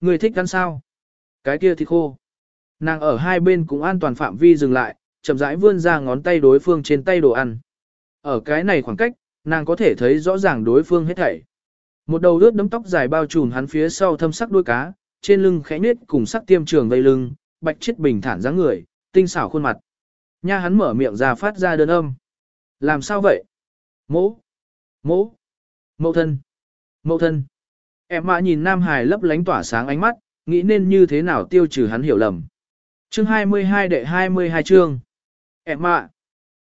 Người thích ăn sao? Cái kia thì khô. Nàng ở hai bên cũng an toàn phạm vi dừng lại, chậm rãi vươn ra ngón tay đối phương trên tay đồ ăn. Ở cái này khoảng cách, nàng có thể thấy rõ ràng đối phương hết thảy. Một đầu rướt đấm tóc dài bao trùm hắn phía sau thâm sắc đuôi cá, trên lưng khẽ nết cùng sắc tiêm trường vây lưng, bạch chết bình thản dáng người, tinh xảo khuôn mặt. Nha hắn mở miệng ra phát ra đơn âm. Làm sao vậy? Mỗ! Mỗ! mẫu thân! mẫu thân! Em mạ nhìn Nam Hải lấp lánh tỏa sáng ánh mắt, nghĩ nên như thế nào tiêu trừ hắn hiểu lầm. Chương 22 đệ 22 chương. Em mạ!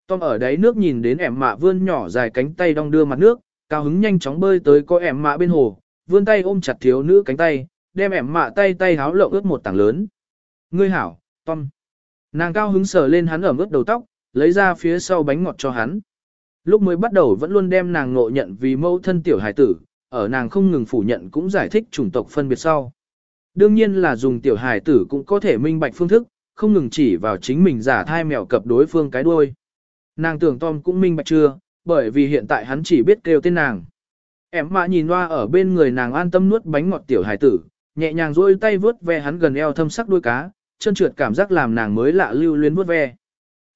Tom ở đáy nước nhìn đến em mạ vươn nhỏ dài cánh tay đong đưa mặt nước, cao hứng nhanh chóng bơi tới có em mạ bên hồ, vươn tay ôm chặt thiếu nữ cánh tay, đem em mạ tay tay háo lộng ướt một tảng lớn. Ngươi hảo, Tom. Nàng cao hứng sờ lên hắn ở ướt đầu tóc, lấy ra phía sau bánh ngọt cho hắn. Lúc mới bắt đầu vẫn luôn đem nàng ngộ nhận vì mẫu thân tiểu hải tử, ở nàng không ngừng phủ nhận cũng giải thích chủng tộc phân biệt sau. Đương nhiên là dùng tiểu hải tử cũng có thể minh bạch phương thức, không ngừng chỉ vào chính mình giả thai mèo cập đối phương cái đuôi. Nàng tưởng Tom cũng minh bạch chưa, bởi vì hiện tại hắn chỉ biết kêu tên nàng. Em mạ nhìn loa ở bên người nàng an tâm nuốt bánh ngọt tiểu hải tử, nhẹ nhàng duỗi tay vướt ve hắn gần eo thâm sắc đuôi cá, chân trượt cảm giác làm nàng mới lạ lưu luyến vướt ve.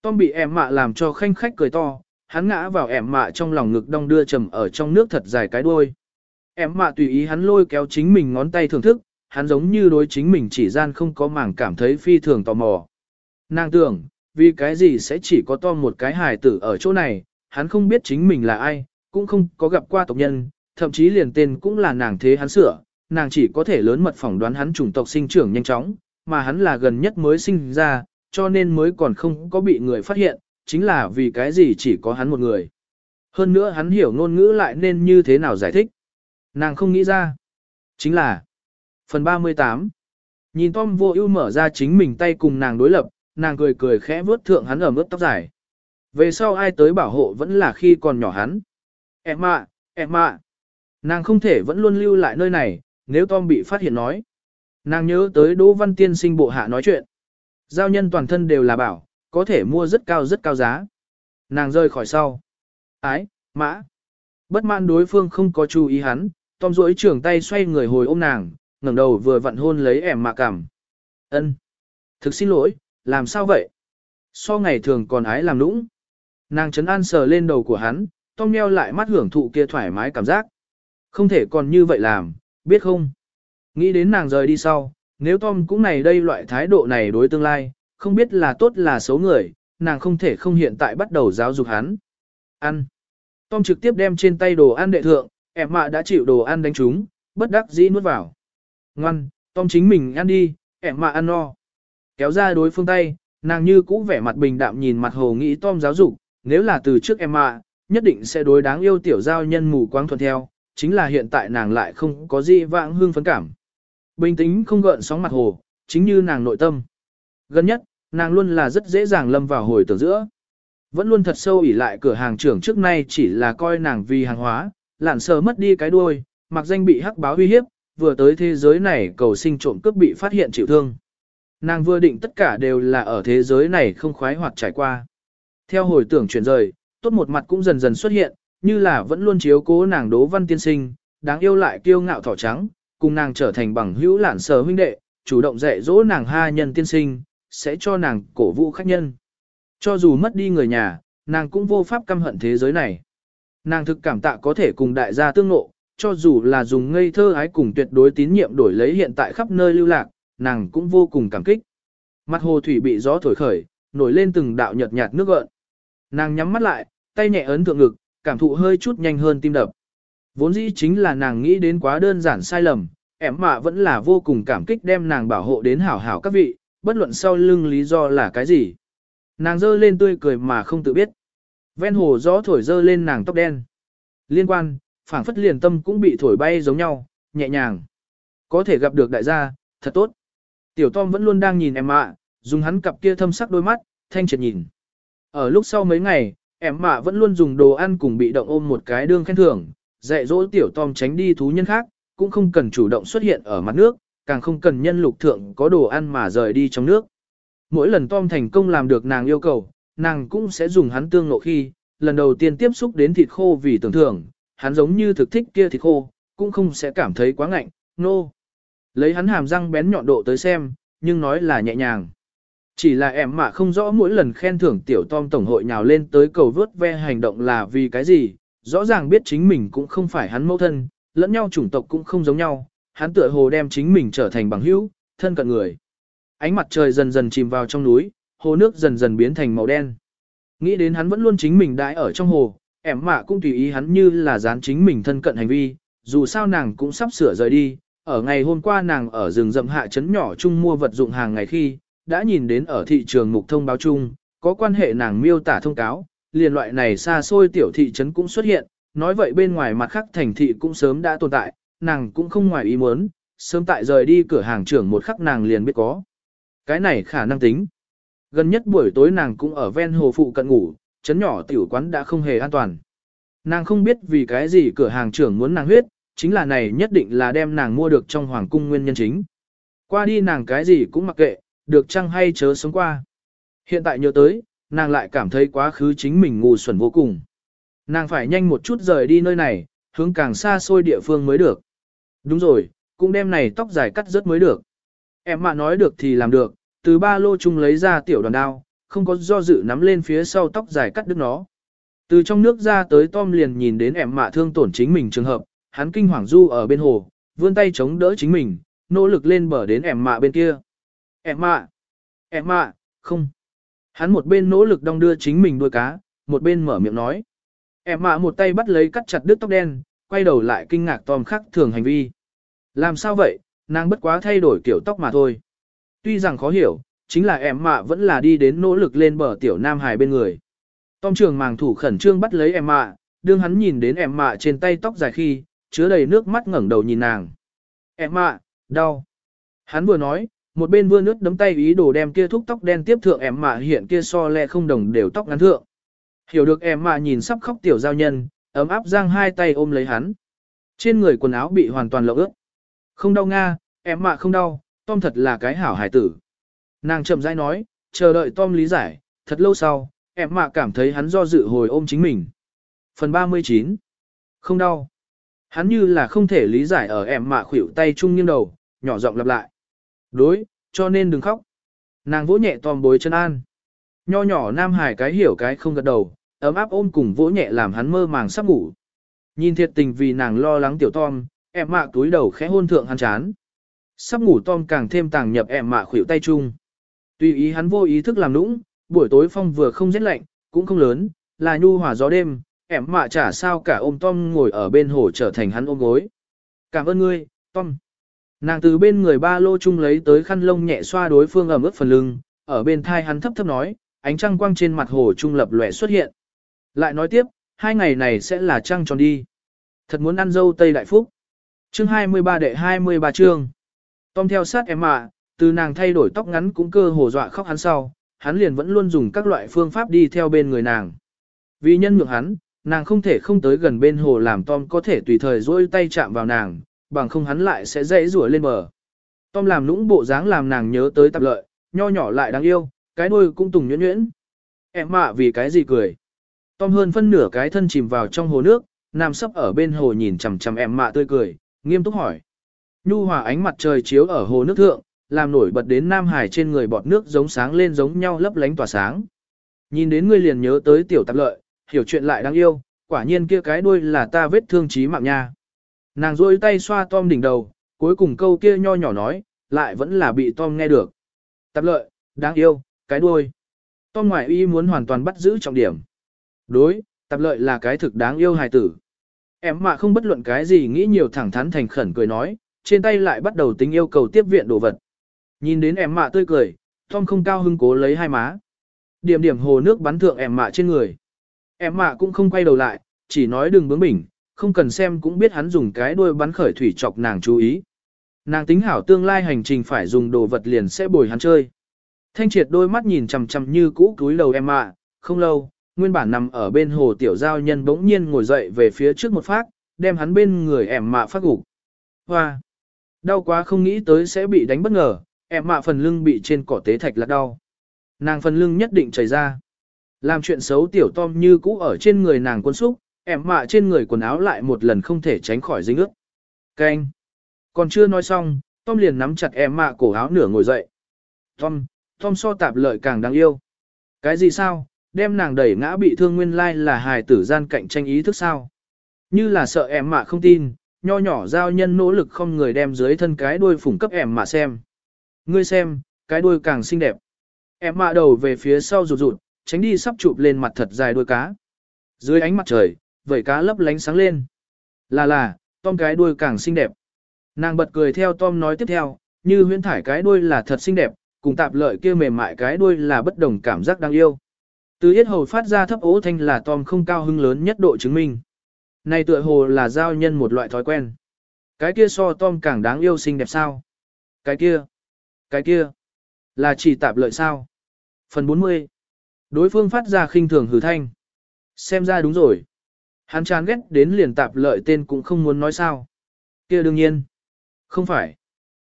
Tom bị em mạ làm cho khanh khách cười to, hắn ngã vào em mạ trong lòng ngực đong đưa trầm ở trong nước thật dài cái đuôi. Em mạ tùy ý hắn lôi kéo chính mình ngón tay thưởng thức, hắn giống như đối chính mình chỉ gian không có màng cảm thấy phi thường tò mò. Nàng tưởng, vì cái gì sẽ chỉ có to một cái hài tử ở chỗ này, hắn không biết chính mình là ai, cũng không có gặp qua tộc nhân, thậm chí liền tên cũng là nàng thế hắn sửa, nàng chỉ có thể lớn mật phỏng đoán hắn chủng tộc sinh trưởng nhanh chóng, mà hắn là gần nhất mới sinh ra, cho nên mới còn không có bị người phát hiện, chính là vì cái gì chỉ có hắn một người. Hơn nữa hắn hiểu ngôn ngữ lại nên như thế nào giải thích. Nàng không nghĩ ra. Chính là Phần 38 Nhìn Tom vô ưu mở ra chính mình tay cùng nàng đối lập, nàng cười cười khẽ vuốt thượng hắn ở mức tóc dài. Về sau ai tới bảo hộ vẫn là khi còn nhỏ hắn. Em ạ, em ạ. Nàng không thể vẫn luôn lưu lại nơi này, nếu Tom bị phát hiện nói. Nàng nhớ tới Đỗ Văn Tiên sinh bộ hạ nói chuyện. Giao nhân toàn thân đều là bảo, có thể mua rất cao rất cao giá. Nàng rơi khỏi sau. Ái, mã. Bất mãn đối phương không có chú ý hắn, Tom duỗi trường tay xoay người hồi ôm nàng, ngẩng đầu vừa vặn hôn lấy ẻm mạ cảm. Ân, Thực xin lỗi, làm sao vậy? So ngày thường còn ái làm nũng. Nàng chấn an sờ lên đầu của hắn, Tom nheo lại mắt hưởng thụ kia thoải mái cảm giác. Không thể còn như vậy làm, biết không? Nghĩ đến nàng rời đi sau, nếu Tom cũng này đây loại thái độ này đối tương lai, không biết là tốt là xấu người, nàng không thể không hiện tại bắt đầu giáo dục hắn. Ăn. Tom trực tiếp đem trên tay đồ ăn đệ thượng, em mạ đã chịu đồ ăn đánh trúng, bất đắc dĩ nuốt vào. Ngoan, Tom chính mình ăn đi, em mạ ăn no. Kéo ra đối phương tay, nàng như cũ vẻ mặt bình đạm nhìn mặt hồ nghĩ Tom giáo dục, nếu là từ trước em mạ, nhất định sẽ đối đáng yêu tiểu giao nhân mù quáng thuận theo, chính là hiện tại nàng lại không có gì vãng hương phấn cảm. Bình tĩnh không gợn sóng mặt hồ, chính như nàng nội tâm. Gần nhất, nàng luôn là rất dễ dàng lâm vào hồi tưởng giữa. Vẫn luôn thật sâu ỉ lại cửa hàng trưởng trước nay chỉ là coi nàng vì hàng hóa, lạn sờ mất đi cái đuôi, mặc danh bị hắc báo uy hiếp, vừa tới thế giới này cầu sinh trộm cướp bị phát hiện chịu thương. Nàng vừa định tất cả đều là ở thế giới này không khoái hoạt trải qua. Theo hồi tưởng chuyển rời, tốt một mặt cũng dần dần xuất hiện, như là vẫn luôn chiếu cố nàng đố văn tiên sinh, đáng yêu lại kiêu ngạo thỏ trắng, cùng nàng trở thành bằng hữu lạn sờ huynh đệ, chủ động dạy dỗ nàng ha nhân tiên sinh, sẽ cho nàng cổ vũ khách nhân. Cho dù mất đi người nhà, nàng cũng vô pháp căm hận thế giới này. Nàng thực cảm tạ có thể cùng đại gia tương ngộ, cho dù là dùng ngây thơ ái cùng tuyệt đối tín nhiệm đổi lấy hiện tại khắp nơi lưu lạc, nàng cũng vô cùng cảm kích. Mặt hồ thủy bị gió thổi khởi, nổi lên từng đạo nhợt nhạt nước gợn. Nàng nhắm mắt lại, tay nhẹ ấn thượng ngực, cảm thụ hơi chút nhanh hơn tim đập. Vốn dĩ chính là nàng nghĩ đến quá đơn giản sai lầm, em mạ vẫn là vô cùng cảm kích đem nàng bảo hộ đến hảo hảo các vị, bất luận sau lưng lý do là cái gì. Nàng dơ lên tươi cười mà không tự biết. Ven hồ gió thổi dơ lên nàng tóc đen. Liên quan, phảng phất liền tâm cũng bị thổi bay giống nhau, nhẹ nhàng. Có thể gặp được đại gia, thật tốt. Tiểu Tom vẫn luôn đang nhìn em mạ, dùng hắn cặp kia thâm sắc đôi mắt, thanh triệt nhìn. Ở lúc sau mấy ngày, em mạ vẫn luôn dùng đồ ăn cùng bị động ôm một cái đương khen thưởng, dạy dỗ tiểu Tom tránh đi thú nhân khác, cũng không cần chủ động xuất hiện ở mặt nước, càng không cần nhân lục thượng có đồ ăn mà rời đi trong nước. Mỗi lần Tom thành công làm được nàng yêu cầu, nàng cũng sẽ dùng hắn tương nộ khi, lần đầu tiên tiếp xúc đến thịt khô vì tưởng thưởng, hắn giống như thực thích kia thịt khô, cũng không sẽ cảm thấy quá ngạnh, nô. No. Lấy hắn hàm răng bén nhọn độ tới xem, nhưng nói là nhẹ nhàng. Chỉ là em mà không rõ mỗi lần khen thưởng tiểu Tom Tổng hội nhào lên tới cầu vớt ve hành động là vì cái gì, rõ ràng biết chính mình cũng không phải hắn mẫu thân, lẫn nhau chủng tộc cũng không giống nhau, hắn tựa hồ đem chính mình trở thành bằng hữu, thân cận người. Ánh mặt trời dần dần chìm vào trong núi, hồ nước dần dần biến thành màu đen. Nghĩ đến hắn vẫn luôn chính mình đãi ở trong hồ, ẻm mạ cũng tùy ý hắn như là dán chính mình thân cận hành vi, dù sao nàng cũng sắp sửa rời đi. Ở ngày hôm qua nàng ở rừng rậm hạ trấn nhỏ chung mua vật dụng hàng ngày khi, đã nhìn đến ở thị trường mục thông báo chung, có quan hệ nàng miêu tả thông cáo, liền loại này xa xôi tiểu thị trấn cũng xuất hiện, nói vậy bên ngoài mặt khác thành thị cũng sớm đã tồn tại, nàng cũng không ngoài ý muốn, sớm tại rời đi cửa hàng trưởng một khắc nàng liền biết có. Cái này khả năng tính. Gần nhất buổi tối nàng cũng ở ven hồ phụ cận ngủ, chấn nhỏ tiểu quán đã không hề an toàn. Nàng không biết vì cái gì cửa hàng trưởng muốn nàng huyết, chính là này nhất định là đem nàng mua được trong hoàng cung nguyên nhân chính. Qua đi nàng cái gì cũng mặc kệ, được chăng hay chớ sống qua. Hiện tại nhớ tới, nàng lại cảm thấy quá khứ chính mình ngu xuẩn vô cùng. Nàng phải nhanh một chút rời đi nơi này, hướng càng xa xôi địa phương mới được. Đúng rồi, cũng đem này tóc dài cắt rất mới được. Em mà nói được thì làm được, từ ba lô chung lấy ra tiểu đoàn đao, không có do dự nắm lên phía sau tóc dài cắt đứt nó. Từ trong nước ra tới Tom liền nhìn đến em mạ thương tổn chính mình trường hợp, hắn kinh hoàng du ở bên hồ, vươn tay chống đỡ chính mình, nỗ lực lên bờ đến em mạ bên kia. Em mạ, em mạ, không. Hắn một bên nỗ lực đong đưa chính mình đuôi cá, một bên mở miệng nói. Em mạ một tay bắt lấy cắt chặt đứt tóc đen, quay đầu lại kinh ngạc Tom khắc thường hành vi. Làm sao vậy, nàng bất quá thay đổi kiểu tóc mà thôi. Tuy rằng khó hiểu, chính là em mạ vẫn là đi đến nỗ lực lên bờ tiểu nam hài bên người. Tom trường màng thủ khẩn trương bắt lấy em mạ, đương hắn nhìn đến em mạ trên tay tóc dài khi, chứa đầy nước mắt ngẩng đầu nhìn nàng. Em mạ, đau. Hắn vừa nói, một bên vừa nước đấm tay ý đồ đem kia thúc tóc đen tiếp thượng em mạ hiện kia so lẹ không đồng đều tóc ngắn thượng. Hiểu được em mạ nhìn sắp khóc tiểu giao nhân, ấm áp giang hai tay ôm lấy hắn. Trên người quần áo bị hoàn toàn lộ ướt. Không đau nga, em mạ không đau, Tom thật là cái hảo hài tử. Nàng chậm rãi nói, chờ đợi Tom lý giải, thật lâu sau, em mạ cảm thấy hắn do dự hồi ôm chính mình. Phần 39 Không đau. Hắn như là không thể lý giải ở em mạ khuỷu tay chung nghiêng đầu, nhỏ giọng lặp lại. Đối, cho nên đừng khóc. Nàng vỗ nhẹ Tom bối chân an. Nho nhỏ nam hải cái hiểu cái không gật đầu, ấm áp ôm cùng vỗ nhẹ làm hắn mơ màng sắp ngủ. Nhìn thiệt tình vì nàng lo lắng tiểu Tom, em mạ túi đầu khẽ hôn thượng hắn chán. Sắp ngủ Tom càng thêm tàng nhập em mạ khuỷu tay chung. Tùy ý hắn vô ý thức làm nũng, buổi tối phong vừa không rét lạnh, cũng không lớn, là nhu hòa gió đêm, em mạ chả sao cả ôm Tom ngồi ở bên hồ trở thành hắn ôm gối. Cảm ơn ngươi, Tom. Nàng từ bên người ba lô chung lấy tới khăn lông nhẹ xoa đối phương ẩm ướt phần lưng, ở bên thai hắn thấp thấp nói, ánh trăng quang trên mặt hồ trung lập lòe xuất hiện. Lại nói tiếp, hai ngày này sẽ là trăng tròn đi. Thật muốn ăn dâu Tây Đại Phúc. Chương 23 đệ 23 chương. Tom theo sát em ạ, từ nàng thay đổi tóc ngắn cũng cơ hồ dọa khóc hắn sau, hắn liền vẫn luôn dùng các loại phương pháp đi theo bên người nàng. Vì nhân nhượng hắn, nàng không thể không tới gần bên hồ làm Tom có thể tùy thời dỗi tay chạm vào nàng, bằng không hắn lại sẽ dễ rủa lên bờ. Tom làm nũng bộ dáng làm nàng nhớ tới tập lợi, nho nhỏ lại đáng yêu, cái đuôi cũng tùng nhuyễn nhuyễn. Em mạ vì cái gì cười. Tom hơn phân nửa cái thân chìm vào trong hồ nước, nằm sấp ở bên hồ nhìn chằm chằm em mạ tươi cười, nghiêm túc hỏi. Nhu hòa ánh mặt trời chiếu ở hồ nước thượng, làm nổi bật đến Nam Hải trên người bọt nước giống sáng lên giống nhau lấp lánh tỏa sáng. Nhìn đến ngươi liền nhớ tới tiểu tạp lợi, hiểu chuyện lại đáng yêu, quả nhiên kia cái đuôi là ta vết thương chí mạng nha. Nàng rôi tay xoa Tom đỉnh đầu, cuối cùng câu kia nho nhỏ nói, lại vẫn là bị Tom nghe được. Tạp lợi, đáng yêu, cái đuôi. Tom ngoại y muốn hoàn toàn bắt giữ trọng điểm. Đối, tạp lợi là cái thực đáng yêu hài tử. Em mà không bất luận cái gì nghĩ nhiều thẳng thắn thành khẩn cười nói, trên tay lại bắt đầu tính yêu cầu tiếp viện đồ vật. Nhìn đến em mạ tươi cười, Tom không cao hưng cố lấy hai má. Điểm điểm hồ nước bắn thượng em mạ trên người. Em mạ cũng không quay đầu lại, chỉ nói đừng bướng bỉnh, không cần xem cũng biết hắn dùng cái đuôi bắn khởi thủy chọc nàng chú ý. Nàng tính hảo tương lai hành trình phải dùng đồ vật liền sẽ bồi hắn chơi. Thanh triệt đôi mắt nhìn chằm chằm như cũ túi đầu em mạ, không lâu, nguyên bản nằm ở bên hồ tiểu giao nhân bỗng nhiên ngồi dậy về phía trước một phát, đem hắn bên người em mạ phát gục. Hoa! Đau quá không nghĩ tới sẽ bị đánh bất ngờ, em mạ phần lưng bị trên cỏ tế thạch là đau. Nàng phần lưng nhất định chảy ra. Làm chuyện xấu tiểu Tom như cũ ở trên người nàng quân xúc, em mạ trên người quần áo lại một lần không thể tránh khỏi dính ướt. Canh. Còn chưa nói xong, Tom liền nắm chặt em mạ cổ áo nửa ngồi dậy. Tom, Tom so tạp lợi càng đáng yêu. Cái gì sao, đem nàng đẩy ngã bị thương nguyên lai là hài tử gian cạnh tranh ý thức sao. Như là sợ em mạ không tin, nho nhỏ giao nhân nỗ lực không người đem dưới thân cái đuôi phủng cấp em mà xem. Ngươi xem, cái đuôi càng xinh đẹp. Em mạ đầu về phía sau rụt rụt, tránh đi sắp chụp lên mặt thật dài đuôi cá. Dưới ánh mặt trời, vẩy cá lấp lánh sáng lên. Là là, Tom cái đuôi càng xinh đẹp. Nàng bật cười theo Tom nói tiếp theo, như huyễn thải cái đuôi là thật xinh đẹp, cùng tạp lợi kia mềm mại cái đuôi là bất đồng cảm giác đáng yêu. Từ yết hầu phát ra thấp ố thanh là Tom không cao hưng lớn nhất độ chứng minh. Này tựa hồ là giao nhân một loại thói quen. Cái kia so Tom càng đáng yêu xinh đẹp sao? Cái kia, cái kia, là chỉ tạp lợi sao? Phần 40. Đối phương phát ra khinh thường hừ thanh. Xem ra đúng rồi. Hắn chán ghét đến liền tạp lợi tên cũng không muốn nói sao. kia đương nhiên. Không phải.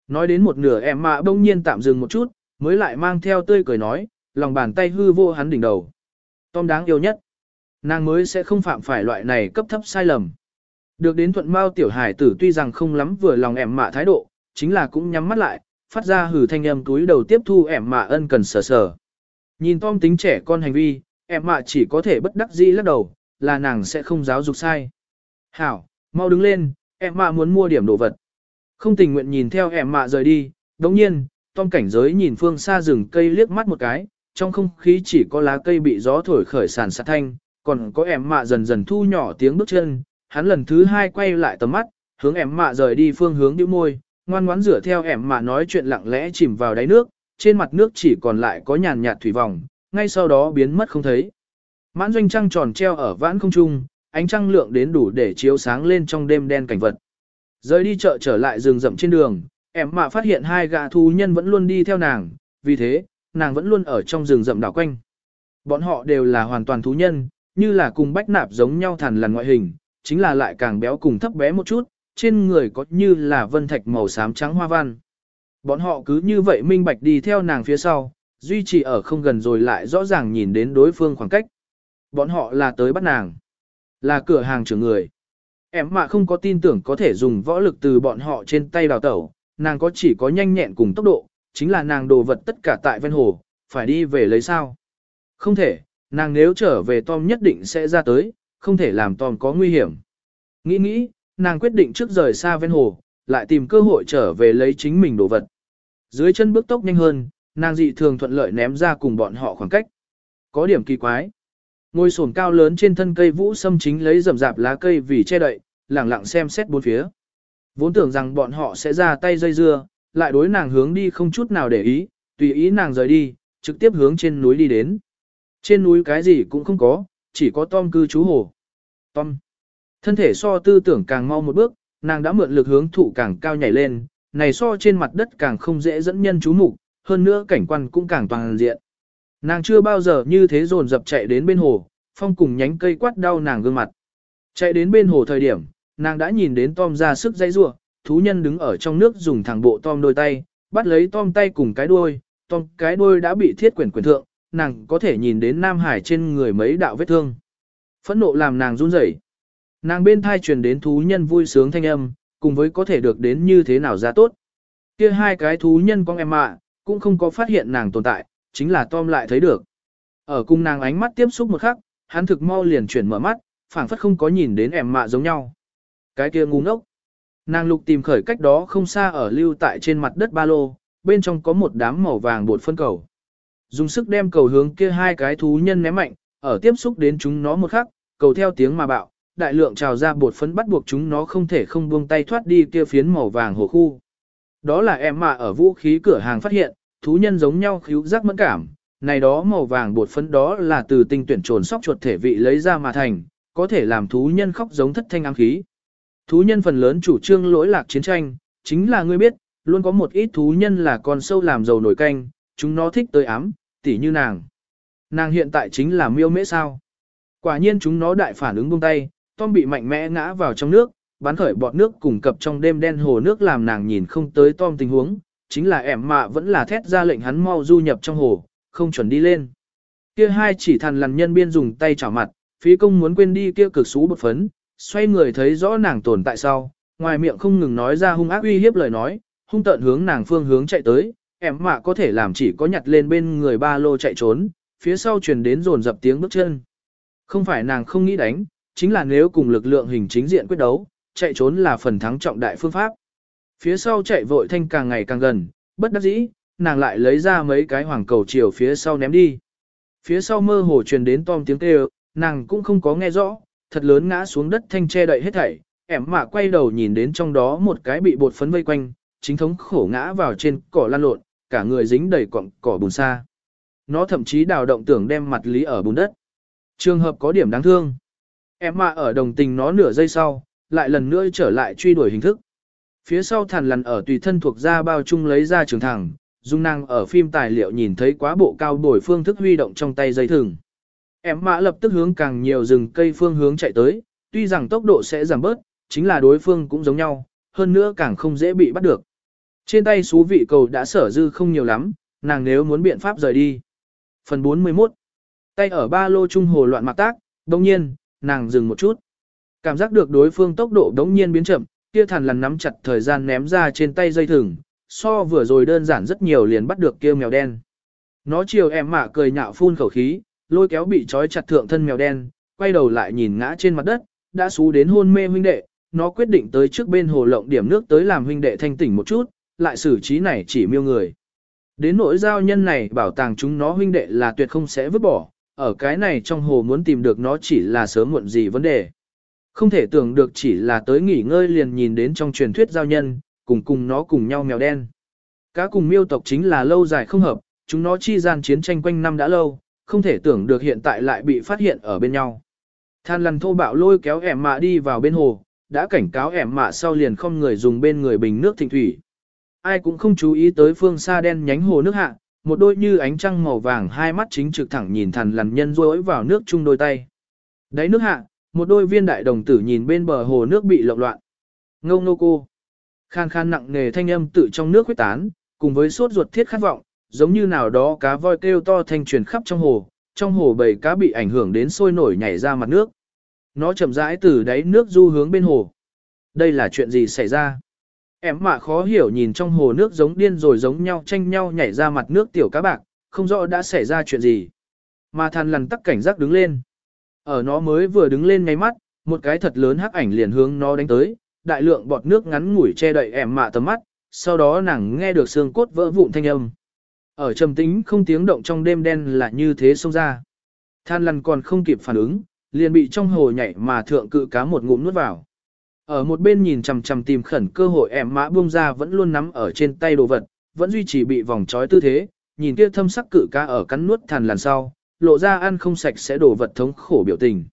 Nói đến một nửa em mà bỗng nhiên tạm dừng một chút, mới lại mang theo tươi cười nói, lòng bàn tay hư vô hắn đỉnh đầu. Tom đáng yêu nhất. Nàng mới sẽ không phạm phải loại này cấp thấp sai lầm. Được đến thuận bao tiểu hải tử tuy rằng không lắm vừa lòng em mạ thái độ, chính là cũng nhắm mắt lại, phát ra hử thanh âm túi đầu tiếp thu em mạ ân cần sờ sờ. Nhìn Tom tính trẻ con hành vi, em mạ chỉ có thể bất đắc dĩ lắc đầu, là nàng sẽ không giáo dục sai. Hảo, mau đứng lên, em mạ muốn mua điểm đồ vật. Không tình nguyện nhìn theo em mạ rời đi, đồng nhiên, Tom cảnh giới nhìn phương xa rừng cây liếc mắt một cái, trong không khí chỉ có lá cây bị gió thổi khởi sàn sát thanh, còn có em mạ dần dần thu nhỏ tiếng bước chân, hắn lần thứ hai quay lại tầm mắt, hướng em mạ rời đi phương hướng điệu môi, ngoan ngoãn rửa theo em mạ nói chuyện lặng lẽ chìm vào đáy nước, trên mặt nước chỉ còn lại có nhàn nhạt thủy vòng, ngay sau đó biến mất không thấy. Mãn doanh trăng tròn treo ở vãn không trung, ánh trăng lượng đến đủ để chiếu sáng lên trong đêm đen cảnh vật. Rời đi chợ trở lại rừng rậm trên đường, em mạ phát hiện hai gã thú nhân vẫn luôn đi theo nàng, vì thế, nàng vẫn luôn ở trong rừng rậm đảo quanh. Bọn họ đều là hoàn toàn thú nhân, như là cùng bách nạp giống nhau thằn lằn ngoại hình, chính là lại càng béo cùng thấp bé một chút, trên người có như là vân thạch màu xám trắng hoa văn. Bọn họ cứ như vậy minh bạch đi theo nàng phía sau, duy trì ở không gần rồi lại rõ ràng nhìn đến đối phương khoảng cách. Bọn họ là tới bắt nàng, là cửa hàng trưởng người. Em mà không có tin tưởng có thể dùng võ lực từ bọn họ trên tay đào tẩu, nàng có chỉ có nhanh nhẹn cùng tốc độ, chính là nàng đồ vật tất cả tại ven hồ, phải đi về lấy sao. Không thể, nàng nếu trở về Tom nhất định sẽ ra tới, không thể làm Tom có nguy hiểm. Nghĩ nghĩ, nàng quyết định trước rời xa ven hồ, lại tìm cơ hội trở về lấy chính mình đồ vật. Dưới chân bước tốc nhanh hơn, nàng dị thường thuận lợi ném ra cùng bọn họ khoảng cách. Có điểm kỳ quái. Ngôi sồn cao lớn trên thân cây vũ sâm chính lấy rậm rạp lá cây vì che đậy, lẳng lặng xem xét bốn phía. Vốn tưởng rằng bọn họ sẽ ra tay dây dưa, lại đối nàng hướng đi không chút nào để ý, tùy ý nàng rời đi, trực tiếp hướng trên núi đi đến. Trên núi cái gì cũng không có, chỉ có Tom cư trú hồ. Tom. Thân thể so tư tưởng càng mau một bước, nàng đã mượn lực hướng thụ càng cao nhảy lên, này so trên mặt đất càng không dễ dẫn nhân chú mục, hơn nữa cảnh quan cũng càng toàn diện. Nàng chưa bao giờ như thế dồn dập chạy đến bên hồ, phong cùng nhánh cây quát đau nàng gương mặt. Chạy đến bên hồ thời điểm, nàng đã nhìn đến Tom ra sức dây rua, thú nhân đứng ở trong nước dùng thẳng bộ Tom đôi tay, bắt lấy Tom tay cùng cái đuôi, Tom cái đuôi đã bị thiết quyển quyển thượng, nàng có thể nhìn đến Nam Hải trên người mấy đạo vết thương. Phẫn nộ làm nàng run rẩy. Nàng bên thai truyền đến thú nhân vui sướng thanh âm, cùng với có thể được đến như thế nào ra tốt. Kia hai cái thú nhân con em ạ, cũng không có phát hiện nàng tồn tại, chính là Tom lại thấy được. Ở cùng nàng ánh mắt tiếp xúc một khắc, hắn thực mau liền chuyển mở mắt, phảng phất không có nhìn đến em mạ giống nhau. Cái kia ngu ngốc. Nàng lục tìm khởi cách đó không xa ở lưu tại trên mặt đất ba lô, bên trong có một đám màu vàng bột phân cầu. Dùng sức đem cầu hướng kia hai cái thú nhân ném mạnh, ở tiếp xúc đến chúng nó một khắc, cầu theo tiếng mà bạo, đại lượng trào ra bột phấn bắt buộc chúng nó không thể không buông tay thoát đi kia phiến màu vàng hồ khu. Đó là em mà ở vũ khí cửa hàng phát hiện, thú nhân giống nhau khíu giác mẫn cảm, này đó màu vàng bột phấn đó là từ tinh tuyển trồn sóc chuột thể vị lấy ra mà thành, có thể làm thú nhân khóc giống thất thanh ám khí. Thú nhân phần lớn chủ trương lỗi lạc chiến tranh, chính là ngươi biết, luôn có một ít thú nhân là con sâu làm dầu nổi canh, chúng nó thích tới ám, tỉ như nàng. Nàng hiện tại chính là miêu mễ sao. Quả nhiên chúng nó đại phản ứng buông tay, Tom bị mạnh mẽ ngã vào trong nước, bắn khởi bọt nước cùng cập trong đêm đen hồ nước làm nàng nhìn không tới Tom tình huống, chính là ẻm mạ vẫn là thét ra lệnh hắn mau du nhập trong hồ, không chuẩn đi lên. Kia hai chỉ thần lằn nhân biên dùng tay chảo mặt, phí công muốn quên đi kia cực xú bột phấn, xoay người thấy rõ nàng tồn tại sau, ngoài miệng không ngừng nói ra hung ác uy hiếp lời nói, hung tợn hướng nàng phương hướng chạy tới, em mạ có thể làm chỉ có nhặt lên bên người ba lô chạy trốn, phía sau truyền đến rồn dập tiếng bước chân. Không phải nàng không nghĩ đánh, chính là nếu cùng lực lượng hình chính diện quyết đấu, chạy trốn là phần thắng trọng đại phương pháp. Phía sau chạy vội thanh càng ngày càng gần, bất đắc dĩ, nàng lại lấy ra mấy cái hoàng cầu chiều phía sau ném đi. Phía sau mơ hồ truyền đến tom tiếng kêu, nàng cũng không có nghe rõ, thật lớn ngã xuống đất thanh che đậy hết thảy, ẻm mạ quay đầu nhìn đến trong đó một cái bị bột phấn vây quanh, chính thống khổ ngã vào trên cỏ lan lộn, cả người dính đầy cọng cỏ bùn xa. Nó thậm chí đào động tưởng đem mặt lý ở bùn đất. Trường hợp có điểm đáng thương. Em mà ở đồng tình nó nửa giây sau, lại lần nữa trở lại truy đuổi hình thức. Phía sau thằn lằn ở tùy thân thuộc ra bao chung lấy ra trường thẳng, dung năng ở phim tài liệu nhìn thấy quá bộ cao đổi phương thức huy động trong tay dây thừng. Em mã lập tức hướng càng nhiều rừng cây phương hướng chạy tới, tuy rằng tốc độ sẽ giảm bớt, chính là đối phương cũng giống nhau, hơn nữa càng không dễ bị bắt được. Trên tay xú vị cầu đã sở dư không nhiều lắm, nàng nếu muốn biện pháp rời đi. Phần 41 Tay ở ba lô trung hồ loạn mặc tác, đồng nhiên, nàng dừng một chút. Cảm giác được đối phương tốc độ đống nhiên biến chậm, kia thằn lằn nắm chặt thời gian ném ra trên tay dây thừng, so vừa rồi đơn giản rất nhiều liền bắt được kia mèo đen. Nó chiều em mạ cười nhạo phun khẩu khí, lôi kéo bị trói chặt thượng thân mèo đen, quay đầu lại nhìn ngã trên mặt đất, đã xú đến hôn mê huynh đệ, nó quyết định tới trước bên hồ lộng điểm nước tới làm huynh đệ thanh tỉnh một chút, lại xử trí này chỉ miêu người. Đến nỗi giao nhân này bảo tàng chúng nó huynh đệ là tuyệt không sẽ vứt bỏ, ở cái này trong hồ muốn tìm được nó chỉ là sớm muộn gì vấn đề. Không thể tưởng được chỉ là tới nghỉ ngơi liền nhìn đến trong truyền thuyết giao nhân, cùng cùng nó cùng nhau mèo đen. Cá cùng miêu tộc chính là lâu dài không hợp, chúng nó chi gian chiến tranh quanh năm đã lâu, không thể tưởng được hiện tại lại bị phát hiện ở bên nhau. Than lằn thô bạo lôi kéo ẻm mạ đi vào bên hồ, đã cảnh cáo ẻm mạ sau liền không người dùng bên người bình nước thịnh thủy. Ai cũng không chú ý tới phương xa đen nhánh hồ nước hạ, một đôi như ánh trăng màu vàng hai mắt chính trực thẳng nhìn thằn lằn nhân rối vào nước chung đôi tay. Đáy nước hạ, một đôi viên đại đồng tử nhìn bên bờ hồ nước bị lộn loạn. Ngô Nô cô. Khan khan nặng nề thanh âm tự trong nước huyết tán, cùng với sốt ruột thiết khát vọng, giống như nào đó cá voi kêu to thanh truyền khắp trong hồ, trong hồ bầy cá bị ảnh hưởng đến sôi nổi nhảy ra mặt nước. Nó chậm rãi từ đáy nước du hướng bên hồ. Đây là chuyện gì xảy ra? Em mạ khó hiểu nhìn trong hồ nước giống điên rồi giống nhau tranh nhau nhảy ra mặt nước tiểu cá bạc, không rõ đã xảy ra chuyện gì. Mà thằn lằn tắc cảnh giác đứng lên. Ở nó mới vừa đứng lên ngay mắt, một cái thật lớn hắc ảnh liền hướng nó đánh tới, đại lượng bọt nước ngắn ngủi che đậy em mạ tầm mắt, sau đó nàng nghe được xương cốt vỡ vụn thanh âm. Ở trầm tĩnh không tiếng động trong đêm đen là như thế xông ra. Than lằn còn không kịp phản ứng, liền bị trong hồ nhảy mà thượng cự cá một ngụm nuốt vào. Ở một bên nhìn chằm chằm tìm khẩn cơ hội em mã buông ra vẫn luôn nắm ở trên tay đồ vật, vẫn duy trì bị vòng trói tư thế, nhìn kia thâm sắc cự cá ở cắn nuốt thằn lằn sau, lộ ra ăn không sạch sẽ đổ vật thống khổ biểu tình.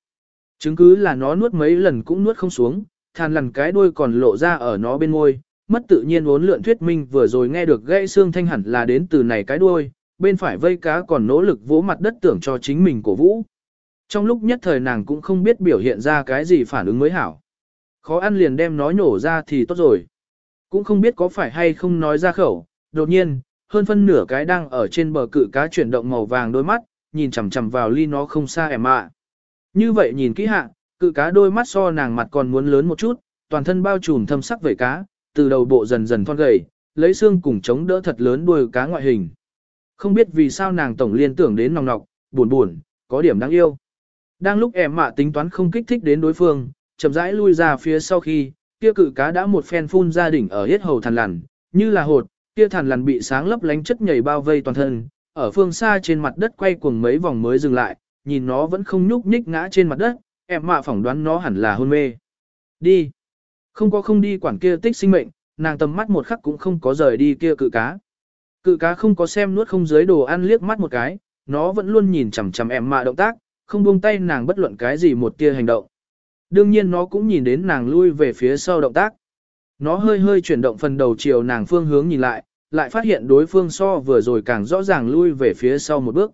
Chứng cứ là nó nuốt mấy lần cũng nuốt không xuống, thằn lằn cái đuôi còn lộ ra ở nó bên môi, mất tự nhiên uốn lượn thuyết minh vừa rồi nghe được gãy xương thanh hẳn là đến từ này cái đuôi, bên phải vây cá còn nỗ lực vỗ mặt đất tưởng cho chính mình cổ vũ. Trong lúc nhất thời nàng cũng không biết biểu hiện ra cái gì phản ứng mới hảo. Khó ăn liền đem nó nhổ ra thì tốt rồi. Cũng không biết có phải hay không nói ra khẩu, đột nhiên, hơn phân nửa cái đang ở trên bờ cự cá chuyển động màu vàng đôi mắt, nhìn chằm chằm vào ly nó không xa ẻm ạ. Như vậy nhìn kỹ hạ, cự cá đôi mắt so nàng mặt còn muốn lớn một chút, toàn thân bao trùm thâm sắc vẩy cá, từ đầu bộ dần dần thon gầy, lấy xương cùng chống đỡ thật lớn đuôi cá ngoại hình. Không biết vì sao nàng tổng liên tưởng đến nòng nọc, buồn buồn, có điểm đáng yêu. Đang lúc em mạ tính toán không kích thích đến đối phương, chậm rãi lui ra phía sau khi, kia cự cá đã một phen phun ra đỉnh ở hết hầu thằn lằn, như là hột, kia thằn lằn bị sáng lấp lánh chất nhảy bao vây toàn thân, ở phương xa trên mặt đất quay cuồng mấy vòng mới dừng lại, nhìn nó vẫn không nhúc nhích ngã trên mặt đất, em mạ phỏng đoán nó hẳn là hôn mê. Đi. Không có không đi quản kia tích sinh mệnh, nàng tầm mắt một khắc cũng không có rời đi kia cự cá. Cự cá không có xem nuốt không dưới đồ ăn liếc mắt một cái, nó vẫn luôn nhìn chằm chằm em mạ động tác, không buông tay nàng bất luận cái gì một tia hành động. Đương nhiên nó cũng nhìn đến nàng lui về phía sau động tác. Nó hơi hơi chuyển động phần đầu chiều nàng phương hướng nhìn lại, lại phát hiện đối phương so vừa rồi càng rõ ràng lui về phía sau một bước.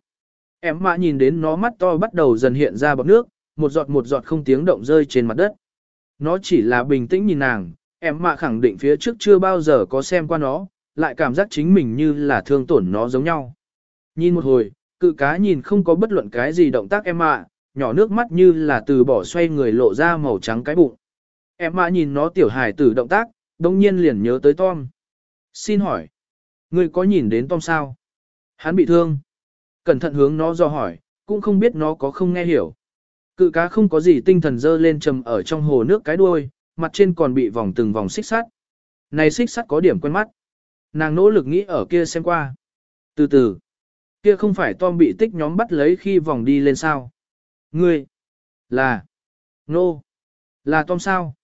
Em mạ nhìn đến nó mắt to bắt đầu dần hiện ra bọc nước, một giọt một giọt không tiếng động rơi trên mặt đất. Nó chỉ là bình tĩnh nhìn nàng, em mạ khẳng định phía trước chưa bao giờ có xem qua nó, lại cảm giác chính mình như là thương tổn nó giống nhau. Nhìn một hồi, cự cá nhìn không có bất luận cái gì động tác em mạ, nhỏ nước mắt như là từ bỏ xoay người lộ ra màu trắng cái bụng. Em mã nhìn nó tiểu hài tử động tác, đồng nhiên liền nhớ tới Tom. Xin hỏi, ngươi có nhìn đến Tom sao? Hắn bị thương. Cẩn thận hướng nó do hỏi, cũng không biết nó có không nghe hiểu. Cự cá không có gì tinh thần dơ lên trầm ở trong hồ nước cái đuôi, mặt trên còn bị vòng từng vòng xích sắt. Này xích sắt có điểm quen mắt. Nàng nỗ lực nghĩ ở kia xem qua. Từ từ, kia không phải Tom bị tích nhóm bắt lấy khi vòng đi lên sao. Ngươi, là, nô, no. là Tom sao?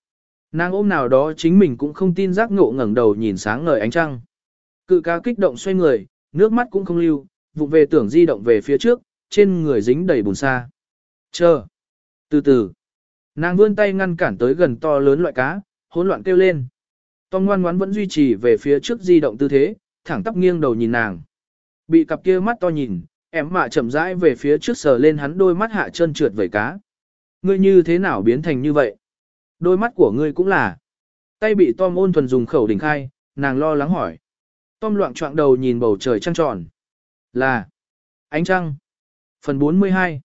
Nàng ôm nào đó chính mình cũng không tin giác ngộ ngẩng đầu nhìn sáng ngời ánh trăng. Cự cá kích động xoay người, nước mắt cũng không lưu, vụ về tưởng di động về phía trước, trên người dính đầy bùn xa. Chờ. Từ từ. Nàng vươn tay ngăn cản tới gần to lớn loại cá, hỗn loạn kêu lên. Tom ngoan ngoãn vẫn duy trì về phía trước di động tư thế, thẳng tắp nghiêng đầu nhìn nàng. Bị cặp kia mắt to nhìn, em mạ chậm rãi về phía trước sờ lên hắn đôi mắt hạ chân trượt vẩy cá. Ngươi như thế nào biến thành như vậy? Đôi mắt của ngươi cũng là. Tay bị Tom ôn thuần dùng khẩu đỉnh khai, nàng lo lắng hỏi. Tom loạn trọng đầu nhìn bầu trời trăng tròn. Là. Ánh trăng. Phần 42.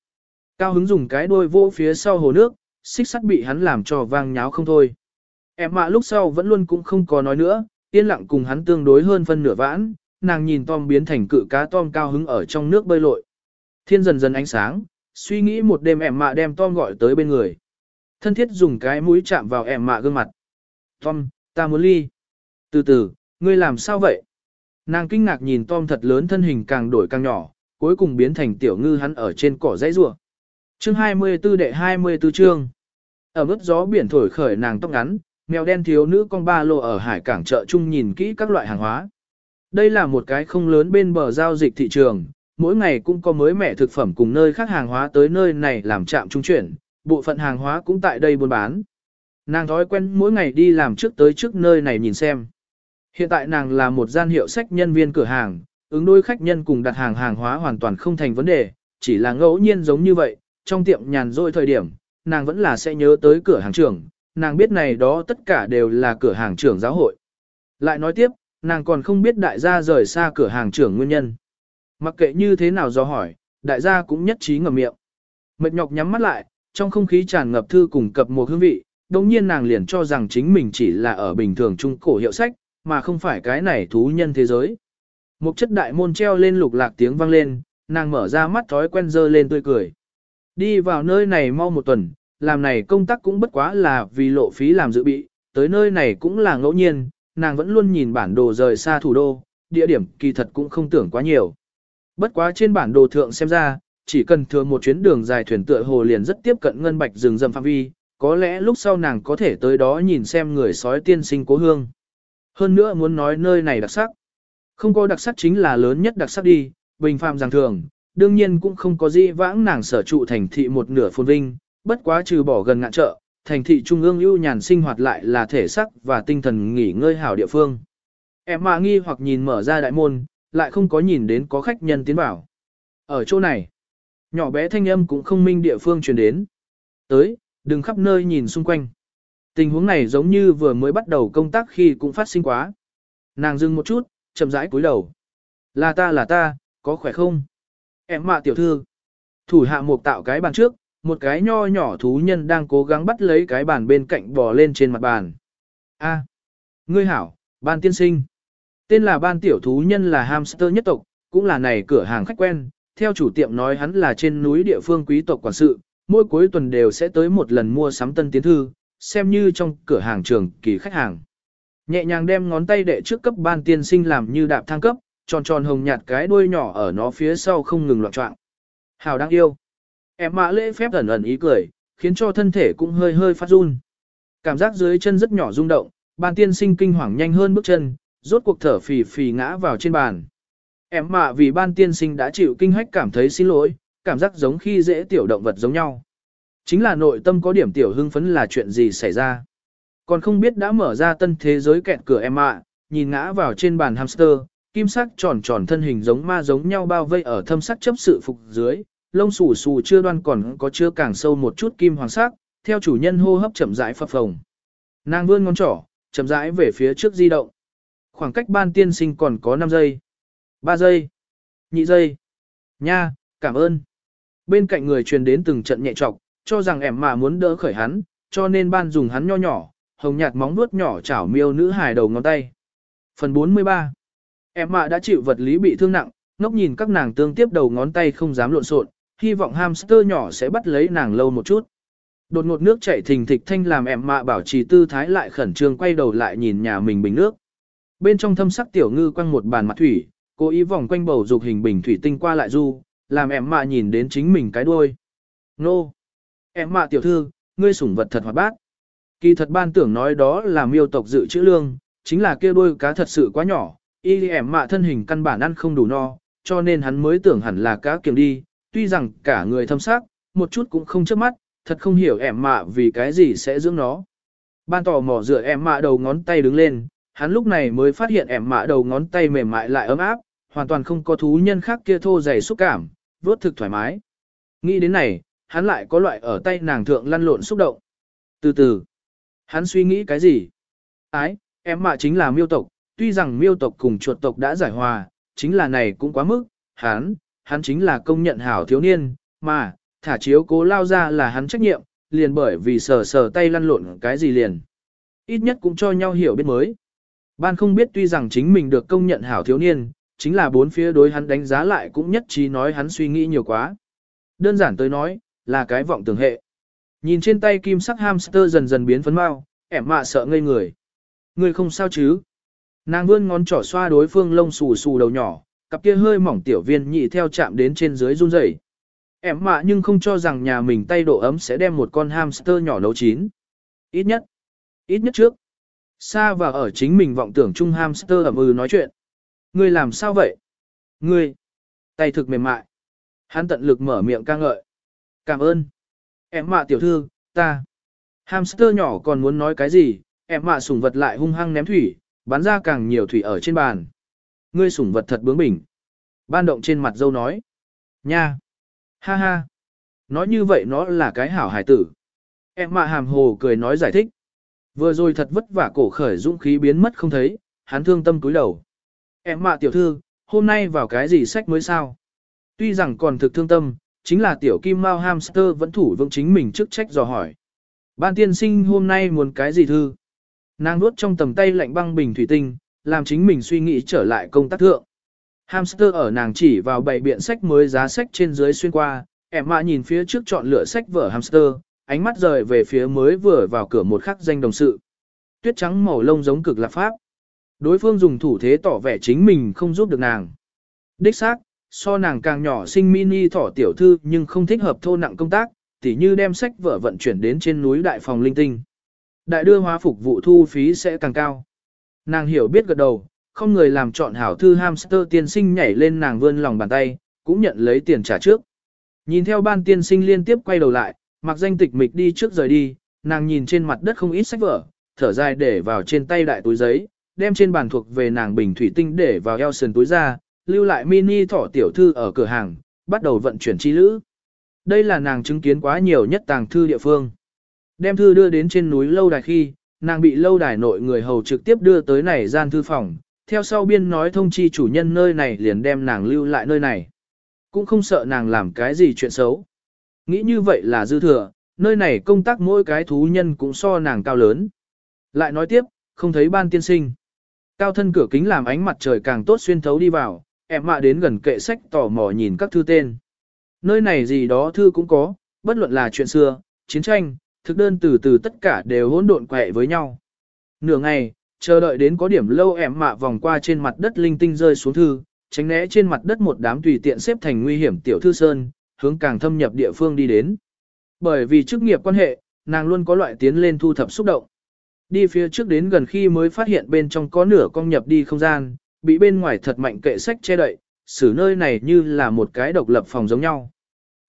Cao hứng dùng cái đuôi vô phía sau hồ nước, xích sắt bị hắn làm cho vang nháo không thôi. Em mạ lúc sau vẫn luôn cũng không có nói nữa, yên lặng cùng hắn tương đối hơn phân nửa vãn, nàng nhìn Tom biến thành cự cá Tom cao hứng ở trong nước bơi lội. Thiên dần dần ánh sáng, suy nghĩ một đêm em mạ đem Tom gọi tới bên người. Thân thiết dùng cái mũi chạm vào em mạ gương mặt. Tom, ta muốn ly. Từ từ, ngươi làm sao vậy? Nàng kinh ngạc nhìn Tom thật lớn thân hình càng đổi càng nhỏ, cuối cùng biến thành tiểu ngư hắn ở trên cỏ dãy rùa. Chương 24 đệ 24 chương. Ở mức gió biển thổi khởi nàng tóc ngắn, mèo đen thiếu nữ con ba lô ở hải cảng chợ chung nhìn kỹ các loại hàng hóa. Đây là một cái không lớn bên bờ giao dịch thị trường, mỗi ngày cũng có mới mẻ thực phẩm cùng nơi khác hàng hóa tới nơi này làm trạm trung chuyển, bộ phận hàng hóa cũng tại đây buôn bán. Nàng thói quen mỗi ngày đi làm trước tới trước nơi này nhìn xem. Hiện tại nàng là một gian hiệu sách nhân viên cửa hàng, ứng đối khách nhân cùng đặt hàng hàng hóa hoàn toàn không thành vấn đề, chỉ là ngẫu nhiên giống như vậy, trong tiệm nhàn rỗi thời điểm, nàng vẫn là sẽ nhớ tới cửa hàng trưởng, nàng biết này đó tất cả đều là cửa hàng trưởng giáo hội. Lại nói tiếp, nàng còn không biết đại gia rời xa cửa hàng trưởng nguyên nhân. Mặc kệ như thế nào do hỏi, đại gia cũng nhất trí ngầm miệng. Mệt nhọc nhắm mắt lại, trong không khí tràn ngập thư cùng cập một hương vị, đồng nhiên nàng liền cho rằng chính mình chỉ là ở bình thường trung cổ hiệu sách, mà không phải cái này thú nhân thế giới. Một chất đại môn treo lên lục lạc tiếng vang lên, nàng mở ra mắt thói quen dơ lên tươi cười. Đi vào nơi này mau một tuần, làm này công tác cũng bất quá là vì lộ phí làm dự bị, tới nơi này cũng là ngẫu nhiên, nàng vẫn luôn nhìn bản đồ rời xa thủ đô, địa điểm kỳ thật cũng không tưởng quá nhiều. Bất quá trên bản đồ thượng xem ra, chỉ cần thừa một chuyến đường dài thuyền tựa hồ liền rất tiếp cận ngân bạch rừng rầm phạm vi, có lẽ lúc sau nàng có thể tới đó nhìn xem người sói tiên sinh cố hương. Hơn nữa muốn nói nơi này đặc sắc. Không có đặc sắc chính là lớn nhất đặc sắc đi, bình phàm giảng thường, đương nhiên cũng không có gì vãng nàng sở trụ thành thị một nửa phồn vinh, bất quá trừ bỏ gần ngạn chợ, thành thị trung ương ưu nhàn sinh hoạt lại là thể sắc và tinh thần nghỉ ngơi hảo địa phương. Em mà nghi hoặc nhìn mở ra đại môn, lại không có nhìn đến có khách nhân tiến vào. Ở chỗ này, nhỏ bé thanh âm cũng không minh địa phương truyền đến. Tới, đừng khắp nơi nhìn xung quanh. Tình huống này giống như vừa mới bắt đầu công tác khi cũng phát sinh quá. Nàng dừng một chút, chậm rãi cúi đầu. Là ta là ta, có khỏe không? Em mạ tiểu thư. Thủ hạ một tạo cái bàn trước, một cái nho nhỏ thú nhân đang cố gắng bắt lấy cái bàn bên cạnh bò lên trên mặt bàn. A, ngươi hảo, ban tiên sinh. Tên là ban tiểu thú nhân là hamster nhất tộc, cũng là này cửa hàng khách quen. Theo chủ tiệm nói hắn là trên núi địa phương quý tộc quản sự, mỗi cuối tuần đều sẽ tới một lần mua sắm tân tiến thư, xem như trong cửa hàng trường kỳ khách hàng. Nhẹ nhàng đem ngón tay đệ trước cấp ban tiên sinh làm như đạp thang cấp, tròn tròn hồng nhạt cái đuôi nhỏ ở nó phía sau không ngừng loạn trọng. Hào đang yêu. Em mạ lễ phép ẩn ẩn ý cười, khiến cho thân thể cũng hơi hơi phát run. Cảm giác dưới chân rất nhỏ rung động, ban tiên sinh kinh hoàng nhanh hơn bước chân, rốt cuộc thở phì phì ngã vào trên bàn. Em mạ vì ban tiên sinh đã chịu kinh hách cảm thấy xin lỗi, cảm giác giống khi dễ tiểu động vật giống nhau. Chính là nội tâm có điểm tiểu hưng phấn là chuyện gì xảy ra. Còn không biết đã mở ra tân thế giới kẹt cửa em ạ, nhìn ngã vào trên bàn hamster, kim sắc tròn tròn thân hình giống ma giống nhau bao vây ở thâm sắc chấp sự phục dưới, lông xù xù chưa đoan còn có chưa càng sâu một chút kim hoàng sắc, theo chủ nhân hô hấp chậm rãi phập phồng. Nàng vươn ngón trỏ, chậm rãi về phía trước di động. Khoảng cách ban tiên sinh còn có 5 giây. 3 giây. Nhị giây. Nha, cảm ơn. Bên cạnh người truyền đến từng trận nhẹ trọc, cho rằng em mà muốn đỡ khởi hắn, cho nên ban dùng hắn nho nhỏ, hồng nhạt móng vuốt nhỏ chảo miêu nữ hài đầu ngón tay. Phần 43 Em mạ đã chịu vật lý bị thương nặng, ngốc nhìn các nàng tương tiếp đầu ngón tay không dám lộn xộn, hy vọng hamster nhỏ sẽ bắt lấy nàng lâu một chút. Đột ngột nước chảy thình thịch thanh làm em mạ bảo trì tư thái lại khẩn trương quay đầu lại nhìn nhà mình bình nước. Bên trong thâm sắc tiểu ngư quăng một bàn mặt thủy, cố ý vòng quanh bầu dục hình bình thủy tinh qua lại du, làm em mạ nhìn đến chính mình cái đuôi. Nô! Em mạ tiểu thư, ngươi sủng vật thật hoạt bát. Kỳ thật ban tưởng nói đó là miêu tộc dự trữ lương, chính là kia đuôi cá thật sự quá nhỏ, y em mạ thân hình căn bản ăn không đủ no, cho nên hắn mới tưởng hẳn là cá kiềm đi, tuy rằng cả người thâm sắc, một chút cũng không chớp mắt, thật không hiểu em mạ vì cái gì sẽ dưỡng nó. Ban tò mò dựa em mạ đầu ngón tay đứng lên, hắn lúc này mới phát hiện em mạ đầu ngón tay mềm mại lại ấm áp, hoàn toàn không có thú nhân khác kia thô dày xúc cảm, vốt thực thoải mái. Nghĩ đến này, hắn lại có loại ở tay nàng thượng lăn lộn xúc động. Từ từ, hắn suy nghĩ cái gì? Ái, em mạ chính là miêu tộc, tuy rằng miêu tộc cùng chuột tộc đã giải hòa, chính là này cũng quá mức, hắn, hắn chính là công nhận hảo thiếu niên, mà, thả chiếu cố lao ra là hắn trách nhiệm, liền bởi vì sờ sờ tay lăn lộn cái gì liền. Ít nhất cũng cho nhau hiểu biết mới. Ban không biết tuy rằng chính mình được công nhận hảo thiếu niên, chính là bốn phía đối hắn đánh giá lại cũng nhất trí nói hắn suy nghĩ nhiều quá. Đơn giản tới nói, là cái vọng tưởng hệ. Nhìn trên tay kim sắc hamster dần dần biến phấn mau, ẻm mạ sợ ngây người. Người không sao chứ? Nàng vươn ngón trỏ xoa đối phương lông xù xù đầu nhỏ, cặp kia hơi mỏng tiểu viên nhị theo chạm đến trên dưới run rẩy. Em mạ nhưng không cho rằng nhà mình tay độ ấm sẽ đem một con hamster nhỏ nấu chín. Ít nhất. Ít nhất trước. Xa và ở chính mình vọng tưởng chung hamster ẩm ừ nói chuyện. Ngươi làm sao vậy? Ngươi. Tay thực mềm mại. Hắn tận lực mở miệng ca ngợi. Cảm ơn. Em mạ tiểu thư, ta. Hamster nhỏ còn muốn nói cái gì, em mạ sủng vật lại hung hăng ném thủy, bắn ra càng nhiều thủy ở trên bàn. Ngươi sủng vật thật bướng bỉnh. Ban động trên mặt dâu nói. Nha. Ha ha. Nói như vậy nó là cái hảo hải tử. Em mạ hàm hồ cười nói giải thích. Vừa rồi thật vất vả cổ khởi dũng khí biến mất không thấy, hắn thương tâm cúi đầu. Em mạ tiểu thư, hôm nay vào cái gì sách mới sao? Tuy rằng còn thực thương tâm, chính là tiểu kim mao hamster vẫn thủ vững chính mình trước trách dò hỏi. Ban tiên sinh hôm nay muốn cái gì thư? Nàng nuốt trong tầm tay lạnh băng bình thủy tinh, làm chính mình suy nghĩ trở lại công tác thượng. Hamster ở nàng chỉ vào bảy biện sách mới giá sách trên dưới xuyên qua, em mạ nhìn phía trước chọn lựa sách vở hamster, ánh mắt rời về phía mới vừa vào cửa một khắc danh đồng sự. Tuyết trắng màu lông giống cực lạc pháp. Đối phương dùng thủ thế tỏ vẻ chính mình không giúp được nàng. Đích xác, so nàng càng nhỏ sinh mini thỏ tiểu thư nhưng không thích hợp thô nặng công tác, tỉ như đem sách vở vận chuyển đến trên núi đại phòng linh tinh. Đại đưa hóa phục vụ thu phí sẽ càng cao. Nàng hiểu biết gật đầu, không người làm chọn hảo thư hamster tiên sinh nhảy lên nàng vươn lòng bàn tay, cũng nhận lấy tiền trả trước. Nhìn theo ban tiên sinh liên tiếp quay đầu lại, mặc danh tịch mịch đi trước rời đi, nàng nhìn trên mặt đất không ít sách vở, thở dài để vào trên tay đại túi giấy, đem trên bàn thuộc về nàng bình thủy tinh để vào eo sườn túi ra, lưu lại mini thỏ tiểu thư ở cửa hàng, bắt đầu vận chuyển chi lữ. Đây là nàng chứng kiến quá nhiều nhất tàng thư địa phương. Đem thư đưa đến trên núi lâu đài khi, nàng bị lâu đài nội người hầu trực tiếp đưa tới này gian thư phòng, theo sau biên nói thông chi chủ nhân nơi này liền đem nàng lưu lại nơi này. Cũng không sợ nàng làm cái gì chuyện xấu. Nghĩ như vậy là dư thừa, nơi này công tác mỗi cái thú nhân cũng so nàng cao lớn. Lại nói tiếp, không thấy ban tiên sinh. Cao thân cửa kính làm ánh mặt trời càng tốt xuyên thấu đi vào, em mạ đến gần kệ sách tò mò nhìn các thư tên. Nơi này gì đó thư cũng có, bất luận là chuyện xưa, chiến tranh, thực đơn từ từ tất cả đều hỗn độn quẹ với nhau. Nửa ngày, chờ đợi đến có điểm lâu em mạ vòng qua trên mặt đất linh tinh rơi xuống thư, tránh né trên mặt đất một đám tùy tiện xếp thành nguy hiểm tiểu thư sơn, hướng càng thâm nhập địa phương đi đến. Bởi vì chức nghiệp quan hệ, nàng luôn có loại tiến lên thu thập xúc động. Đi phía trước đến gần khi mới phát hiện bên trong có nửa con nhập đi không gian, bị bên ngoài thật mạnh kệ sách che đậy, xử nơi này như là một cái độc lập phòng giống nhau.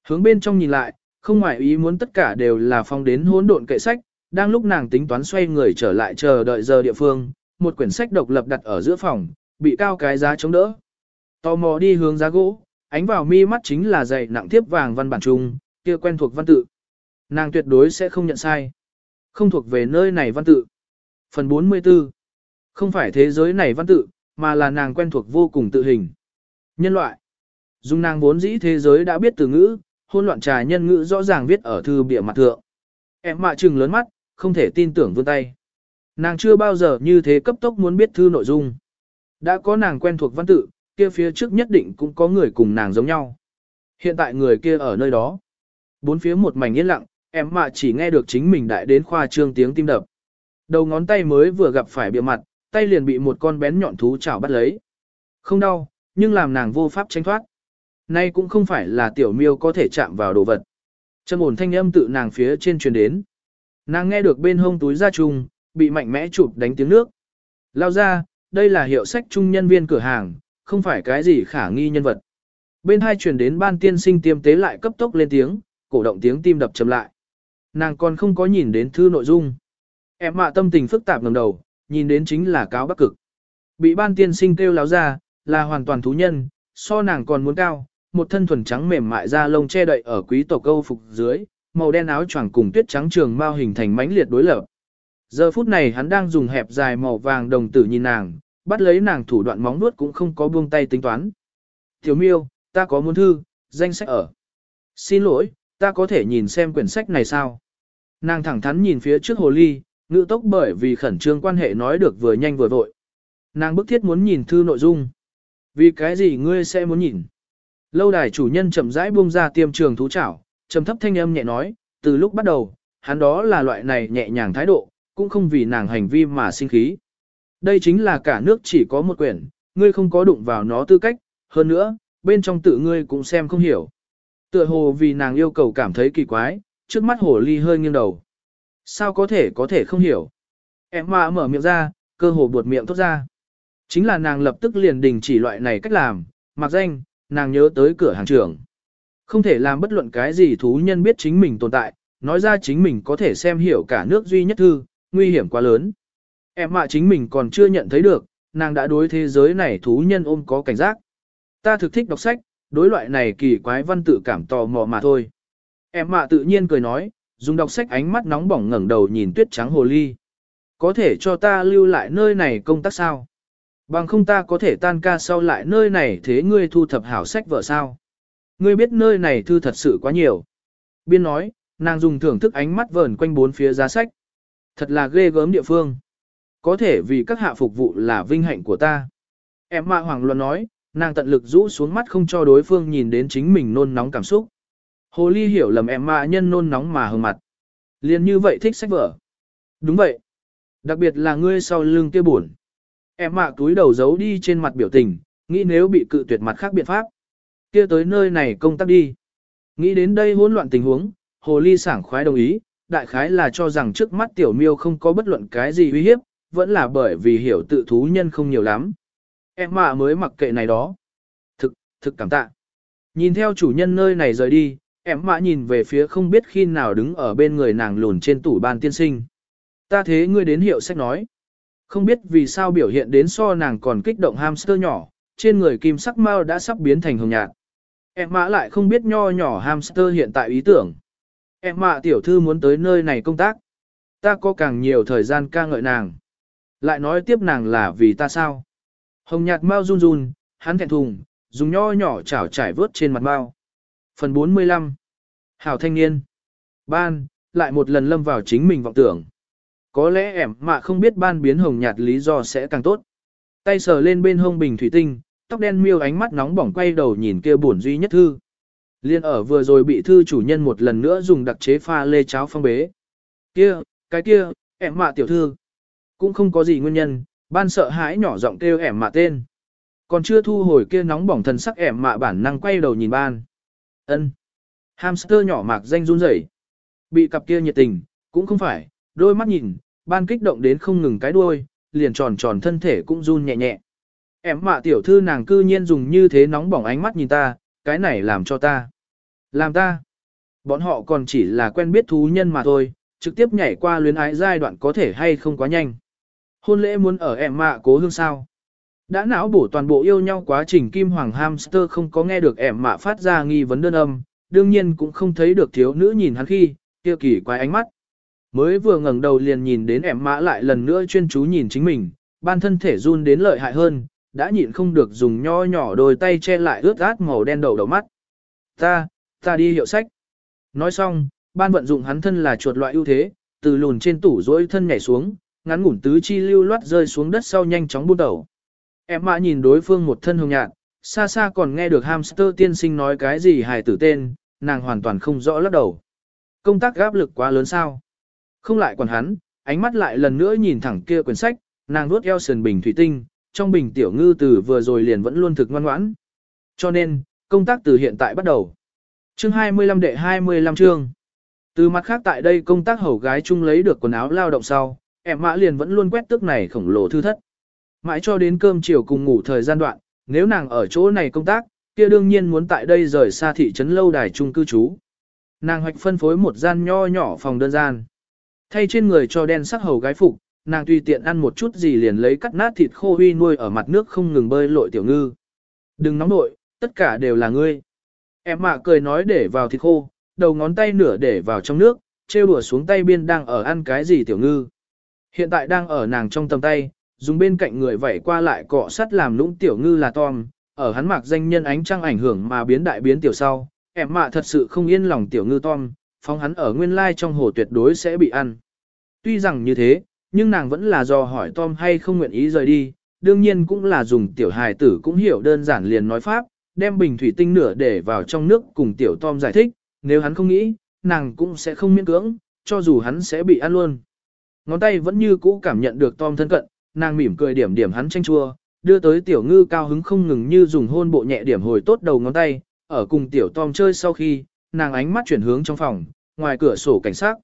Hướng bên trong nhìn lại, không ngoại ý muốn tất cả đều là phong đến hỗn độn kệ sách, đang lúc nàng tính toán xoay người trở lại chờ đợi giờ địa phương, một quyển sách độc lập đặt ở giữa phòng, bị cao cái giá chống đỡ. Tò mò đi hướng giá gỗ, ánh vào mi mắt chính là dày nặng tiếp vàng văn bản trung, kia quen thuộc văn tự. Nàng tuyệt đối sẽ không nhận sai. Không thuộc về nơi này văn tự. Phần 44 Không phải thế giới này văn tự, mà là nàng quen thuộc vô cùng tự hình. Nhân loại Dung nàng vốn dĩ thế giới đã biết từ ngữ, hôn loạn trà nhân ngữ rõ ràng viết ở thư bìa mặt thượng. Em mạ trừng lớn mắt, không thể tin tưởng vươn tay. Nàng chưa bao giờ như thế cấp tốc muốn biết thư nội dung. Đã có nàng quen thuộc văn tự, kia phía trước nhất định cũng có người cùng nàng giống nhau. Hiện tại người kia ở nơi đó. Bốn phía một mảnh yên lặng, em mạ chỉ nghe được chính mình đại đến khoa trương tiếng tim đập. Đầu ngón tay mới vừa gặp phải bìa mặt, tay liền bị một con bén nhọn thú chảo bắt lấy. Không đau, nhưng làm nàng vô pháp tránh thoát. Nay cũng không phải là tiểu miêu có thể chạm vào đồ vật. Trầm ổn thanh âm tự nàng phía trên truyền đến. Nàng nghe được bên hông túi ra trùng, bị mạnh mẽ chụp đánh tiếng nước. Lao ra, đây là hiệu sách trung nhân viên cửa hàng, không phải cái gì khả nghi nhân vật. Bên hai truyền đến ban tiên sinh tiêm tế lại cấp tốc lên tiếng, cổ động tiếng tim đập chậm lại. Nàng còn không có nhìn đến thư nội dung. Em mạ tâm tình phức tạp ngẩng đầu, nhìn đến chính là cáo bắc cực. Bị ban tiên sinh kêu láo ra, là hoàn toàn thú nhân, so nàng còn muốn cao, một thân thuần trắng mềm mại da lông che đậy ở quý tộc câu phục dưới, màu đen áo choàng cùng tuyết trắng trường mao hình thành mãnh liệt đối lập. Giờ phút này hắn đang dùng hẹp dài màu vàng đồng tử nhìn nàng, bắt lấy nàng thủ đoạn móng nuốt cũng không có buông tay tính toán. Tiểu miêu, ta có muốn thư, danh sách ở. Xin lỗi, ta có thể nhìn xem quyển sách này sao? Nàng thẳng thắn nhìn phía trước hồ ly, ngữ tốc bởi vì khẩn trương quan hệ nói được vừa nhanh vừa vội. Nàng bức thiết muốn nhìn thư nội dung. Vì cái gì ngươi sẽ muốn nhìn? Lâu đài chủ nhân chậm rãi buông ra tiêm trường thú chảo, trầm thấp thanh âm nhẹ nói, từ lúc bắt đầu, hắn đó là loại này nhẹ nhàng thái độ, cũng không vì nàng hành vi mà sinh khí. Đây chính là cả nước chỉ có một quyển, ngươi không có đụng vào nó tư cách, hơn nữa, bên trong tự ngươi cũng xem không hiểu. Tựa hồ vì nàng yêu cầu cảm thấy kỳ quái, trước mắt hồ ly hơi nghiêng đầu. Sao có thể có thể không hiểu? Em mà mở miệng ra, cơ hồ buột miệng thốt ra. Chính là nàng lập tức liền đình chỉ loại này cách làm, mặc danh, nàng nhớ tới cửa hàng trưởng. Không thể làm bất luận cái gì thú nhân biết chính mình tồn tại, nói ra chính mình có thể xem hiểu cả nước duy nhất thư, nguy hiểm quá lớn. Em mạ chính mình còn chưa nhận thấy được, nàng đã đối thế giới này thú nhân ôm có cảnh giác. Ta thực thích đọc sách, đối loại này kỳ quái văn tự cảm tò mò mà thôi. Em mạ tự nhiên cười nói, dùng đọc sách ánh mắt nóng bỏng ngẩng đầu nhìn tuyết trắng hồ ly. Có thể cho ta lưu lại nơi này công tác sao? Bằng không ta có thể tan ca sau lại nơi này thế ngươi thu thập hảo sách vợ sao? Ngươi biết nơi này thư thật sự quá nhiều. Biên nói, nàng dùng thưởng thức ánh mắt vờn quanh bốn phía giá sách. Thật là ghê gớm địa phương. Có thể vì các hạ phục vụ là vinh hạnh của ta. Em mạ hoàng luận nói, nàng tận lực rũ xuống mắt không cho đối phương nhìn đến chính mình nôn nóng cảm xúc. Hồ ly hiểu lầm em mạ nhân nôn nóng mà hờ mặt. Liền như vậy thích sách vở. Đúng vậy. Đặc biệt là ngươi sau lưng kia buồn. Em mạ túi đầu giấu đi trên mặt biểu tình, nghĩ nếu bị cự tuyệt mặt khác biện pháp. kia tới nơi này công tác đi. Nghĩ đến đây hỗn loạn tình huống, hồ ly sảng khoái đồng ý, đại khái là cho rằng trước mắt tiểu miêu không có bất luận cái gì uy hiếp, vẫn là bởi vì hiểu tự thú nhân không nhiều lắm. Em mạ mới mặc kệ này đó. Thực, thực cảm tạ. Nhìn theo chủ nhân nơi này rời đi, em mạ nhìn về phía không biết khi nào đứng ở bên người nàng lùn trên tủ ban tiên sinh. Ta thế ngươi đến hiệu sách nói. Không biết vì sao biểu hiện đến so nàng còn kích động hamster nhỏ, trên người kim sắc mau đã sắp biến thành hồng nhạt. Em mã lại không biết nho nhỏ hamster hiện tại ý tưởng. Em mạ tiểu thư muốn tới nơi này công tác. Ta có càng nhiều thời gian ca ngợi nàng. Lại nói tiếp nàng là vì ta sao. Hồng nhạt mau run run, hắn thẹn thùng, dùng nho nhỏ chảo trải vớt trên mặt mau. Phần 45 Hảo thanh niên Ban, lại một lần lâm vào chính mình vọng tưởng. Có lẽ ẻm mạ không biết ban biến hồng nhạt lý do sẽ càng tốt. Tay sờ lên bên hông bình thủy tinh, tóc đen miêu ánh mắt nóng bỏng quay đầu nhìn kia buồn duy nhất thư. Liên ở vừa rồi bị thư chủ nhân một lần nữa dùng đặc chế pha lê cháo phong bế. Kia, cái kia, ẻm mạ tiểu thư. Cũng không có gì nguyên nhân, ban sợ hãi nhỏ giọng kêu ẻm mạ tên. Còn chưa thu hồi kia nóng bỏng thần sắc ẻm mạ bản năng quay đầu nhìn ban. ân Hamster nhỏ mạc danh run rẩy, Bị cặp kia nhiệt tình, cũng không phải, đôi mắt nhìn, ban kích động đến không ngừng cái đuôi, liền tròn tròn thân thể cũng run nhẹ nhẹ. Em mạ tiểu thư nàng cư nhiên dùng như thế nóng bỏng ánh mắt nhìn ta, cái này làm cho ta. Làm ta. Bọn họ còn chỉ là quen biết thú nhân mà thôi, trực tiếp nhảy qua luyến ái giai đoạn có thể hay không quá nhanh. Hôn lễ muốn ở em mạ cố hương sao. Đã não bổ toàn bộ yêu nhau quá trình kim hoàng hamster không có nghe được em mạ phát ra nghi vấn đơn âm, đương nhiên cũng không thấy được thiếu nữ nhìn hắn khi, kia kỳ quái ánh mắt. Mới vừa ngẩng đầu liền nhìn đến em mã lại lần nữa chuyên chú nhìn chính mình, ban thân thể run đến lợi hại hơn, đã nhịn không được dùng nho nhỏ đôi tay che lại ướt át màu đen đầu đầu mắt. Ta, ta đi hiệu sách. Nói xong, ban vận dụng hắn thân là chuột loại ưu thế, từ lùn trên tủ rỗi thân nhảy xuống, ngắn ngủn tứ chi lưu loát rơi xuống đất sau nhanh chóng buôn đầu. Em mã nhìn đối phương một thân hồng nhạt, xa xa còn nghe được hamster tiên sinh nói cái gì hài tử tên, nàng hoàn toàn không rõ lắc đầu. Công tác gáp lực quá lớn sao? Không lại còn hắn, ánh mắt lại lần nữa nhìn thẳng kia quyển sách, nàng nuốt eo sườn bình thủy tinh, trong bình tiểu ngư từ vừa rồi liền vẫn luôn thực ngoan ngoãn. Cho nên, công tác từ hiện tại bắt đầu. Chương 25 đệ 25 chương. Từ mặt khác tại đây công tác hầu gái chung lấy được quần áo lao động sau, em mã liền vẫn luôn quét tước này khổng lồ thư thất. Mãi cho đến cơm chiều cùng ngủ thời gian đoạn, nếu nàng ở chỗ này công tác, kia đương nhiên muốn tại đây rời xa thị trấn lâu đài chung cư trú. Nàng hoạch phân phối một gian nho nhỏ phòng đơn gian. Thay trên người cho đen sắc hầu gái phục, nàng tùy tiện ăn một chút gì liền lấy cắt nát thịt khô huy nuôi ở mặt nước không ngừng bơi lội tiểu ngư. Đừng nóng nội, tất cả đều là ngươi. Em mạ cười nói để vào thịt khô, đầu ngón tay nửa để vào trong nước, trêu đùa xuống tay biên đang ở ăn cái gì tiểu ngư. Hiện tại đang ở nàng trong tầm tay, dùng bên cạnh người vẩy qua lại cọ sắt làm lũng tiểu ngư là Tom, ở hắn mạc danh nhân ánh trăng ảnh hưởng mà biến đại biến tiểu sau, em mạ thật sự không yên lòng tiểu ngư Tom, phóng hắn ở nguyên lai trong hồ tuyệt đối sẽ bị ăn. Tuy rằng như thế, nhưng nàng vẫn là do hỏi Tom hay không nguyện ý rời đi, đương nhiên cũng là dùng tiểu hài tử cũng hiểu đơn giản liền nói pháp, đem bình thủy tinh nửa để vào trong nước cùng tiểu Tom giải thích, nếu hắn không nghĩ, nàng cũng sẽ không miễn cưỡng, cho dù hắn sẽ bị ăn luôn. Ngón tay vẫn như cũ cảm nhận được Tom thân cận, nàng mỉm cười điểm điểm hắn tranh chua, đưa tới tiểu ngư cao hứng không ngừng như dùng hôn bộ nhẹ điểm hồi tốt đầu ngón tay, ở cùng tiểu Tom chơi sau khi, nàng ánh mắt chuyển hướng trong phòng, ngoài cửa sổ cảnh sát.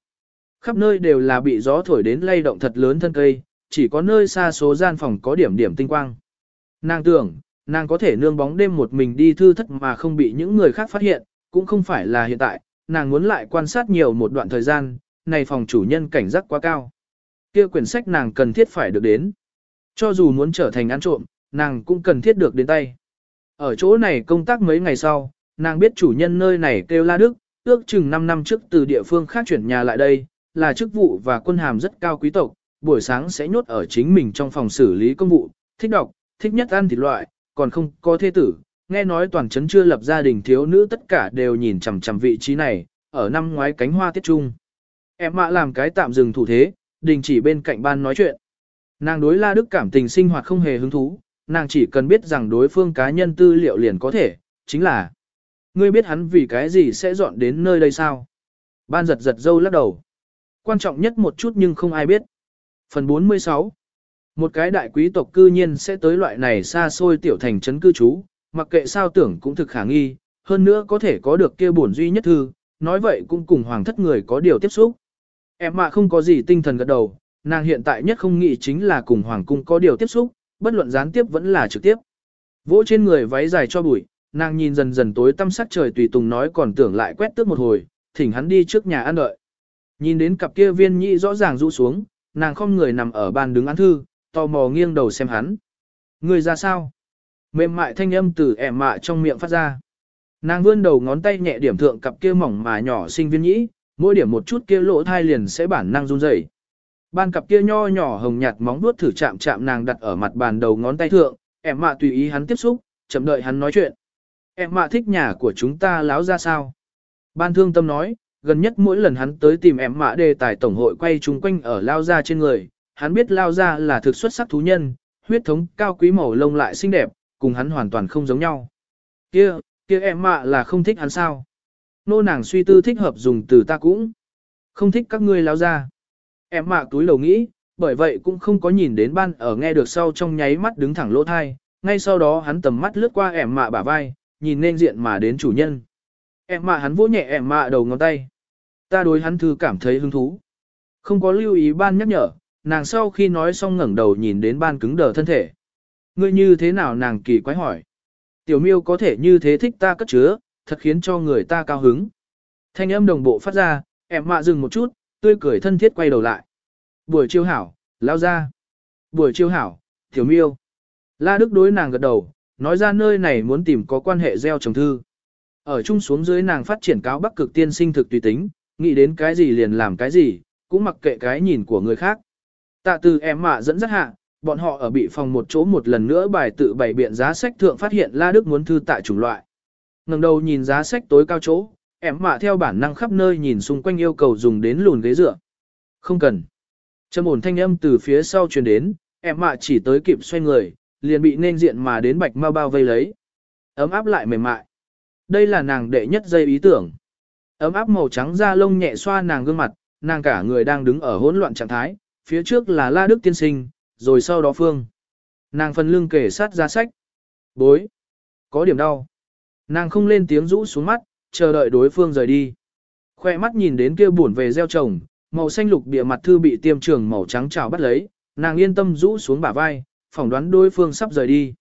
Khắp nơi đều là bị gió thổi đến lay động thật lớn thân cây, chỉ có nơi xa số gian phòng có điểm điểm tinh quang. Nàng tưởng, nàng có thể nương bóng đêm một mình đi thư thất mà không bị những người khác phát hiện, cũng không phải là hiện tại, nàng muốn lại quan sát nhiều một đoạn thời gian, này phòng chủ nhân cảnh giác quá cao. Kia quyển sách nàng cần thiết phải được đến. Cho dù muốn trở thành ăn trộm, nàng cũng cần thiết được đến tay. Ở chỗ này công tác mấy ngày sau, nàng biết chủ nhân nơi này kêu La Đức, ước chừng 5 năm trước từ địa phương khác chuyển nhà lại đây, là chức vụ và quân hàm rất cao quý tộc, buổi sáng sẽ nhốt ở chính mình trong phòng xử lý công vụ, thích đọc, thích nhất ăn thịt loại, còn không có thế tử. Nghe nói toàn trấn chưa lập gia đình thiếu nữ tất cả đều nhìn chằm chằm vị trí này, ở năm ngoái cánh hoa tiết trung. Em mạ làm cái tạm dừng thủ thế, đình chỉ bên cạnh ban nói chuyện. Nàng đối La Đức cảm tình sinh hoạt không hề hứng thú, nàng chỉ cần biết rằng đối phương cá nhân tư liệu liền có thể, chính là Ngươi biết hắn vì cái gì sẽ dọn đến nơi đây sao? Ban giật giật dâu lắc đầu. Quan trọng nhất một chút nhưng không ai biết. Phần 46 Một cái đại quý tộc cư nhiên sẽ tới loại này xa xôi tiểu thành trấn cư trú, mặc kệ sao tưởng cũng thực khả nghi, hơn nữa có thể có được kia bổn duy nhất thư, nói vậy cũng cùng hoàng thất người có điều tiếp xúc. Em mà không có gì tinh thần gật đầu, nàng hiện tại nhất không nghĩ chính là cùng hoàng cung có điều tiếp xúc, bất luận gián tiếp vẫn là trực tiếp. Vỗ trên người váy dài cho bụi, nàng nhìn dần dần tối tăm sắc trời tùy tùng nói còn tưởng lại quét tước một hồi, thỉnh hắn đi trước nhà ăn đợi. Nhìn đến cặp kia viên nhị rõ ràng rũ xuống, nàng không người nằm ở bàn đứng ăn thư, tò mò nghiêng đầu xem hắn. Người ra sao? Mềm mại thanh âm từ ẻ mạ trong miệng phát ra. Nàng vươn đầu ngón tay nhẹ điểm thượng cặp kia mỏng mà nhỏ sinh viên nhĩ, mỗi điểm một chút kia lỗ thai liền sẽ bản năng run rẩy. Ban cặp kia nho nhỏ hồng nhạt móng vuốt thử chạm chạm nàng đặt ở mặt bàn đầu ngón tay thượng, ẻm mạ tùy ý hắn tiếp xúc, chậm đợi hắn nói chuyện. Em mạ thích nhà của chúng ta láo ra sao? Ban thương tâm nói, gần nhất mỗi lần hắn tới tìm em mạ đề tài tổng hội quay chung quanh ở lao ra trên người, hắn biết lao ra là thực xuất sắc thú nhân, huyết thống cao quý màu lông lại xinh đẹp, cùng hắn hoàn toàn không giống nhau. Kia, kia em mạ là không thích hắn sao? Nô nàng suy tư thích hợp dùng từ ta cũng không thích các ngươi lao ra. Em mạ túi lầu nghĩ, bởi vậy cũng không có nhìn đến ban ở nghe được sau trong nháy mắt đứng thẳng lỗ thai, ngay sau đó hắn tầm mắt lướt qua em mạ bả vai, nhìn nên diện mà đến chủ nhân. Em mạ hắn vỗ nhẹ em mạ đầu ngón tay. Ta đối hắn thư cảm thấy hứng thú. Không có lưu ý ban nhắc nhở, nàng sau khi nói xong ngẩng đầu nhìn đến ban cứng đờ thân thể. Ngươi như thế nào nàng kỳ quái hỏi. Tiểu miêu có thể như thế thích ta cất chứa, thật khiến cho người ta cao hứng. Thanh âm đồng bộ phát ra, em mạ dừng một chút, tươi cười thân thiết quay đầu lại. Buổi chiêu hảo, lao ra. Buổi chiêu hảo, tiểu miêu. La Đức đối nàng gật đầu, nói ra nơi này muốn tìm có quan hệ gieo trồng thư. Ở chung xuống dưới nàng phát triển cáo bắc cực tiên sinh thực tùy tính, nghĩ đến cái gì liền làm cái gì, cũng mặc kệ cái nhìn của người khác. Tạ từ em mạ dẫn dắt hạ, bọn họ ở bị phòng một chỗ một lần nữa bài tự bày biện giá sách thượng phát hiện La Đức muốn thư tại chủng loại. ngẩng đầu nhìn giá sách tối cao chỗ, em mạ theo bản năng khắp nơi nhìn xung quanh yêu cầu dùng đến lùn ghế dựa. Không cần. Trầm ổn thanh âm từ phía sau truyền đến, em mạ chỉ tới kịp xoay người, liền bị nên diện mà đến bạch mau bao vây lấy. Ấm áp lại mềm mại. Đây là nàng đệ nhất dây ý tưởng. Ấm áp màu trắng da lông nhẹ xoa nàng gương mặt, nàng cả người đang đứng ở hỗn loạn trạng thái, phía trước là La Đức tiên sinh, rồi sau đó Phương. Nàng phần lưng kể sát ra sách. Bối. Có điểm đau. Nàng không lên tiếng rũ xuống mắt, chờ đợi đối phương rời đi. Khoe mắt nhìn đến kia buồn về gieo trồng, màu xanh lục địa mặt thư bị tiêm trường màu trắng trào bắt lấy, nàng yên tâm rũ xuống bả vai, phỏng đoán đối phương sắp rời đi.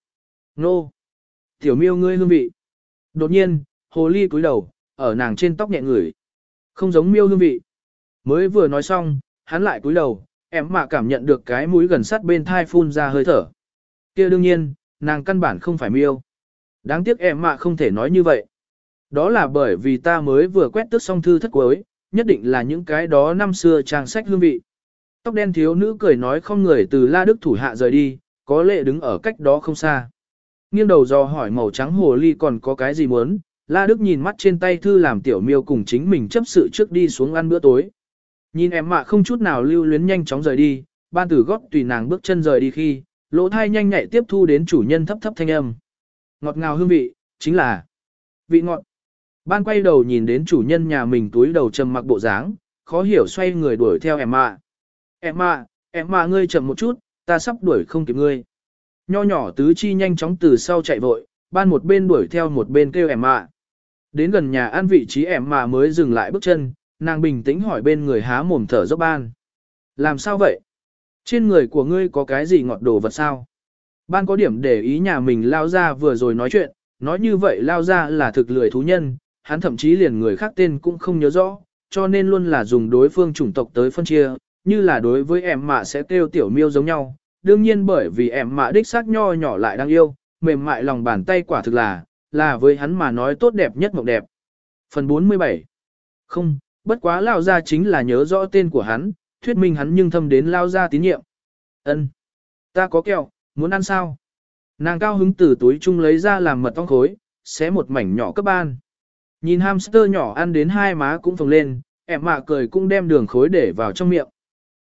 Nô! Tiểu miêu ngươi hương vị. Đột nhiên, hồ ly cúi đầu, ở nàng trên tóc nhẹ ngửi. Không giống miêu hương vị. Mới vừa nói xong, hắn lại cúi đầu, em mà cảm nhận được cái mũi gần sát bên thai phun ra hơi thở. kia đương nhiên, nàng căn bản không phải miêu. Đáng tiếc em mạ không thể nói như vậy. Đó là bởi vì ta mới vừa quét tước xong thư thất cuối, nhất định là những cái đó năm xưa trang sách hương vị. Tóc đen thiếu nữ cười nói không người từ La Đức thủ hạ rời đi, có lệ đứng ở cách đó không xa. Nghiêng đầu do hỏi màu trắng hồ ly còn có cái gì muốn, La Đức nhìn mắt trên tay thư làm tiểu miêu cùng chính mình chấp sự trước đi xuống ăn bữa tối. Nhìn em mạ không chút nào lưu luyến nhanh chóng rời đi, ban tử gót tùy nàng bước chân rời đi khi, lỗ thai nhanh nhạy tiếp thu đến chủ nhân thấp thấp thanh âm. Ngọt ngào hương vị, chính là vị ngọt. Ban quay đầu nhìn đến chủ nhân nhà mình túi đầu trầm mặc bộ dáng, khó hiểu xoay người đuổi theo em mạ. Em mạ, em mạ ngươi chậm một chút, ta sắp đuổi không kịp ngươi. Nho nhỏ tứ chi nhanh chóng từ sau chạy vội, ban một bên đuổi theo một bên kêu em mạ. Đến gần nhà ăn vị trí em mạ mới dừng lại bước chân, nàng bình tĩnh hỏi bên người há mồm thở dốc ban. Làm sao vậy? Trên người của ngươi có cái gì ngọt đồ vật sao? Ban có điểm để ý nhà mình lao ra vừa rồi nói chuyện, nói như vậy lao ra là thực lười thú nhân, hắn thậm chí liền người khác tên cũng không nhớ rõ, cho nên luôn là dùng đối phương chủng tộc tới phân chia, như là đối với em mạ sẽ kêu tiểu miêu giống nhau. Đương nhiên bởi vì em mạ đích xác nho nhỏ lại đang yêu, mềm mại lòng bàn tay quả thực là, là với hắn mà nói tốt đẹp nhất mộng đẹp. Phần 47 Không, bất quá lao ra chính là nhớ rõ tên của hắn, thuyết minh hắn nhưng thâm đến lao ra tín nhiệm. ân Ta có kẹo, muốn ăn sao? Nàng cao hứng từ túi chung lấy ra làm mật ong khối, xé một mảnh nhỏ cấp ban. Nhìn hamster nhỏ ăn đến hai má cũng phồng lên, em mạ cười cũng đem đường khối để vào trong miệng.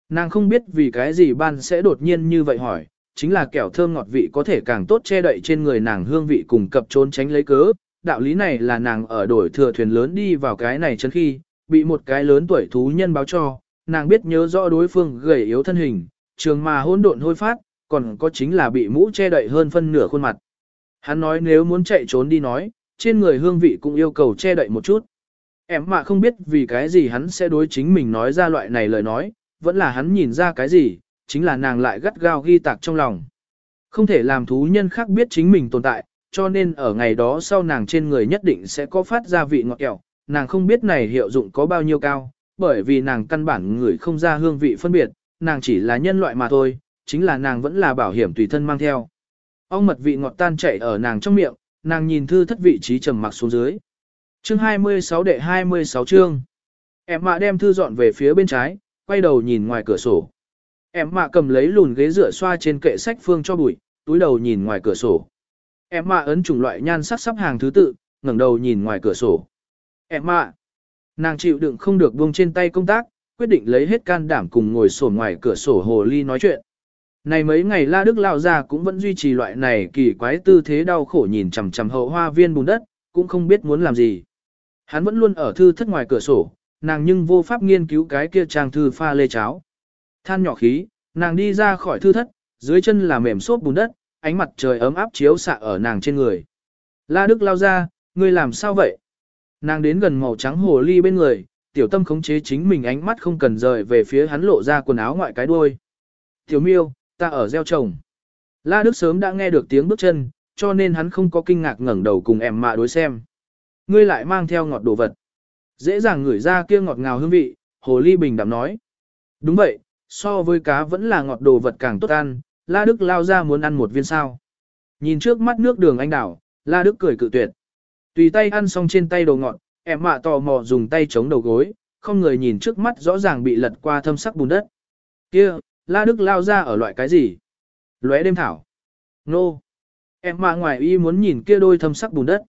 Nàng không biết vì cái gì ban sẽ đột nhiên như vậy hỏi, chính là kẹo thơm ngọt vị có thể càng tốt che đậy trên người nàng hương vị cùng cập trốn tránh lấy cớ. Đạo lý này là nàng ở đổi thừa thuyền lớn đi vào cái này chân khi, bị một cái lớn tuổi thú nhân báo cho, nàng biết nhớ rõ đối phương gầy yếu thân hình, trường mà hỗn độn hôi phát, còn có chính là bị mũ che đậy hơn phân nửa khuôn mặt. Hắn nói nếu muốn chạy trốn đi nói, trên người hương vị cũng yêu cầu che đậy một chút. Em mà không biết vì cái gì hắn sẽ đối chính mình nói ra loại này lời nói, vẫn là hắn nhìn ra cái gì, chính là nàng lại gắt gao ghi tạc trong lòng. Không thể làm thú nhân khác biết chính mình tồn tại, cho nên ở ngày đó sau nàng trên người nhất định sẽ có phát ra vị ngọt kẹo, nàng không biết này hiệu dụng có bao nhiêu cao, bởi vì nàng căn bản người không ra hương vị phân biệt, nàng chỉ là nhân loại mà thôi, chính là nàng vẫn là bảo hiểm tùy thân mang theo. ông mật vị ngọt tan chảy ở nàng trong miệng, nàng nhìn thư thất vị trí trầm mặc xuống dưới. Chương 26 đệ 26 chương. Em mạ đem thư dọn về phía bên trái, quay đầu nhìn ngoài cửa sổ. Em mạ cầm lấy lùn ghế rửa xoa trên kệ sách phương cho bụi, túi đầu nhìn ngoài cửa sổ. Em mạ ấn chủng loại nhan sắc sắp hàng thứ tự, ngẩng đầu nhìn ngoài cửa sổ. Em mạ. Nàng chịu đựng không được buông trên tay công tác, quyết định lấy hết can đảm cùng ngồi sổ ngoài cửa sổ hồ ly nói chuyện. Này mấy ngày La Đức lao ra cũng vẫn duy trì loại này kỳ quái tư thế đau khổ nhìn chằm chằm hậu hoa viên bùn đất, cũng không biết muốn làm gì. Hắn vẫn luôn ở thư thất ngoài cửa sổ, nàng nhưng vô pháp nghiên cứu cái kia trang thư pha lê cháo. Than nhỏ khí, nàng đi ra khỏi thư thất, dưới chân là mềm xốp bùn đất, ánh mặt trời ấm áp chiếu xạ ở nàng trên người. La Đức lao ra, ngươi làm sao vậy? Nàng đến gần màu trắng hồ ly bên người, tiểu tâm khống chế chính mình ánh mắt không cần rời về phía hắn lộ ra quần áo ngoại cái đuôi. Tiểu miêu, ta ở gieo trồng. La Đức sớm đã nghe được tiếng bước chân, cho nên hắn không có kinh ngạc ngẩng đầu cùng em mạ đối xem. Ngươi lại mang theo ngọt đồ vật. Dễ dàng ngửi ra kia ngọt ngào hương vị, hồ ly bình đạm nói. Đúng vậy, so với cá vẫn là ngọt đồ vật càng tốt ăn, La Đức lao ra muốn ăn một viên sao. Nhìn trước mắt nước đường anh đảo, La Đức cười cự tuyệt. Tùy tay ăn xong trên tay đồ ngọt, em mạ tò mò dùng tay chống đầu gối, không người nhìn trước mắt rõ ràng bị lật qua thâm sắc bùn đất. Kia, La Đức lao ra ở loại cái gì? Lóe đêm thảo. Nô. Em mạ ngoài y muốn nhìn kia đôi thâm sắc bùn đất.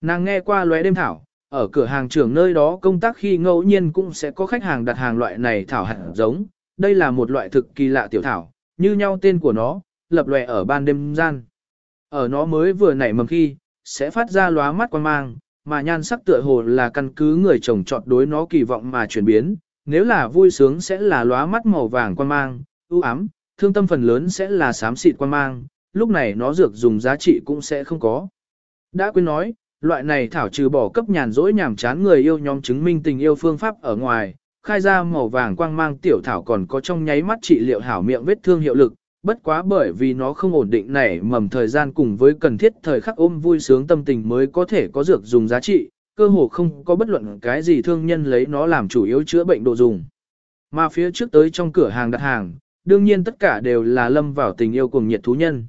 Nàng nghe qua lóe đêm thảo, ở cửa hàng trưởng nơi đó công tác khi ngẫu nhiên cũng sẽ có khách hàng đặt hàng loại này thảo hạt giống. Đây là một loại thực kỳ lạ tiểu thảo, như nhau tên của nó, lập lòe ở ban đêm gian. Ở nó mới vừa nảy mầm khi, sẽ phát ra lóa mắt quan mang, mà nhan sắc tựa hồ là căn cứ người trồng trọt đối nó kỳ vọng mà chuyển biến, nếu là vui sướng sẽ là lóa mắt màu vàng quan mang, ưu ám, thương tâm phần lớn sẽ là xám xịt quan mang, lúc này nó dược dùng giá trị cũng sẽ không có. Đã quên nói, loại này thảo trừ bỏ cấp nhàn rỗi nhảm chán người yêu nhóm chứng minh tình yêu phương pháp ở ngoài, khai ra màu vàng quang mang tiểu thảo còn có trong nháy mắt trị liệu hảo miệng vết thương hiệu lực, bất quá bởi vì nó không ổn định nảy mầm thời gian cùng với cần thiết thời khắc ôm vui sướng tâm tình mới có thể có dược dùng giá trị, cơ hồ không có bất luận cái gì thương nhân lấy nó làm chủ yếu chữa bệnh độ dùng. Mà phía trước tới trong cửa hàng đặt hàng, đương nhiên tất cả đều là lâm vào tình yêu cùng nhiệt thú nhân.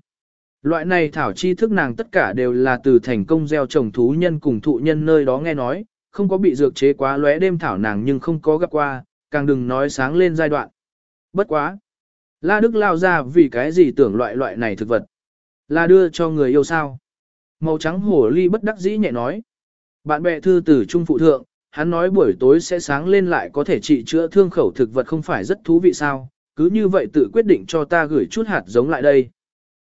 Loại này thảo chi thức nàng tất cả đều là từ thành công gieo trồng thú nhân cùng thụ nhân nơi đó nghe nói, không có bị dược chế quá lóe đêm thảo nàng nhưng không có gặp qua, càng đừng nói sáng lên giai đoạn. Bất quá. La Đức lao ra vì cái gì tưởng loại loại này thực vật. Là đưa cho người yêu sao. Màu trắng hổ ly bất đắc dĩ nhẹ nói. Bạn bè thư tử trung phụ thượng, hắn nói buổi tối sẽ sáng lên lại có thể trị chữa thương khẩu thực vật không phải rất thú vị sao, cứ như vậy tự quyết định cho ta gửi chút hạt giống lại đây.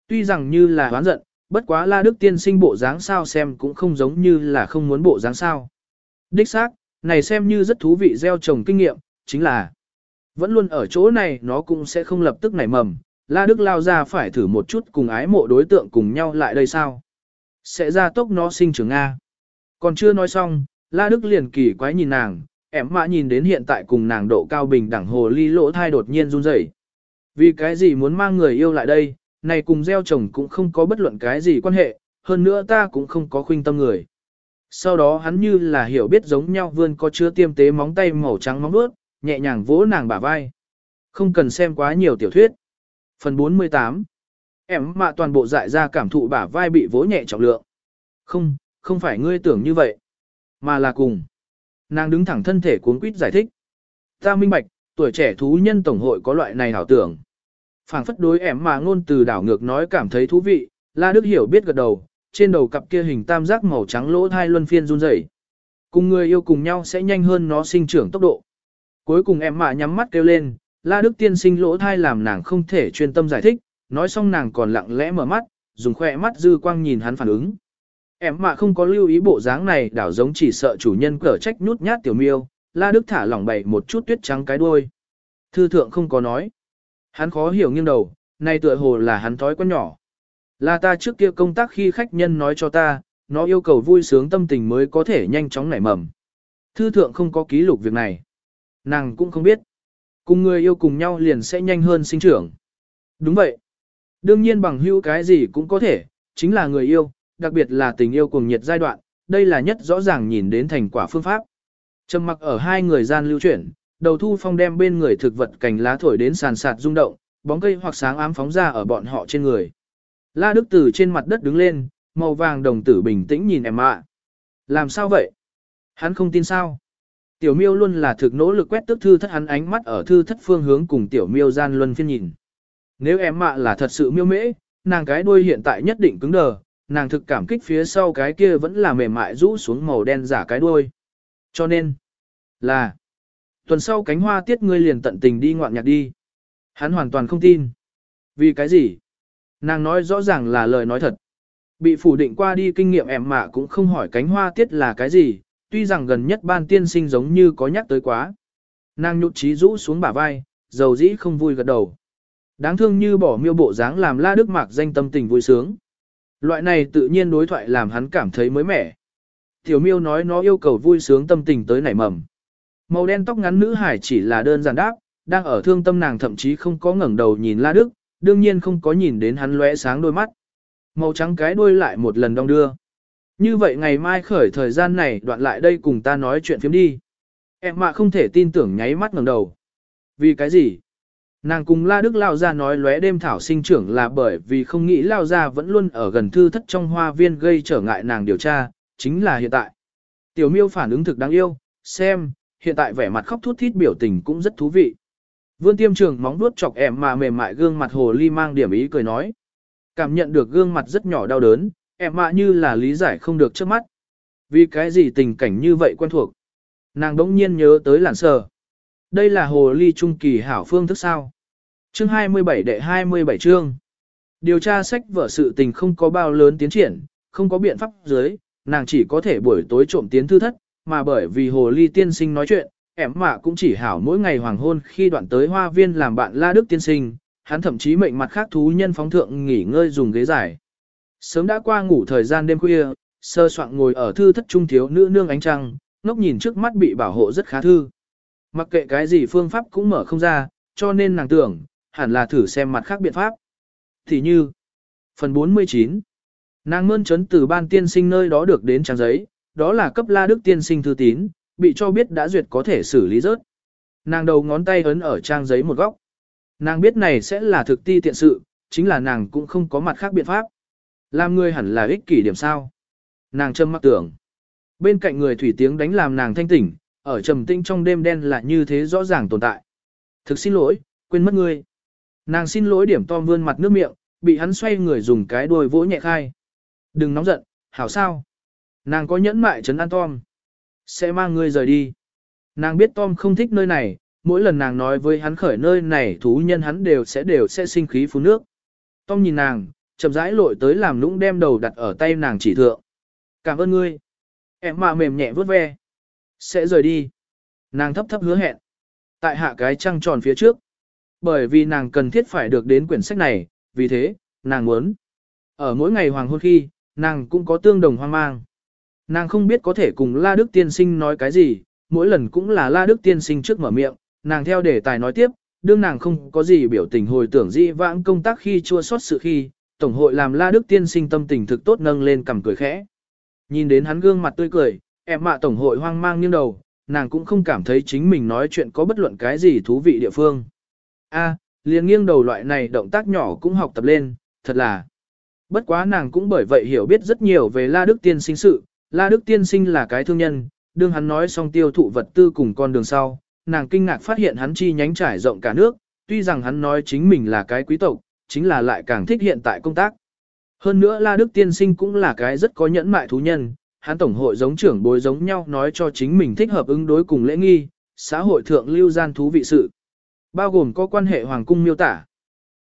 Tuy rằng như là hoán giận, bất quá La Đức tiên sinh bộ dáng sao xem cũng không giống như là không muốn bộ dáng sao. Đích xác, này xem như rất thú vị gieo trồng kinh nghiệm, chính là vẫn luôn ở chỗ này nó cũng sẽ không lập tức nảy mầm. La Đức lao ra phải thử một chút cùng ái mộ đối tượng cùng nhau lại đây sao. Sẽ ra tốc nó sinh trưởng Nga. Còn chưa nói xong, La Đức liền kỳ quái nhìn nàng, em mã nhìn đến hiện tại cùng nàng độ cao bình đẳng hồ ly lỗ thai đột nhiên run rẩy. Vì cái gì muốn mang người yêu lại đây, này cùng gieo trồng cũng không có bất luận cái gì quan hệ, hơn nữa ta cũng không có khuynh tâm người. Sau đó hắn như là hiểu biết giống nhau vươn có chứa tiêm tế móng tay màu trắng móng vuốt, nhẹ nhàng vỗ nàng bả vai. Không cần xem quá nhiều tiểu thuyết. Phần 48 Em mạ toàn bộ dại ra cảm thụ bả vai bị vỗ nhẹ trọng lượng. Không, không phải ngươi tưởng như vậy, mà là cùng. Nàng đứng thẳng thân thể cuốn quýt giải thích. Ta minh bạch, tuổi trẻ thú nhân tổng hội có loại này hảo tưởng phảng phất đối em mà ngôn từ đảo ngược nói cảm thấy thú vị, La Đức hiểu biết gật đầu, trên đầu cặp kia hình tam giác màu trắng lỗ thai luân phiên run rẩy. Cùng người yêu cùng nhau sẽ nhanh hơn nó sinh trưởng tốc độ. Cuối cùng em mạ nhắm mắt kêu lên, La Đức tiên sinh lỗ thai làm nàng không thể chuyên tâm giải thích, nói xong nàng còn lặng lẽ mở mắt, dùng khoe mắt dư quang nhìn hắn phản ứng. Em mạ không có lưu ý bộ dáng này đảo giống chỉ sợ chủ nhân cở trách nhút nhát tiểu miêu, La Đức thả lỏng bày một chút tuyết trắng cái đuôi. Thư thượng không có nói. Hắn khó hiểu nghiêng đầu, này tựa hồ là hắn thói quen nhỏ. Là ta trước kia công tác khi khách nhân nói cho ta, nó yêu cầu vui sướng tâm tình mới có thể nhanh chóng nảy mầm. Thư thượng không có ký lục việc này. Nàng cũng không biết. Cùng người yêu cùng nhau liền sẽ nhanh hơn sinh trưởng. Đúng vậy. Đương nhiên bằng hữu cái gì cũng có thể, chính là người yêu, đặc biệt là tình yêu cùng nhiệt giai đoạn, đây là nhất rõ ràng nhìn đến thành quả phương pháp. Trầm mặc ở hai người gian lưu chuyển, đầu thu phong đem bên người thực vật cành lá thổi đến sàn sạt rung động, bóng cây hoặc sáng ám phóng ra ở bọn họ trên người. La Đức Tử trên mặt đất đứng lên, màu vàng đồng tử bình tĩnh nhìn em ạ. Làm sao vậy? Hắn không tin sao? Tiểu miêu luôn là thực nỗ lực quét tức thư thất hắn ánh mắt ở thư thất phương hướng cùng tiểu miêu gian luân phiên nhìn. Nếu em mạ là thật sự miêu mễ, nàng cái đuôi hiện tại nhất định cứng đờ, nàng thực cảm kích phía sau cái kia vẫn là mềm mại rũ xuống màu đen giả cái đuôi. Cho nên, là, tuần sau cánh hoa tiết ngươi liền tận tình đi ngoạn nhạc đi. Hắn hoàn toàn không tin. Vì cái gì? Nàng nói rõ ràng là lời nói thật. Bị phủ định qua đi kinh nghiệm em mạ cũng không hỏi cánh hoa tiết là cái gì, tuy rằng gần nhất ban tiên sinh giống như có nhắc tới quá. Nàng nhụt trí rũ xuống bả vai, dầu dĩ không vui gật đầu. Đáng thương như bỏ miêu bộ dáng làm la đức mạc danh tâm tình vui sướng. Loại này tự nhiên đối thoại làm hắn cảm thấy mới mẻ. Tiểu miêu nói nó yêu cầu vui sướng tâm tình tới nảy mầm. Màu đen tóc ngắn nữ hải chỉ là đơn giản đáp, đang ở thương tâm nàng thậm chí không có ngẩng đầu nhìn la đức, đương nhiên không có nhìn đến hắn lóe sáng đôi mắt. Màu trắng cái đuôi lại một lần đong đưa. Như vậy ngày mai khởi thời gian này đoạn lại đây cùng ta nói chuyện phiếm đi. Em mà không thể tin tưởng nháy mắt ngẩng đầu. Vì cái gì? Nàng cùng La Đức Lao ra nói lóe đêm thảo sinh trưởng là bởi vì không nghĩ Lao ra vẫn luôn ở gần thư thất trong hoa viên gây trở ngại nàng điều tra, chính là hiện tại. Tiểu miêu phản ứng thực đáng yêu, xem, hiện tại vẻ mặt khóc thút thít biểu tình cũng rất thú vị. Vươn tiêm trường móng vuốt chọc em mà mềm mại gương mặt hồ ly mang điểm ý cười nói. Cảm nhận được gương mặt rất nhỏ đau đớn, em mạ như là lý giải không được trước mắt. Vì cái gì tình cảnh như vậy quen thuộc. Nàng đống nhiên nhớ tới làn sờ. Đây là hồ ly trung kỳ hảo phương thức sao. Chương 27 đệ 27 chương. Điều tra sách vở sự tình không có bao lớn tiến triển, không có biện pháp dưới, nàng chỉ có thể buổi tối trộm tiến thư thất, mà bởi vì hồ ly tiên sinh nói chuyện, ẻm mạ cũng chỉ hảo mỗi ngày hoàng hôn khi đoạn tới hoa viên làm bạn La Đức tiên sinh, hắn thậm chí mệnh mặt khác thú nhân phóng thượng nghỉ ngơi dùng ghế dài. Sớm đã qua ngủ thời gian đêm khuya, sơ soạn ngồi ở thư thất trung thiếu nữ nương ánh trăng, ngốc nhìn trước mắt bị bảo hộ rất khá thư. Mặc kệ cái gì phương pháp cũng mở không ra, cho nên nàng tưởng, hẳn là thử xem mặt khác biện pháp. Thì như, phần 49, nàng mơn trấn từ ban tiên sinh nơi đó được đến trang giấy, đó là cấp la đức tiên sinh thư tín, bị cho biết đã duyệt có thể xử lý rớt. Nàng đầu ngón tay ấn ở trang giấy một góc. Nàng biết này sẽ là thực ti tiện sự, chính là nàng cũng không có mặt khác biện pháp. Làm người hẳn là ích kỷ điểm sao. Nàng châm mắc tưởng. Bên cạnh người thủy tiếng đánh làm nàng thanh tỉnh, ở trầm tinh trong đêm đen là như thế rõ ràng tồn tại. Thực xin lỗi, quên mất ngươi. Nàng xin lỗi điểm Tom vươn mặt nước miệng, bị hắn xoay người dùng cái đuôi vỗ nhẹ khai. Đừng nóng giận, hảo sao. Nàng có nhẫn mại trấn an Tom. Sẽ mang ngươi rời đi. Nàng biết Tom không thích nơi này, mỗi lần nàng nói với hắn khởi nơi này thú nhân hắn đều sẽ đều sẽ sinh khí phun nước. Tom nhìn nàng, chậm rãi lội tới làm nũng đem đầu đặt ở tay nàng chỉ thượng. Cảm ơn ngươi. Em mà mềm nhẹ vớt ve. Sẽ rời đi. Nàng thấp thấp hứa hẹn. Tại hạ cái trăng tròn phía trước. Bởi vì nàng cần thiết phải được đến quyển sách này, vì thế, nàng muốn. Ở mỗi ngày hoàng hôn khi, nàng cũng có tương đồng hoang mang. Nàng không biết có thể cùng La Đức Tiên Sinh nói cái gì, mỗi lần cũng là La Đức Tiên Sinh trước mở miệng, nàng theo đề tài nói tiếp, đương nàng không có gì biểu tình hồi tưởng di vãng công tác khi chua sót sự khi, Tổng hội làm La Đức Tiên Sinh tâm tình thực tốt nâng lên cầm cười khẽ. Nhìn đến hắn gương mặt tươi cười, em mạ Tổng hội hoang mang nghiêng đầu, nàng cũng không cảm thấy chính mình nói chuyện có bất luận cái gì thú vị địa phương. A, liền nghiêng đầu loại này động tác nhỏ cũng học tập lên, thật là. Bất quá nàng cũng bởi vậy hiểu biết rất nhiều về La Đức Tiên sinh sự, La Đức Tiên sinh là cái thương nhân, đương hắn nói xong tiêu thụ vật tư cùng con đường sau, nàng kinh ngạc phát hiện hắn chi nhánh trải rộng cả nước, tuy rằng hắn nói chính mình là cái quý tộc, chính là lại càng thích hiện tại công tác. Hơn nữa La Đức Tiên sinh cũng là cái rất có nhẫn mại thú nhân, hắn tổng hội giống trưởng bối giống nhau nói cho chính mình thích hợp ứng đối cùng lễ nghi, xã hội thượng lưu gian thú vị sự. Bao gồm có quan hệ hoàng cung miêu tả.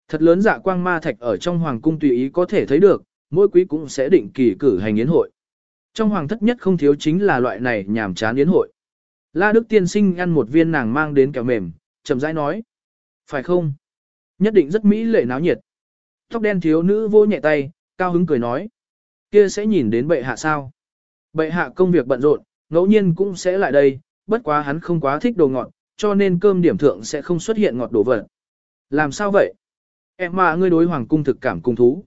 Thật lớn dạ quang ma thạch ở trong hoàng cung tùy ý có thể thấy được, mỗi quý cũng sẽ định kỳ cử hành yến hội. Trong hoàng thất nhất không thiếu chính là loại này nhàm chán yến hội. La Đức tiên sinh ăn một viên nàng mang đến kẹo mềm, chậm rãi nói. Phải không? Nhất định rất mỹ lệ náo nhiệt. Tóc đen thiếu nữ vô nhẹ tay, cao hứng cười nói. Kia sẽ nhìn đến bệ hạ sao? Bệ hạ công việc bận rộn, ngẫu nhiên cũng sẽ lại đây, bất quá hắn không quá thích đồ ngọt, cho nên cơm điểm thượng sẽ không xuất hiện ngọt đồ vật. Làm sao vậy? Em mà ngươi đối hoàng cung thực cảm cung thú.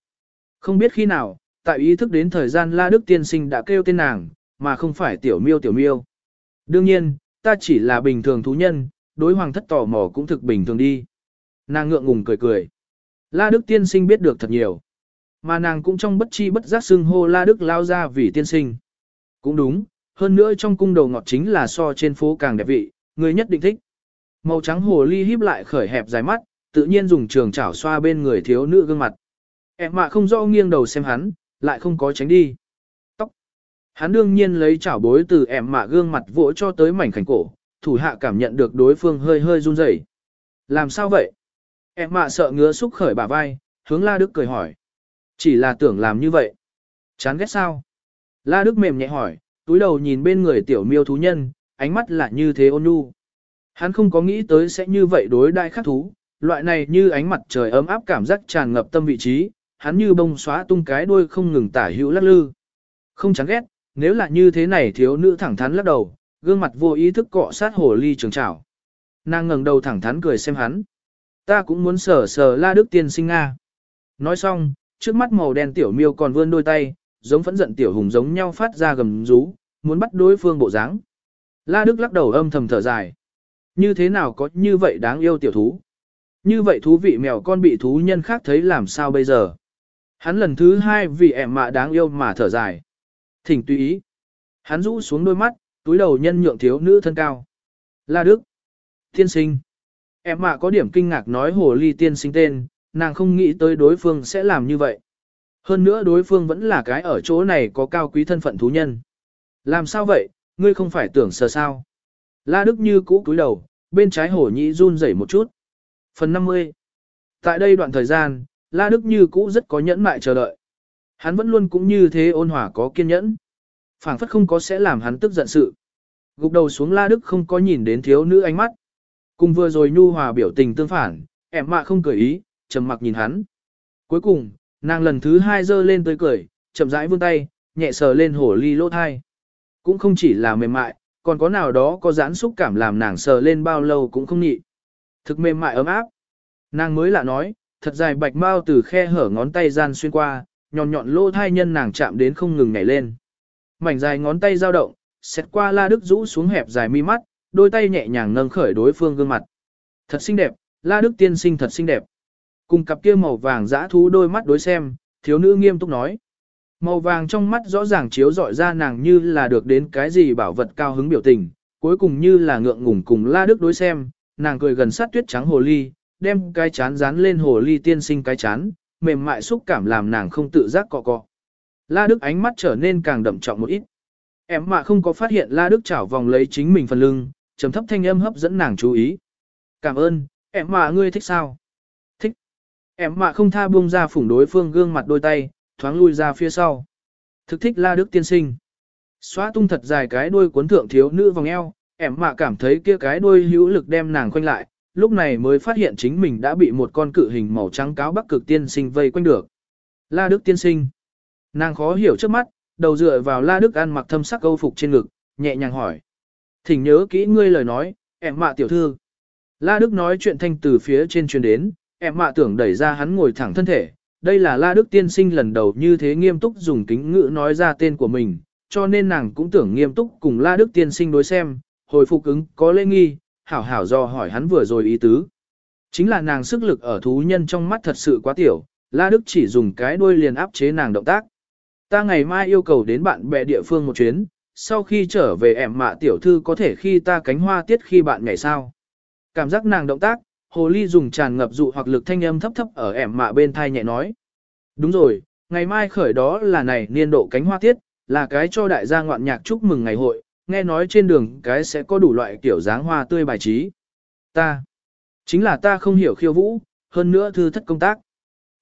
Không biết khi nào, tại ý thức đến thời gian La Đức tiên sinh đã kêu tên nàng, mà không phải tiểu miêu tiểu miêu. Đương nhiên, ta chỉ là bình thường thú nhân, đối hoàng thất tò mò cũng thực bình thường đi. Nàng ngượng ngùng cười cười. La Đức tiên sinh biết được thật nhiều. Mà nàng cũng trong bất chi bất giác xưng hô La Đức lao ra vì tiên sinh. Cũng đúng, hơn nữa trong cung đầu ngọt chính là so trên phố càng đẹp vị, người nhất định thích. Màu trắng hồ ly híp lại khởi hẹp dài mắt, tự nhiên dùng trường chảo xoa bên người thiếu nữ gương mặt. Em mạ không rõ nghiêng đầu xem hắn, lại không có tránh đi. Tóc. Hắn đương nhiên lấy chảo bối từ em mạ gương mặt vỗ cho tới mảnh khảnh cổ, thủ hạ cảm nhận được đối phương hơi hơi run rẩy. Làm sao vậy? Em mạ sợ ngứa xúc khởi bả vai, hướng La Đức cười hỏi. Chỉ là tưởng làm như vậy. Chán ghét sao? La Đức mềm nhẹ hỏi, túi đầu nhìn bên người tiểu miêu thú nhân, ánh mắt là như thế ôn nhu. Hắn không có nghĩ tới sẽ như vậy đối đại khắc thú, loại này như ánh mặt trời ấm áp cảm giác tràn ngập tâm vị trí, hắn như bông xóa tung cái đuôi không ngừng tả hữu lắc lư. Không chán ghét, nếu là như thế này thiếu nữ thẳng thắn lắc đầu, gương mặt vô ý thức cọ sát hồ ly trường trảo. Nàng ngẩng đầu thẳng thắn cười xem hắn. Ta cũng muốn sờ sờ la đức tiên sinh Nga. Nói xong, trước mắt màu đen tiểu miêu còn vươn đôi tay, giống phẫn giận tiểu hùng giống nhau phát ra gầm rú, muốn bắt đối phương bộ dáng. La Đức lắc đầu âm thầm thở dài. Như thế nào có như vậy đáng yêu tiểu thú? Như vậy thú vị mèo con bị thú nhân khác thấy làm sao bây giờ? Hắn lần thứ hai vì ẻm mạ đáng yêu mà thở dài. Thỉnh tùy ý. Hắn rũ xuống đôi mắt, túi đầu nhân nhượng thiếu nữ thân cao. La Đức. Tiên sinh. Em mạ có điểm kinh ngạc nói hồ ly tiên sinh tên, nàng không nghĩ tới đối phương sẽ làm như vậy. Hơn nữa đối phương vẫn là cái ở chỗ này có cao quý thân phận thú nhân. Làm sao vậy, ngươi không phải tưởng sờ sao. La Đức như cũ cúi đầu, bên trái hổ nhĩ run rẩy một chút. Phần 50 Tại đây đoạn thời gian, La Đức như cũ rất có nhẫn mại chờ đợi. Hắn vẫn luôn cũng như thế ôn hòa có kiên nhẫn. phảng phất không có sẽ làm hắn tức giận sự. Gục đầu xuống La Đức không có nhìn đến thiếu nữ ánh mắt. Cùng vừa rồi nhu hòa biểu tình tương phản, em mạ không cười ý, trầm mặc nhìn hắn. Cuối cùng, nàng lần thứ hai giơ lên tới cười, chậm rãi vươn tay, nhẹ sờ lên hổ ly lỗ thai. Cũng không chỉ là mềm mại, còn có nào đó có giãn xúc cảm làm nàng sờ lên bao lâu cũng không nhị. Thực mềm mại ấm áp. Nàng mới lạ nói, thật dài bạch mau từ khe hở ngón tay gian xuyên qua, nhọn nhọn lô thai nhân nàng chạm đến không ngừng nhảy lên. Mảnh dài ngón tay dao động, xét qua La Đức rũ xuống hẹp dài mi mắt, đôi tay nhẹ nhàng nâng khởi đối phương gương mặt. Thật xinh đẹp, La Đức tiên sinh thật xinh đẹp. Cùng cặp kia màu vàng dã thú đôi mắt đối xem, thiếu nữ nghiêm túc nói. Màu vàng trong mắt rõ ràng chiếu rọi ra nàng như là được đến cái gì bảo vật cao hứng biểu tình, cuối cùng như là ngượng ngùng cùng La Đức đối xem, nàng cười gần sát tuyết trắng hồ ly, đem cái chán dán lên hồ ly tiên sinh cái chán, mềm mại xúc cảm làm nàng không tự giác cọ cọ. La Đức ánh mắt trở nên càng đậm trọng một ít. Em mà không có phát hiện La Đức chảo vòng lấy chính mình phần lưng, trầm thấp thanh âm hấp dẫn nàng chú ý. Cảm ơn, em mà ngươi thích sao? Thích. Em mà không tha buông ra phủng đối phương gương mặt đôi tay, thoáng lui ra phía sau. Thực thích La Đức tiên sinh. Xóa tung thật dài cái đuôi cuốn thượng thiếu nữ vòng eo, em mà cảm thấy kia cái đuôi hữu lực đem nàng khoanh lại, lúc này mới phát hiện chính mình đã bị một con cự hình màu trắng cáo bắc cực tiên sinh vây quanh được. La Đức tiên sinh. Nàng khó hiểu trước mắt, đầu dựa vào La Đức ăn mặc thâm sắc câu phục trên ngực, nhẹ nhàng hỏi. Thỉnh nhớ kỹ ngươi lời nói, em mạ tiểu thư. La Đức nói chuyện thanh từ phía trên truyền đến, em mạ tưởng đẩy ra hắn ngồi thẳng thân thể. Đây là La Đức tiên sinh lần đầu như thế nghiêm túc dùng kính ngữ nói ra tên của mình, cho nên nàng cũng tưởng nghiêm túc cùng La Đức tiên sinh đối xem, hồi phục ứng có lễ nghi, hảo hảo do hỏi hắn vừa rồi ý tứ. Chính là nàng sức lực ở thú nhân trong mắt thật sự quá tiểu, La Đức chỉ dùng cái đuôi liền áp chế nàng động tác. Ta ngày mai yêu cầu đến bạn bè địa phương một chuyến, sau khi trở về ẻm mạ tiểu thư có thể khi ta cánh hoa tiết khi bạn ngày sao. Cảm giác nàng động tác, hồ ly dùng tràn ngập dụ hoặc lực thanh âm thấp thấp ở ẻm mạ bên thai nhẹ nói. Đúng rồi, ngày mai khởi đó là này niên độ cánh hoa tiết, là cái cho đại gia ngoạn nhạc chúc mừng ngày hội, nghe nói trên đường cái sẽ có đủ loại kiểu dáng hoa tươi bài trí. Ta, chính là ta không hiểu khiêu vũ, hơn nữa thư thất công tác.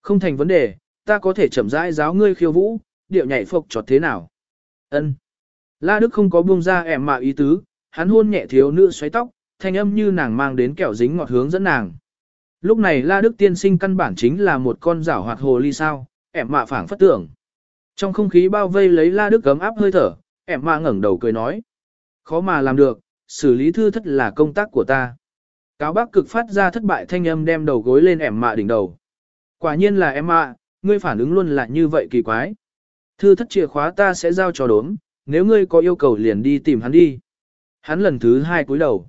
Không thành vấn đề, ta có thể chậm rãi giáo ngươi khiêu vũ, điệu nhảy phục trọt thế nào. Ân. La Đức không có buông ra ẻm mạ ý tứ, hắn hôn nhẹ thiếu nữ xoáy tóc, thanh âm như nàng mang đến kẹo dính ngọt hướng dẫn nàng. Lúc này La Đức tiên sinh căn bản chính là một con rảo hoạt hồ ly sao, ẻm mạ phảng phất tưởng. Trong không khí bao vây lấy La Đức gấm áp hơi thở, ẻm mạ ngẩng đầu cười nói. Khó mà làm được, xử lý thư thất là công tác của ta. Cáo bác cực phát ra thất bại thanh âm đem đầu gối lên ẻm mạ đỉnh đầu. Quả nhiên là em mạ, ngươi phản ứng luôn là như vậy kỳ quái. Thư thất chìa khóa ta sẽ giao cho đốm, nếu ngươi có yêu cầu liền đi tìm hắn đi. Hắn lần thứ hai cúi đầu.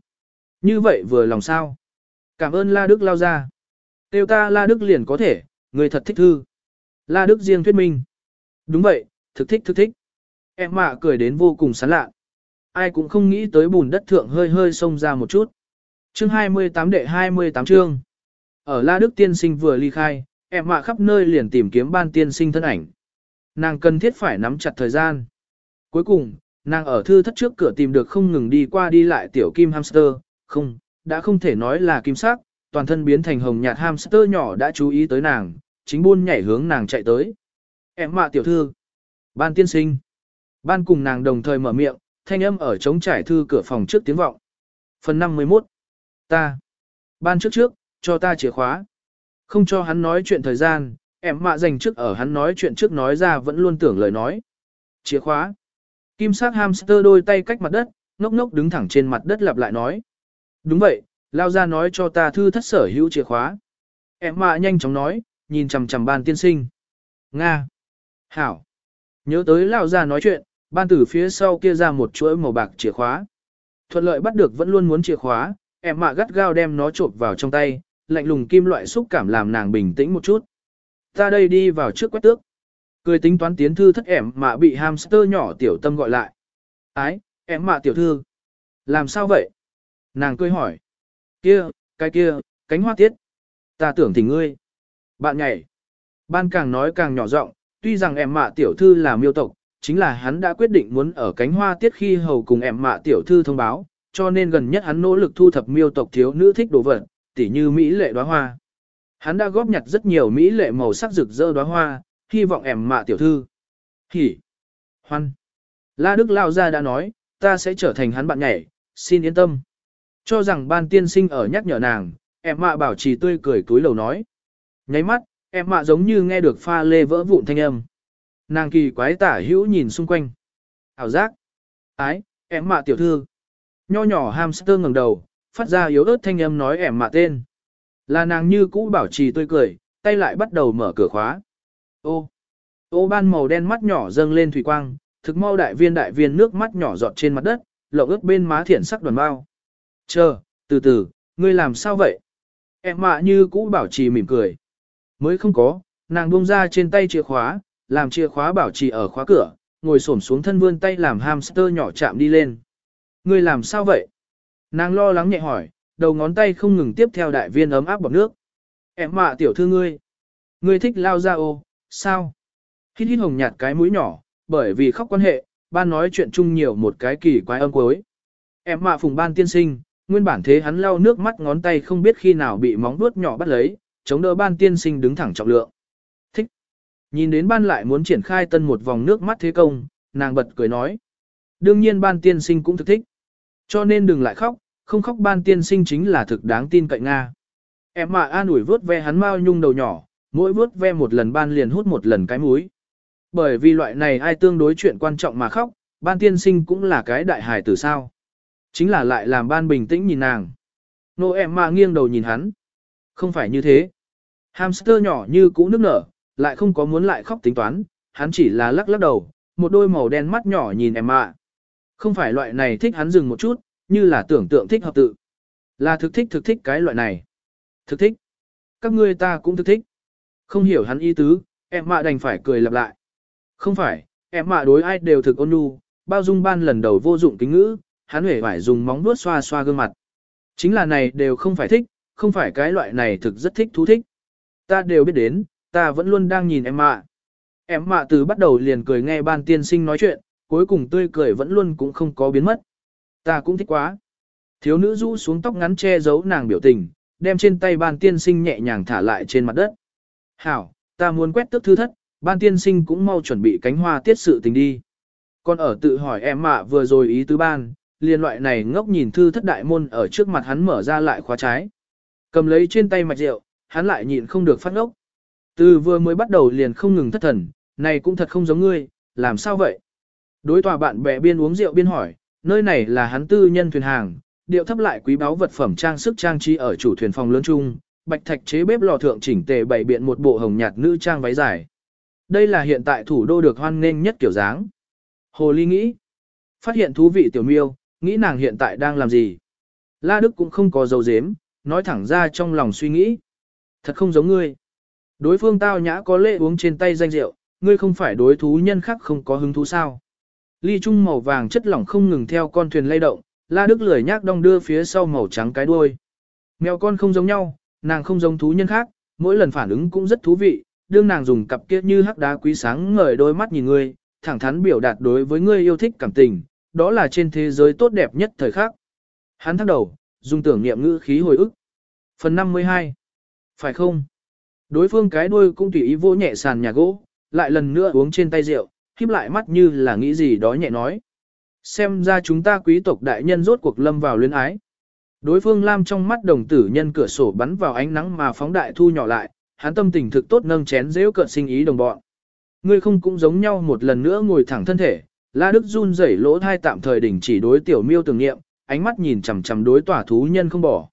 Như vậy vừa lòng sao. Cảm ơn La Đức lao ra. Tiêu ta La Đức liền có thể, ngươi thật thích thư. La Đức riêng thuyết minh. Đúng vậy, thực thích thực thích. Em mạ cười đến vô cùng sán lạ. Ai cũng không nghĩ tới bùn đất thượng hơi hơi xông ra một chút. Chương 28 đệ 28 chương. Ở La Đức tiên sinh vừa ly khai, em mạ khắp nơi liền tìm kiếm ban tiên sinh thân ảnh. Nàng cần thiết phải nắm chặt thời gian. Cuối cùng, nàng ở thư thất trước cửa tìm được không ngừng đi qua đi lại tiểu kim hamster, không, đã không thể nói là kim sắc, toàn thân biến thành hồng nhạt hamster nhỏ đã chú ý tới nàng, chính buôn nhảy hướng nàng chạy tới. Em mạ tiểu thư, ban tiên sinh, ban cùng nàng đồng thời mở miệng, thanh âm ở trống trải thư cửa phòng trước tiếng vọng. Phần 51, ta, ban trước trước, cho ta chìa khóa. Không cho hắn nói chuyện thời gian, em mạ dành trước ở hắn nói chuyện trước nói ra vẫn luôn tưởng lời nói. Chìa khóa. Kim sắc hamster đôi tay cách mặt đất, ngốc ngốc đứng thẳng trên mặt đất lặp lại nói. Đúng vậy, lao ra nói cho ta thư thất sở hữu chìa khóa. Em mạ nhanh chóng nói, nhìn chằm chằm ban tiên sinh. Nga. Hảo. Nhớ tới lao ra nói chuyện, ban tử phía sau kia ra một chuỗi màu bạc chìa khóa. Thuận lợi bắt được vẫn luôn muốn chìa khóa, em mạ gắt gao đem nó trộn vào trong tay, lạnh lùng kim loại xúc cảm làm nàng bình tĩnh một chút. Ta đây đi vào trước quét tước. Cười tính toán tiến thư thất em mạ bị hamster nhỏ tiểu tâm gọi lại. Ái, em mạ tiểu thư. Làm sao vậy? Nàng cười hỏi. Kia, cái kia, cánh hoa tiết. Ta tưởng thì ngươi. Bạn nhảy. Ban càng nói càng nhỏ giọng, tuy rằng em mạ tiểu thư là miêu tộc, chính là hắn đã quyết định muốn ở cánh hoa tiết khi hầu cùng em mạ tiểu thư thông báo, cho nên gần nhất hắn nỗ lực thu thập miêu tộc thiếu nữ thích đồ vật, tỉ như mỹ lệ đóa hoa. Hắn đã góp nhặt rất nhiều mỹ lệ màu sắc rực rỡ đóa hoa, hy vọng em mạ tiểu thư. Hỉ. Hoan. La Đức Lao ra đã nói, ta sẽ trở thành hắn bạn nhảy, xin yên tâm. Cho rằng ban tiên sinh ở nhắc nhở nàng, em mạ bảo trì tươi cười túi lầu nói. Nháy mắt, em mạ giống như nghe được pha lê vỡ vụn thanh âm. Nàng kỳ quái tả hữu nhìn xung quanh. Ảo giác. Ái, em mạ tiểu thư. Nho nhỏ hamster ngẩng đầu, phát ra yếu ớt thanh âm nói em mạ tên. Là nàng như cũ bảo trì tươi cười, tay lại bắt đầu mở cửa khóa. Ô, ô ban màu đen mắt nhỏ dâng lên thủy quang, thực mau đại viên đại viên nước mắt nhỏ giọt trên mặt đất, lộng ướt bên má thiển sắc đoàn bao. Chờ, từ từ, ngươi làm sao vậy? Em mạ như cũ bảo trì mỉm cười. Mới không có, nàng buông ra trên tay chìa khóa, làm chìa khóa bảo trì ở khóa cửa, ngồi xổm xuống thân vươn tay làm hamster nhỏ chạm đi lên. Ngươi làm sao vậy? Nàng lo lắng nhẹ hỏi, đầu ngón tay không ngừng tiếp theo đại viên ấm áp bọc nước. Em mạ tiểu thư ngươi. Ngươi thích lao ra ô, sao? Hít hít hồng nhạt cái mũi nhỏ, bởi vì khóc quan hệ, ban nói chuyện chung nhiều một cái kỳ quái âm cuối. Em mạ phùng ban tiên sinh, nguyên bản thế hắn lau nước mắt ngón tay không biết khi nào bị móng vuốt nhỏ bắt lấy, chống đỡ ban tiên sinh đứng thẳng trọng lượng. Nhìn đến ban lại muốn triển khai tân một vòng nước mắt thế công, nàng bật cười nói. Đương nhiên ban tiên sinh cũng thực thích. Cho nên đừng lại khóc, không khóc ban tiên sinh chính là thực đáng tin cậy Nga. Em mạ an ủi vớt ve hắn mau nhung đầu nhỏ, mỗi vớt ve một lần ban liền hút một lần cái múi. Bởi vì loại này ai tương đối chuyện quan trọng mà khóc, ban tiên sinh cũng là cái đại hài tử sao. Chính là lại làm ban bình tĩnh nhìn nàng. Nô em mà nghiêng đầu nhìn hắn. Không phải như thế. Hamster nhỏ như cũ nước nở, lại không có muốn lại khóc tính toán, hắn chỉ là lắc lắc đầu, một đôi màu đen mắt nhỏ nhìn em ạ. Không phải loại này thích hắn dừng một chút, như là tưởng tượng thích hợp tự. Là thực thích thực thích cái loại này. Thực thích. Các ngươi ta cũng thực thích. Không hiểu hắn ý tứ, em mạ đành phải cười lặp lại. Không phải, em mạ đối ai đều thực ôn nhu, bao dung ban lần đầu vô dụng kính ngữ, hắn hề phải dùng móng vuốt xoa xoa gương mặt. Chính là này đều không phải thích, không phải cái loại này thực rất thích thú thích. Ta đều biết đến, ta vẫn luôn đang nhìn em mạ. Em mạ từ bắt đầu liền cười nghe ban tiên sinh nói chuyện, cuối cùng tươi cười vẫn luôn cũng không có biến mất. Ta cũng thích quá. Thiếu nữ rũ xuống tóc ngắn che giấu nàng biểu tình, đem trên tay ban tiên sinh nhẹ nhàng thả lại trên mặt đất. Hảo, ta muốn quét tức thư thất, ban tiên sinh cũng mau chuẩn bị cánh hoa tiết sự tình đi. Còn ở tự hỏi em mạ vừa rồi ý tứ ban, liên loại này ngốc nhìn thư thất đại môn ở trước mặt hắn mở ra lại khóa trái. Cầm lấy trên tay mạch rượu, hắn lại nhịn không được phát ngốc. Từ vừa mới bắt đầu liền không ngừng thất thần, này cũng thật không giống ngươi, làm sao vậy? Đối tòa bạn bè biên uống rượu biên hỏi, nơi này là hắn tư nhân thuyền hàng, điệu thấp lại quý báu vật phẩm trang sức trang trí ở chủ thuyền phòng lớn chung, bạch thạch chế bếp lò thượng chỉnh tề bày biện một bộ hồng nhạt nữ trang váy dài. Đây là hiện tại thủ đô được hoan nghênh nhất kiểu dáng. Hồ Ly nghĩ, phát hiện thú vị tiểu miêu, nghĩ nàng hiện tại đang làm gì. La Đức cũng không có dấu dếm, nói thẳng ra trong lòng suy nghĩ. Thật không giống ngươi. Đối phương tao nhã có lệ uống trên tay danh rượu, ngươi không phải đối thú nhân khác không có hứng thú sao. Ly trung màu vàng chất lỏng không ngừng theo con thuyền lay động, La Đức lười nhác đong đưa phía sau màu trắng cái đuôi. Mèo con không giống nhau, nàng không giống thú nhân khác, mỗi lần phản ứng cũng rất thú vị, đương nàng dùng cặp kia như hắc đá quý sáng ngời đôi mắt nhìn ngươi, thẳng thắn biểu đạt đối với ngươi yêu thích cảm tình, đó là trên thế giới tốt đẹp nhất thời khắc. Hắn thắc đầu, dùng tưởng niệm ngữ khí hồi ức. Phần 52. Phải không? Đối phương cái đuôi cũng tùy ý vô nhẹ sàn nhà gỗ, lại lần nữa uống trên tay rượu, khiếp lại mắt như là nghĩ gì đó nhẹ nói. Xem ra chúng ta quý tộc đại nhân rốt cuộc lâm vào luyến ái. Đối phương lam trong mắt đồng tử nhân cửa sổ bắn vào ánh nắng mà phóng đại thu nhỏ lại, hắn tâm tình thực tốt nâng chén dễ cợt sinh ý đồng bọn. Ngươi không cũng giống nhau một lần nữa ngồi thẳng thân thể, La Đức run rẩy lỗ thai tạm thời đình chỉ đối tiểu miêu tưởng niệm, ánh mắt nhìn chằm chằm đối tỏa thú nhân không bỏ.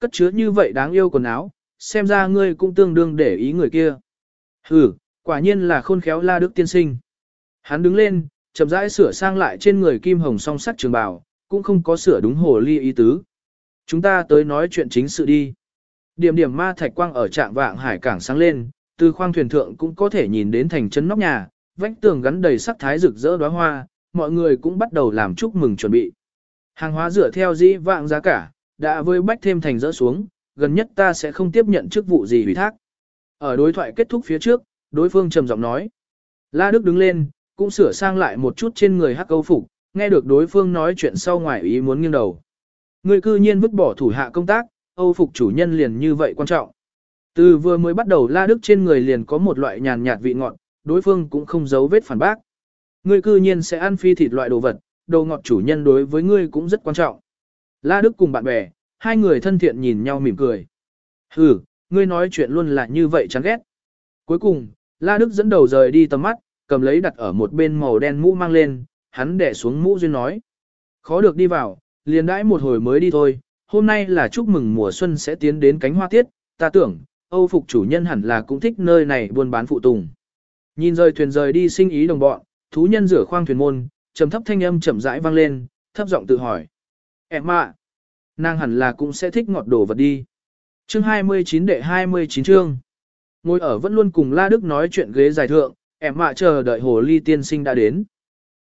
Cất chứa như vậy đáng yêu quần áo, xem ra ngươi cũng tương đương để ý người kia. Hừ, quả nhiên là khôn khéo La Đức tiên sinh. Hắn đứng lên, chậm rãi sửa sang lại trên người kim hồng song sắt trường bào, cũng không có sửa đúng hồ ly ý tứ. Chúng ta tới nói chuyện chính sự đi. Điểm điểm ma thạch quang ở trạng vạng hải cảng sáng lên, từ khoang thuyền thượng cũng có thể nhìn đến thành chân nóc nhà, vách tường gắn đầy sắc thái rực rỡ đóa hoa, mọi người cũng bắt đầu làm chúc mừng chuẩn bị. Hàng hóa dựa theo dĩ vạng giá cả, đã với bách thêm thành rỡ xuống, gần nhất ta sẽ không tiếp nhận chức vụ gì ủy thác. Ở đối thoại kết thúc phía trước, đối phương trầm giọng nói. La Đức đứng lên, cũng sửa sang lại một chút trên người hắc câu phục, nghe được đối phương nói chuyện sau ngoài ý muốn nghiêng đầu. Người cư nhiên vứt bỏ thủ hạ công tác, Âu phục chủ nhân liền như vậy quan trọng. Từ vừa mới bắt đầu La Đức trên người liền có một loại nhàn nhạt vị ngọt, đối phương cũng không giấu vết phản bác. Ngươi cư nhiên sẽ ăn phi thịt loại đồ vật, đồ ngọt chủ nhân đối với ngươi cũng rất quan trọng. La Đức cùng bạn bè, hai người thân thiện nhìn nhau mỉm cười. Hừ, ngươi nói chuyện luôn là như vậy chán ghét. Cuối cùng, La Đức dẫn đầu rời đi tầm mắt, cầm lấy đặt ở một bên màu đen mũ mang lên, hắn đẻ xuống mũ duyên nói. Khó được đi vào, liền đãi một hồi mới đi thôi, hôm nay là chúc mừng mùa xuân sẽ tiến đến cánh hoa tiết, ta tưởng, Âu phục chủ nhân hẳn là cũng thích nơi này buôn bán phụ tùng. Nhìn rời thuyền rời đi sinh ý đồng bọn, thú nhân rửa khoang thuyền môn, trầm thấp thanh âm chậm rãi vang lên, thấp giọng tự hỏi. Em ạ, nàng hẳn là cũng sẽ thích ngọt đồ vật đi. Chương 29 đệ 29 chương. Ngồi ở vẫn luôn cùng La Đức nói chuyện ghế dài thượng, em mạ chờ đợi hồ ly tiên sinh đã đến.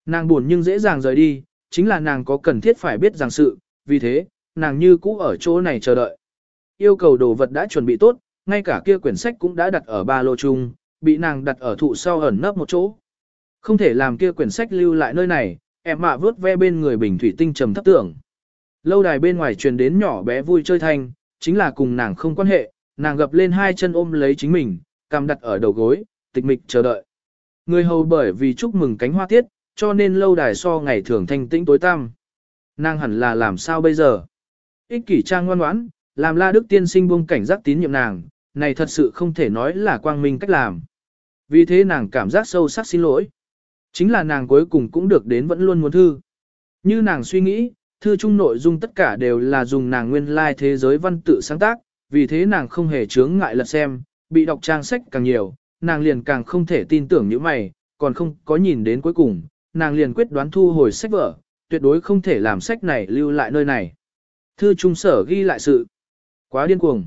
Nàng buồn nhưng dễ dàng rời đi, chính là nàng có cần thiết phải biết rằng sự, vì thế, nàng như cũ ở chỗ này chờ đợi. Yêu cầu đồ vật đã chuẩn bị tốt, ngay cả kia quyển sách cũng đã đặt ở ba lô chung, bị nàng đặt ở thụ sau ẩn nấp một chỗ. Không thể làm kia quyển sách lưu lại nơi này, em mạ vớt ve bên người bình thủy tinh trầm thấp tưởng. Lâu đài bên ngoài truyền đến nhỏ bé vui chơi thanh, chính là cùng nàng không quan hệ, nàng gập lên hai chân ôm lấy chính mình, cằm đặt ở đầu gối, tịch mịch chờ đợi. Người hầu bởi vì chúc mừng cánh hoa tiết, cho nên lâu đài so ngày thường thanh tĩnh tối tăm. Nàng hẳn là làm sao bây giờ? Ích kỷ trang ngoan ngoãn, làm la đức tiên sinh buông cảnh giác tín nhiệm nàng, này thật sự không thể nói là quang minh cách làm. Vì thế nàng cảm giác sâu sắc xin lỗi. Chính là nàng cuối cùng cũng được đến vẫn luôn muốn thư. Như nàng suy nghĩ, thư chung nội dung tất cả đều là dùng nàng nguyên lai like thế giới văn tự sáng tác, vì thế nàng không hề chướng ngại lật xem, bị đọc trang sách càng nhiều, nàng liền càng không thể tin tưởng những mày, còn không có nhìn đến cuối cùng, nàng liền quyết đoán thu hồi sách vở, tuyệt đối không thể làm sách này lưu lại nơi này. Thư trung sở ghi lại sự. Quá điên cuồng.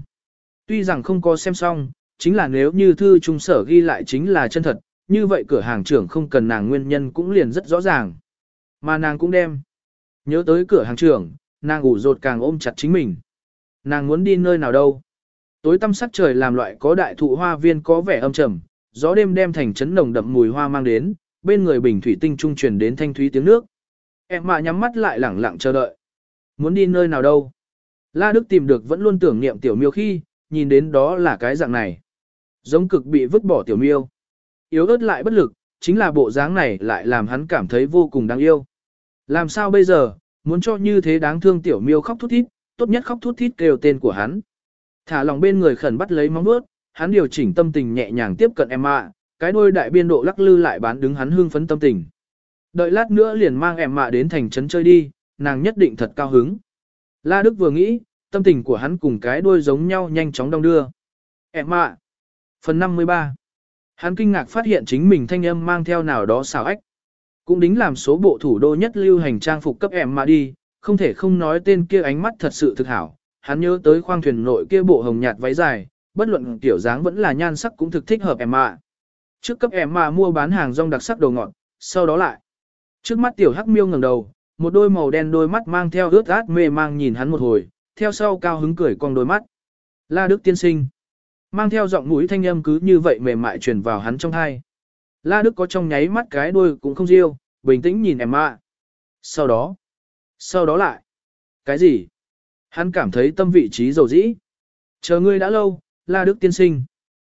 Tuy rằng không có xem xong, chính là nếu như thư trung sở ghi lại chính là chân thật, như vậy cửa hàng trưởng không cần nàng nguyên nhân cũng liền rất rõ ràng. Mà nàng cũng đem. Nhớ tới cửa hàng trưởng, nàng ủ rột càng ôm chặt chính mình. Nàng muốn đi nơi nào đâu. Tối tăm sắc trời làm loại có đại thụ hoa viên có vẻ âm trầm, gió đêm đem thành trấn nồng đậm mùi hoa mang đến, bên người bình thủy tinh trung truyền đến thanh thúy tiếng nước. Em mạ nhắm mắt lại lẳng lặng chờ đợi. Muốn đi nơi nào đâu? La Đức tìm được vẫn luôn tưởng niệm tiểu miêu khi, nhìn đến đó là cái dạng này. Giống cực bị vứt bỏ tiểu miêu. Yếu ớt lại bất lực, chính là bộ dáng này lại làm hắn cảm thấy vô cùng đáng yêu. Làm sao bây giờ, muốn cho như thế đáng thương tiểu miêu khóc thút thít, tốt nhất khóc thút thít kêu tên của hắn. Thả lòng bên người khẩn bắt lấy móng vuốt, hắn điều chỉnh tâm tình nhẹ nhàng tiếp cận em ạ, cái đôi đại biên độ lắc lư lại bán đứng hắn hương phấn tâm tình. Đợi lát nữa liền mang em mạ đến thành trấn chơi đi, nàng nhất định thật cao hứng. La Đức vừa nghĩ, tâm tình của hắn cùng cái đuôi giống nhau nhanh chóng đong đưa. Em mạ. Phần 53. Hắn kinh ngạc phát hiện chính mình thanh âm mang theo nào đó xào ách. Cũng đính làm số bộ thủ đô nhất lưu hành trang phục cấp em mà đi, không thể không nói tên kia ánh mắt thật sự thực hảo. Hắn nhớ tới khoang thuyền nội kia bộ hồng nhạt váy dài, bất luận tiểu dáng vẫn là nhan sắc cũng thực thích hợp em ạ. Trước cấp em mà mua bán hàng rong đặc sắc đồ ngọt, sau đó lại. Trước mắt tiểu hắc miêu ngẩng đầu, một đôi màu đen đôi mắt mang theo ướt át mê mang nhìn hắn một hồi, theo sau cao hứng cười cong đôi mắt. La Đức tiên sinh. Mang theo giọng mũi thanh âm cứ như vậy mềm mại truyền vào hắn trong thai. La Đức có trong nháy mắt cái đuôi cũng không riêu, bình tĩnh nhìn em. Sau đó. Sau đó lại. Cái gì? Hắn cảm thấy tâm vị trí dầu dĩ. Chờ ngươi đã lâu, La Đức tiên sinh.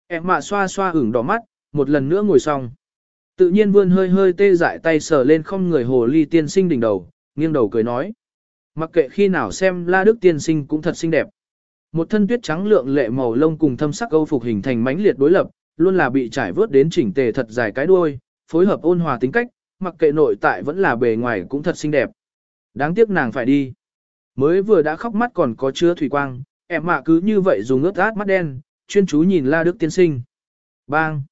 Em mạ xoa xoa ửng đỏ mắt, một lần nữa ngồi xong. Tự nhiên vươn hơi hơi tê dại tay sờ lên không người hồ ly tiên sinh đỉnh đầu, nghiêng đầu cười nói. Mặc kệ khi nào xem La Đức tiên sinh cũng thật xinh đẹp. Một thân tuyết trắng lượng lệ màu lông cùng thâm sắc âu phục hình thành mãnh liệt đối lập, luôn là bị trải vớt đến chỉnh tề thật dài cái đuôi, phối hợp ôn hòa tính cách, mặc kệ nội tại vẫn là bề ngoài cũng thật xinh đẹp. Đáng tiếc nàng phải đi. Mới vừa đã khóc mắt còn có chứa thủy quang, em mạ cứ như vậy dùng ướt át mắt đen, chuyên chú nhìn La Đức tiên sinh. Bang!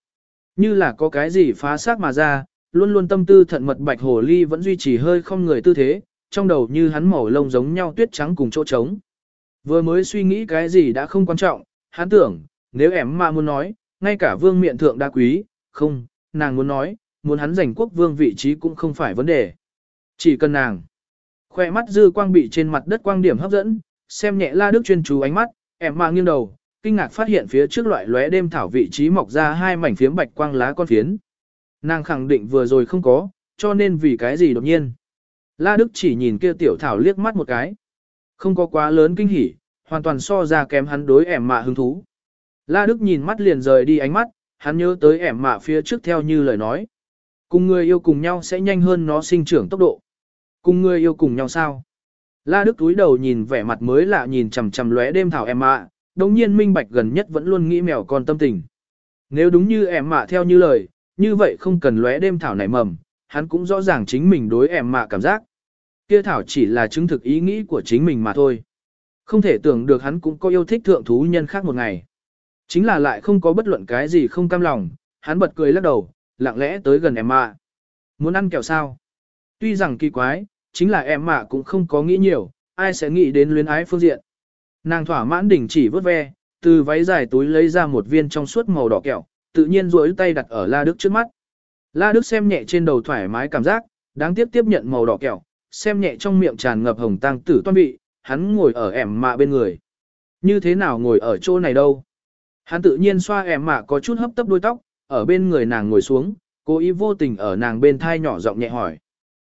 Như là có cái gì phá xác mà ra, luôn luôn tâm tư thận mật bạch hồ ly vẫn duy trì hơi không người tư thế, trong đầu như hắn màu lông giống nhau tuyết trắng cùng chỗ trống. Vừa mới suy nghĩ cái gì đã không quan trọng, hắn tưởng, nếu em mà muốn nói, ngay cả vương miện thượng đa quý, không, nàng muốn nói, muốn hắn giành quốc vương vị trí cũng không phải vấn đề. Chỉ cần nàng. Khoe mắt dư quang bị trên mặt đất quang điểm hấp dẫn, xem nhẹ la đức chuyên chú ánh mắt, em mà nghiêng đầu, kinh ngạc phát hiện phía trước loại lóe đêm thảo vị trí mọc ra hai mảnh phiếm bạch quang lá con phiến. Nàng khẳng định vừa rồi không có, cho nên vì cái gì đột nhiên. La Đức chỉ nhìn kia tiểu thảo liếc mắt một cái. Không có quá lớn kinh hỉ, hoàn toàn so ra kém hắn đối ẻm mạ hứng thú. La Đức nhìn mắt liền rời đi ánh mắt, hắn nhớ tới ẻm mạ phía trước theo như lời nói. Cùng người yêu cùng nhau sẽ nhanh hơn nó sinh trưởng tốc độ. Cùng người yêu cùng nhau sao? La Đức túi đầu nhìn vẻ mặt mới lạ nhìn chằm chằm lóe đêm thảo em mạ, đồng nhiên minh bạch gần nhất vẫn luôn nghĩ mèo con tâm tình. Nếu đúng như em mạ theo như lời, như vậy không cần lóe đêm thảo nảy mầm, hắn cũng rõ ràng chính mình đối em mạ cảm giác. Kia thảo chỉ là chứng thực ý nghĩ của chính mình mà thôi. Không thể tưởng được hắn cũng có yêu thích thượng thú nhân khác một ngày. Chính là lại không có bất luận cái gì không cam lòng, hắn bật cười lắc đầu, lặng lẽ tới gần em mạ. Muốn ăn kẹo sao? Tuy rằng kỳ quái, chính là em mạ cũng không có nghĩ nhiều, ai sẽ nghĩ đến luyến ái phương diện. Nàng thỏa mãn đỉnh chỉ vớt ve, từ váy dài túi lấy ra một viên trong suốt màu đỏ kẹo, tự nhiên duỗi tay đặt ở La Đức trước mắt. La Đức xem nhẹ trên đầu thoải mái cảm giác, đáng tiếc tiếp nhận màu đỏ kẹo, xem nhẹ trong miệng tràn ngập hồng tăng tử toan vị, hắn ngồi ở ẻm mạ bên người. Như thế nào ngồi ở chỗ này đâu? Hắn tự nhiên xoa ẻm mạ có chút hấp tấp đôi tóc, ở bên người nàng ngồi xuống, cố ý vô tình ở nàng bên thai nhỏ giọng nhẹ hỏi.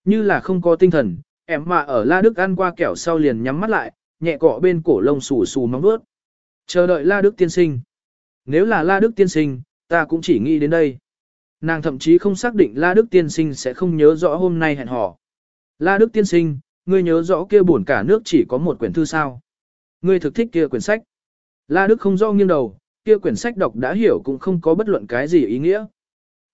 Như là không có tinh thần, em mà ở La Đức ăn qua kẹo sau liền nhắm mắt lại, nhẹ cọ bên cổ lông xù xù móng vuốt. Chờ đợi La Đức tiên sinh. Nếu là La Đức tiên sinh, ta cũng chỉ nghĩ đến đây. Nàng thậm chí không xác định La Đức tiên sinh sẽ không nhớ rõ hôm nay hẹn hò. La Đức tiên sinh, ngươi nhớ rõ kia buồn cả nước chỉ có một quyển thư sao. Ngươi thực thích kia quyển sách. La Đức không rõ nghiêng đầu, kia quyển sách đọc đã hiểu cũng không có bất luận cái gì ý nghĩa.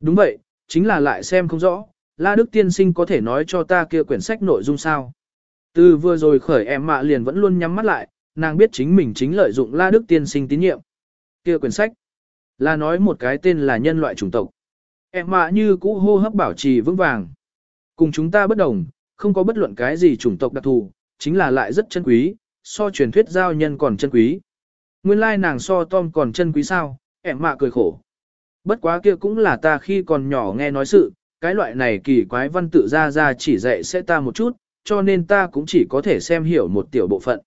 Đúng vậy, chính là lại xem không rõ, La Đức tiên sinh có thể nói cho ta kia quyển sách nội dung sao. Từ vừa rồi khởi em mạ liền vẫn luôn nhắm mắt lại, nàng biết chính mình chính lợi dụng La Đức tiên sinh tín nhiệm. Kia quyển sách là nói một cái tên là nhân loại chủng tộc. Em mạ như cũ hô hấp bảo trì vững vàng. Cùng chúng ta bất đồng, không có bất luận cái gì chủng tộc đặc thù, chính là lại rất chân quý, so truyền thuyết giao nhân còn chân quý. Nguyên lai nàng so Tom còn chân quý sao, ẻm mạ cười khổ. Bất quá kia cũng là ta khi còn nhỏ nghe nói sự, cái loại này kỳ quái văn tự ra ra chỉ dạy sẽ ta một chút, cho nên ta cũng chỉ có thể xem hiểu một tiểu bộ phận.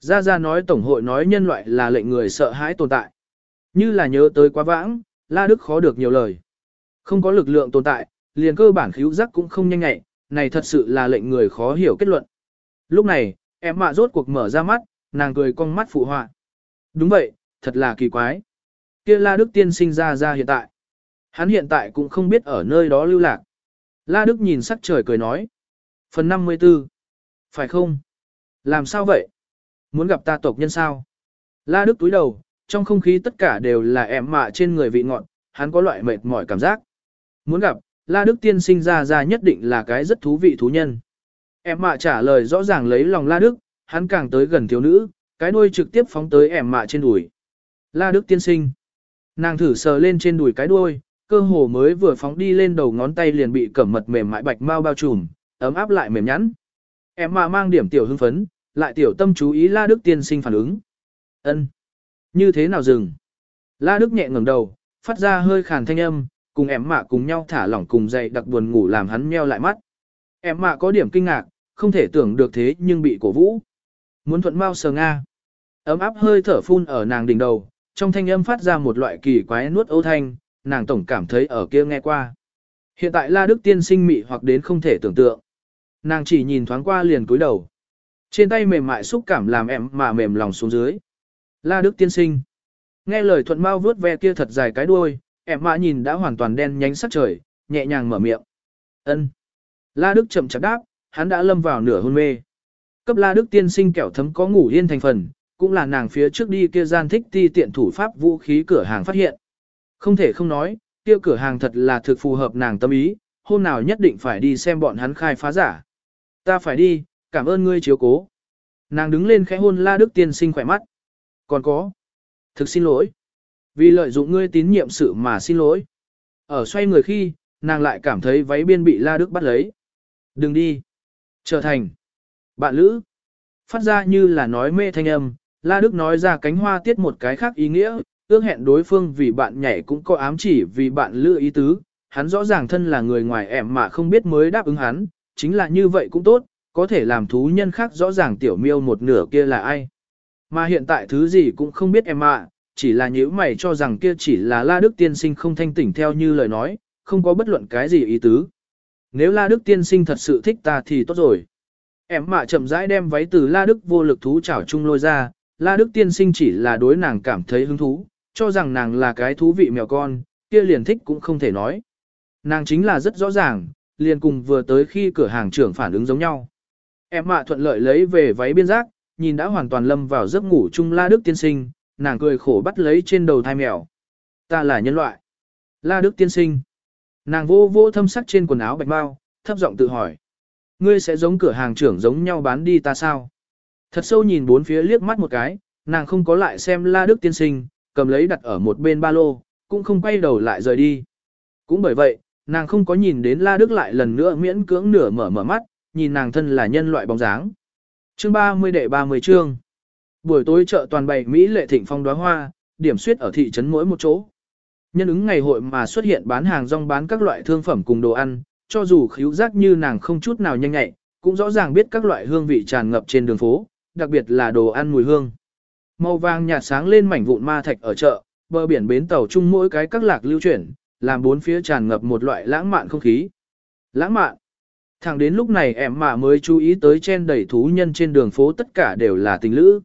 Ra Ra nói Tổng hội nói nhân loại là lệnh người sợ hãi tồn tại. Như là nhớ tới quá vãng, La Đức khó được nhiều lời. Không có lực lượng tồn tại, liền cơ bản khíu giác cũng không nhanh nhẹ, này thật sự là lệnh người khó hiểu kết luận. Lúc này, em mạ rốt cuộc mở ra mắt, nàng cười cong mắt phụ họa. Đúng vậy, thật là kỳ quái. Kia La Đức tiên sinh ra ra hiện tại. Hắn hiện tại cũng không biết ở nơi đó lưu lạc. La Đức nhìn sắc trời cười nói. Phần 54. Phải không? Làm sao vậy? Muốn gặp ta tộc nhân sao? La Đức túi đầu, trong không khí tất cả đều là ẻm mạ trên người vị ngọn, hắn có loại mệt mỏi cảm giác. Muốn gặp, La Đức tiên sinh ra ra nhất định là cái rất thú vị thú nhân. Em mạ trả lời rõ ràng lấy lòng La Đức, hắn càng tới gần thiếu nữ, cái đuôi trực tiếp phóng tới ẻm mạ trên đùi. La Đức tiên sinh. Nàng thử sờ lên trên đùi cái đuôi, cơ hồ mới vừa phóng đi lên đầu ngón tay liền bị cẩm mật mềm mại bạch mau bao trùm, ấm áp lại mềm nhẵn. Em mà mang điểm tiểu hưng phấn, lại tiểu tâm chú ý La Đức tiên sinh phản ứng. Ân, Như thế nào dừng? La Đức nhẹ ngẩng đầu, phát ra hơi khàn thanh âm, cùng em mạ cùng nhau thả lỏng cùng dậy đặc buồn ngủ làm hắn meo lại mắt. Em mạ có điểm kinh ngạc, không thể tưởng được thế nhưng bị cổ vũ. Muốn thuận mau sờ Nga. Ấm áp hơi thở phun ở nàng đỉnh đầu, trong thanh âm phát ra một loại kỳ quái nuốt ấu thanh, nàng tổng cảm thấy ở kia nghe qua. Hiện tại La Đức tiên sinh mị hoặc đến không thể tưởng tượng. Nàng chỉ nhìn thoáng qua liền cúi đầu. Trên tay mềm mại xúc cảm làm em mà mềm lòng xuống dưới. La Đức tiên sinh. Nghe lời thuận mau vướt ve kia thật dài cái đuôi, em mà nhìn đã hoàn toàn đen nhánh sắc trời, nhẹ nhàng mở miệng. Ân. La Đức chậm chạp đáp, hắn đã lâm vào nửa hôn mê. Cấp La Đức tiên sinh kẹo thấm có ngủ yên thành phần, cũng là nàng phía trước đi kia gian thích ti tiện thủ pháp vũ khí cửa hàng phát hiện. Không thể không nói, kia cửa hàng thật là thực phù hợp nàng tâm ý, hôm nào nhất định phải đi xem bọn hắn khai phá giả. Ta phải đi, cảm ơn ngươi chiếu cố. Nàng đứng lên khẽ hôn La Đức tiên sinh khỏe mắt. Còn có. Thực xin lỗi. Vì lợi dụng ngươi tín nhiệm sự mà xin lỗi. Ở xoay người khi, nàng lại cảm thấy váy biên bị La Đức bắt lấy. Đừng đi. Trở thành. Bạn lữ. Phát ra như là nói mê thanh âm, La Đức nói ra cánh hoa tiết một cái khác ý nghĩa, ước hẹn đối phương vì bạn nhảy cũng có ám chỉ vì bạn lựa ý tứ, hắn rõ ràng thân là người ngoài ẻm mà không biết mới đáp ứng hắn, chính là như vậy cũng tốt, có thể làm thú nhân khác rõ ràng tiểu miêu một nửa kia là ai. Mà hiện tại thứ gì cũng không biết em ạ, chỉ là nhữ mày cho rằng kia chỉ là La Đức Tiên Sinh không thanh tỉnh theo như lời nói, không có bất luận cái gì ý tứ. Nếu La Đức Tiên Sinh thật sự thích ta thì tốt rồi. Em mạ chậm rãi đem váy từ La Đức vô lực thú chảo chung lôi ra, La Đức Tiên Sinh chỉ là đối nàng cảm thấy hứng thú, cho rằng nàng là cái thú vị mèo con, kia liền thích cũng không thể nói. Nàng chính là rất rõ ràng, liền cùng vừa tới khi cửa hàng trưởng phản ứng giống nhau. Em mạ thuận lợi lấy về váy biên giác, nhìn đã hoàn toàn lâm vào giấc ngủ chung La Đức tiên sinh, nàng cười khổ bắt lấy trên đầu thai mèo. Ta là nhân loại. La Đức tiên sinh. Nàng vô vô thâm sắc trên quần áo bạch bao, thấp giọng tự hỏi. Ngươi sẽ giống cửa hàng trưởng giống nhau bán đi ta sao? Thật sâu nhìn bốn phía liếc mắt một cái, nàng không có lại xem La Đức tiên sinh, cầm lấy đặt ở một bên ba lô, cũng không quay đầu lại rời đi. Cũng bởi vậy, nàng không có nhìn đến La Đức lại lần nữa miễn cưỡng nửa mở mở mắt, nhìn nàng thân là nhân loại bóng dáng. Chương 30 đệ 30 chương. Buổi tối chợ toàn bày Mỹ lệ thịnh phong đóa hoa, điểm suyết ở thị trấn mỗi một chỗ. Nhân ứng ngày hội mà xuất hiện bán hàng rong bán các loại thương phẩm cùng đồ ăn, cho dù khíu giác như nàng không chút nào nhanh nhạy, cũng rõ ràng biết các loại hương vị tràn ngập trên đường phố, đặc biệt là đồ ăn mùi hương. Màu vàng nhạt sáng lên mảnh vụn ma thạch ở chợ, bờ biển bến tàu chung mỗi cái các lạc lưu chuyển, làm bốn phía tràn ngập một loại lãng mạn không khí. Lãng mạn. Thẳng đến lúc này em mà mới chú ý tới chen đầy thú nhân trên đường phố tất cả đều là tình lữ.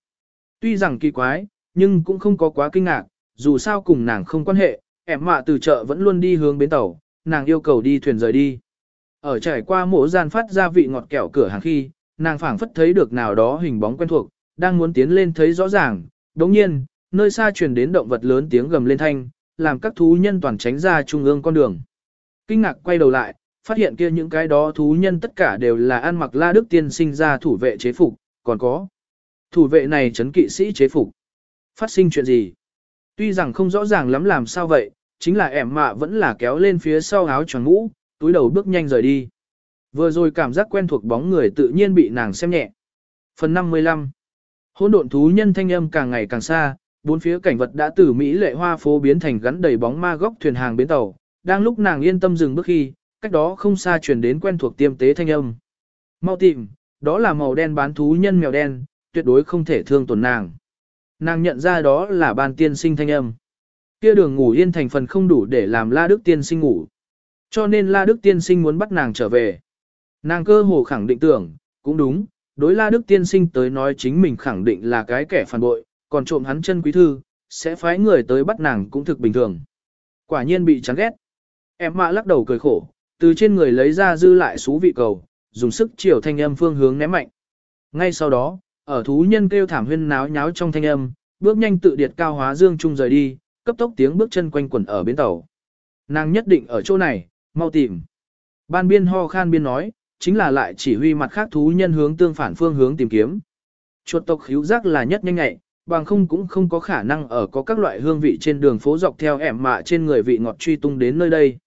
Tuy rằng kỳ quái, nhưng cũng không có quá kinh ngạc, dù sao cùng nàng không quan hệ, em mạ từ chợ vẫn luôn đi hướng bến tàu, nàng yêu cầu đi thuyền rời đi. Ở trải qua mộ gian phát ra vị ngọt kẹo cửa hàng khi, nàng phảng phất thấy được nào đó hình bóng quen thuộc, đang muốn tiến lên thấy rõ ràng, đồng nhiên, nơi xa truyền đến động vật lớn tiếng gầm lên thanh, làm các thú nhân toàn tránh ra trung ương con đường. Kinh ngạc quay đầu lại, phát hiện kia những cái đó thú nhân tất cả đều là ăn mặc la đức tiên sinh ra thủ vệ chế phục, còn có. Thủ vệ này chấn kỵ sĩ chế phục. Phát sinh chuyện gì? Tuy rằng không rõ ràng lắm làm sao vậy, chính là ẻm mạ vẫn là kéo lên phía sau áo tròn mũ, túi đầu bước nhanh rời đi. Vừa rồi cảm giác quen thuộc bóng người tự nhiên bị nàng xem nhẹ. Phần 55 Hôn độn thú nhân thanh âm càng ngày càng xa, bốn phía cảnh vật đã từ Mỹ lệ hoa phố biến thành gắn đầy bóng ma góc thuyền hàng bến tàu. Đang lúc nàng yên tâm dừng bước khi, cách đó không xa truyền đến quen thuộc tiêm tế thanh âm. Mau tìm, đó là màu đen bán thú nhân mèo đen, tuyệt đối không thể thương tổn nàng. Nàng nhận ra đó là ban tiên sinh thanh âm. Kia đường ngủ yên thành phần không đủ để làm La Đức tiên sinh ngủ. Cho nên La Đức tiên sinh muốn bắt nàng trở về. Nàng cơ hồ khẳng định tưởng, cũng đúng, đối La Đức tiên sinh tới nói chính mình khẳng định là cái kẻ phản bội, còn trộm hắn chân quý thư, sẽ phái người tới bắt nàng cũng thực bình thường. Quả nhiên bị chán ghét. Em mạ lắc đầu cười khổ, từ trên người lấy ra dư lại xú vị cầu, dùng sức chiều thanh âm phương hướng ném mạnh. Ngay sau đó, ở thú nhân kêu thảm huyên náo nháo trong thanh âm, bước nhanh tự điệt cao hóa dương trung rời đi, cấp tốc tiếng bước chân quanh quẩn ở bến tàu. Nàng nhất định ở chỗ này, mau tìm. Ban biên ho khan biên nói, chính là lại chỉ huy mặt khác thú nhân hướng tương phản phương hướng tìm kiếm. Chuột tộc khíu giác là nhất nhanh nhạy, bằng không cũng không có khả năng ở có các loại hương vị trên đường phố dọc theo ẻm mạ trên người vị ngọt truy tung đến nơi đây.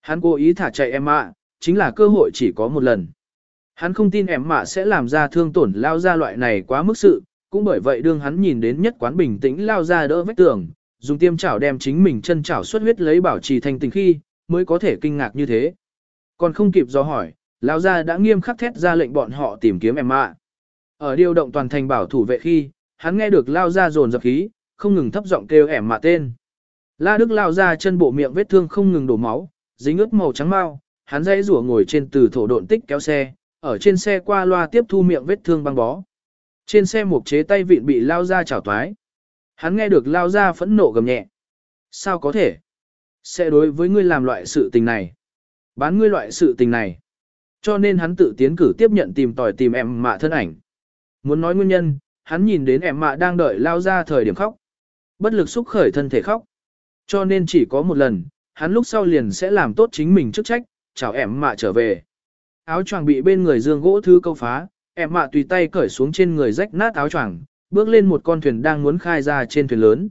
Hắn cố ý thả chạy em mạ, chính là cơ hội chỉ có một lần. Hắn không tin em mạ sẽ làm ra thương tổn lao ra loại này quá mức sự, cũng bởi vậy đương hắn nhìn đến nhất quán bình tĩnh lao ra đỡ vách tường, dùng tiêm chảo đem chính mình chân chảo xuất huyết lấy bảo trì thành tình khi, mới có thể kinh ngạc như thế. Còn không kịp do hỏi, Lão gia đã nghiêm khắc thét ra lệnh bọn họ tìm kiếm em mạ. Ở điều động toàn thành bảo thủ vệ khi, hắn nghe được lao gia dồn dập khí, không ngừng thấp giọng kêu ẻm mạ tên. La Đức lao ra chân bộ miệng vết thương không ngừng đổ máu, dính ướt màu trắng mau, hắn dãy rủa ngồi trên từ thổ độn tích kéo xe, ở trên xe qua loa tiếp thu miệng vết thương băng bó. Trên xe một chế tay vịn bị lao ra chảo toái. Hắn nghe được lao ra phẫn nộ gầm nhẹ. Sao có thể? Sẽ đối với ngươi làm loại sự tình này. Bán ngươi loại sự tình này. Cho nên hắn tự tiến cử tiếp nhận tìm tòi tìm em mạ thân ảnh. Muốn nói nguyên nhân, hắn nhìn đến em mạ đang đợi lao ra thời điểm khóc. Bất lực xúc khởi thân thể khóc. Cho nên chỉ có một lần, hắn lúc sau liền sẽ làm tốt chính mình chức trách, chào em mạ trở về. Áo choàng bị bên người dương gỗ thứ câu phá, em mạ tùy tay cởi xuống trên người rách nát áo choàng, bước lên một con thuyền đang muốn khai ra trên thuyền lớn.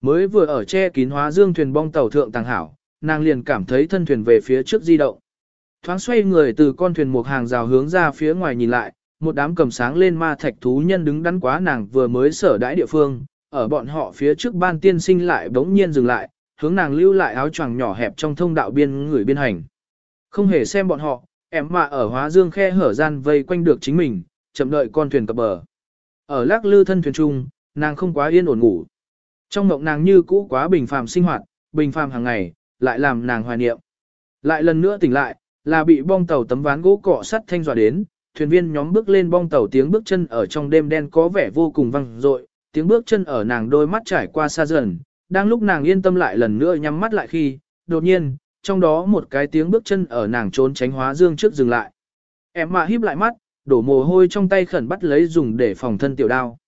Mới vừa ở che kín hóa dương thuyền bong tàu thượng tàng hảo, nàng liền cảm thấy thân thuyền về phía trước di động. Thoáng xoay người từ con thuyền một hàng rào hướng ra phía ngoài nhìn lại, một đám cầm sáng lên ma thạch thú nhân đứng đắn quá nàng vừa mới sở đãi địa phương, ở bọn họ phía trước ban tiên sinh lại bỗng nhiên dừng lại, hướng nàng lưu lại áo choàng nhỏ hẹp trong thông đạo biên người biên hành. Không hề xem bọn họ, em mà ở hóa dương khe hở gian vây quanh được chính mình, chậm đợi con thuyền cập bờ. Ở lác lư thân thuyền trung, nàng không quá yên ổn ngủ. Trong mộng nàng như cũ quá bình phàm sinh hoạt, bình phàm hàng ngày, lại làm nàng hoài niệm. Lại lần nữa tỉnh lại, là bị bong tàu tấm ván gỗ cọ sắt thanh dọa đến, thuyền viên nhóm bước lên bong tàu tiếng bước chân ở trong đêm đen có vẻ vô cùng vang dội, tiếng bước chân ở nàng đôi mắt trải qua xa dần, Đang lúc nàng yên tâm lại lần nữa nhắm mắt lại khi, đột nhiên, trong đó một cái tiếng bước chân ở nàng trốn tránh hóa dương trước dừng lại. Em mà híp lại mắt, đổ mồ hôi trong tay khẩn bắt lấy dùng để phòng thân tiểu đao.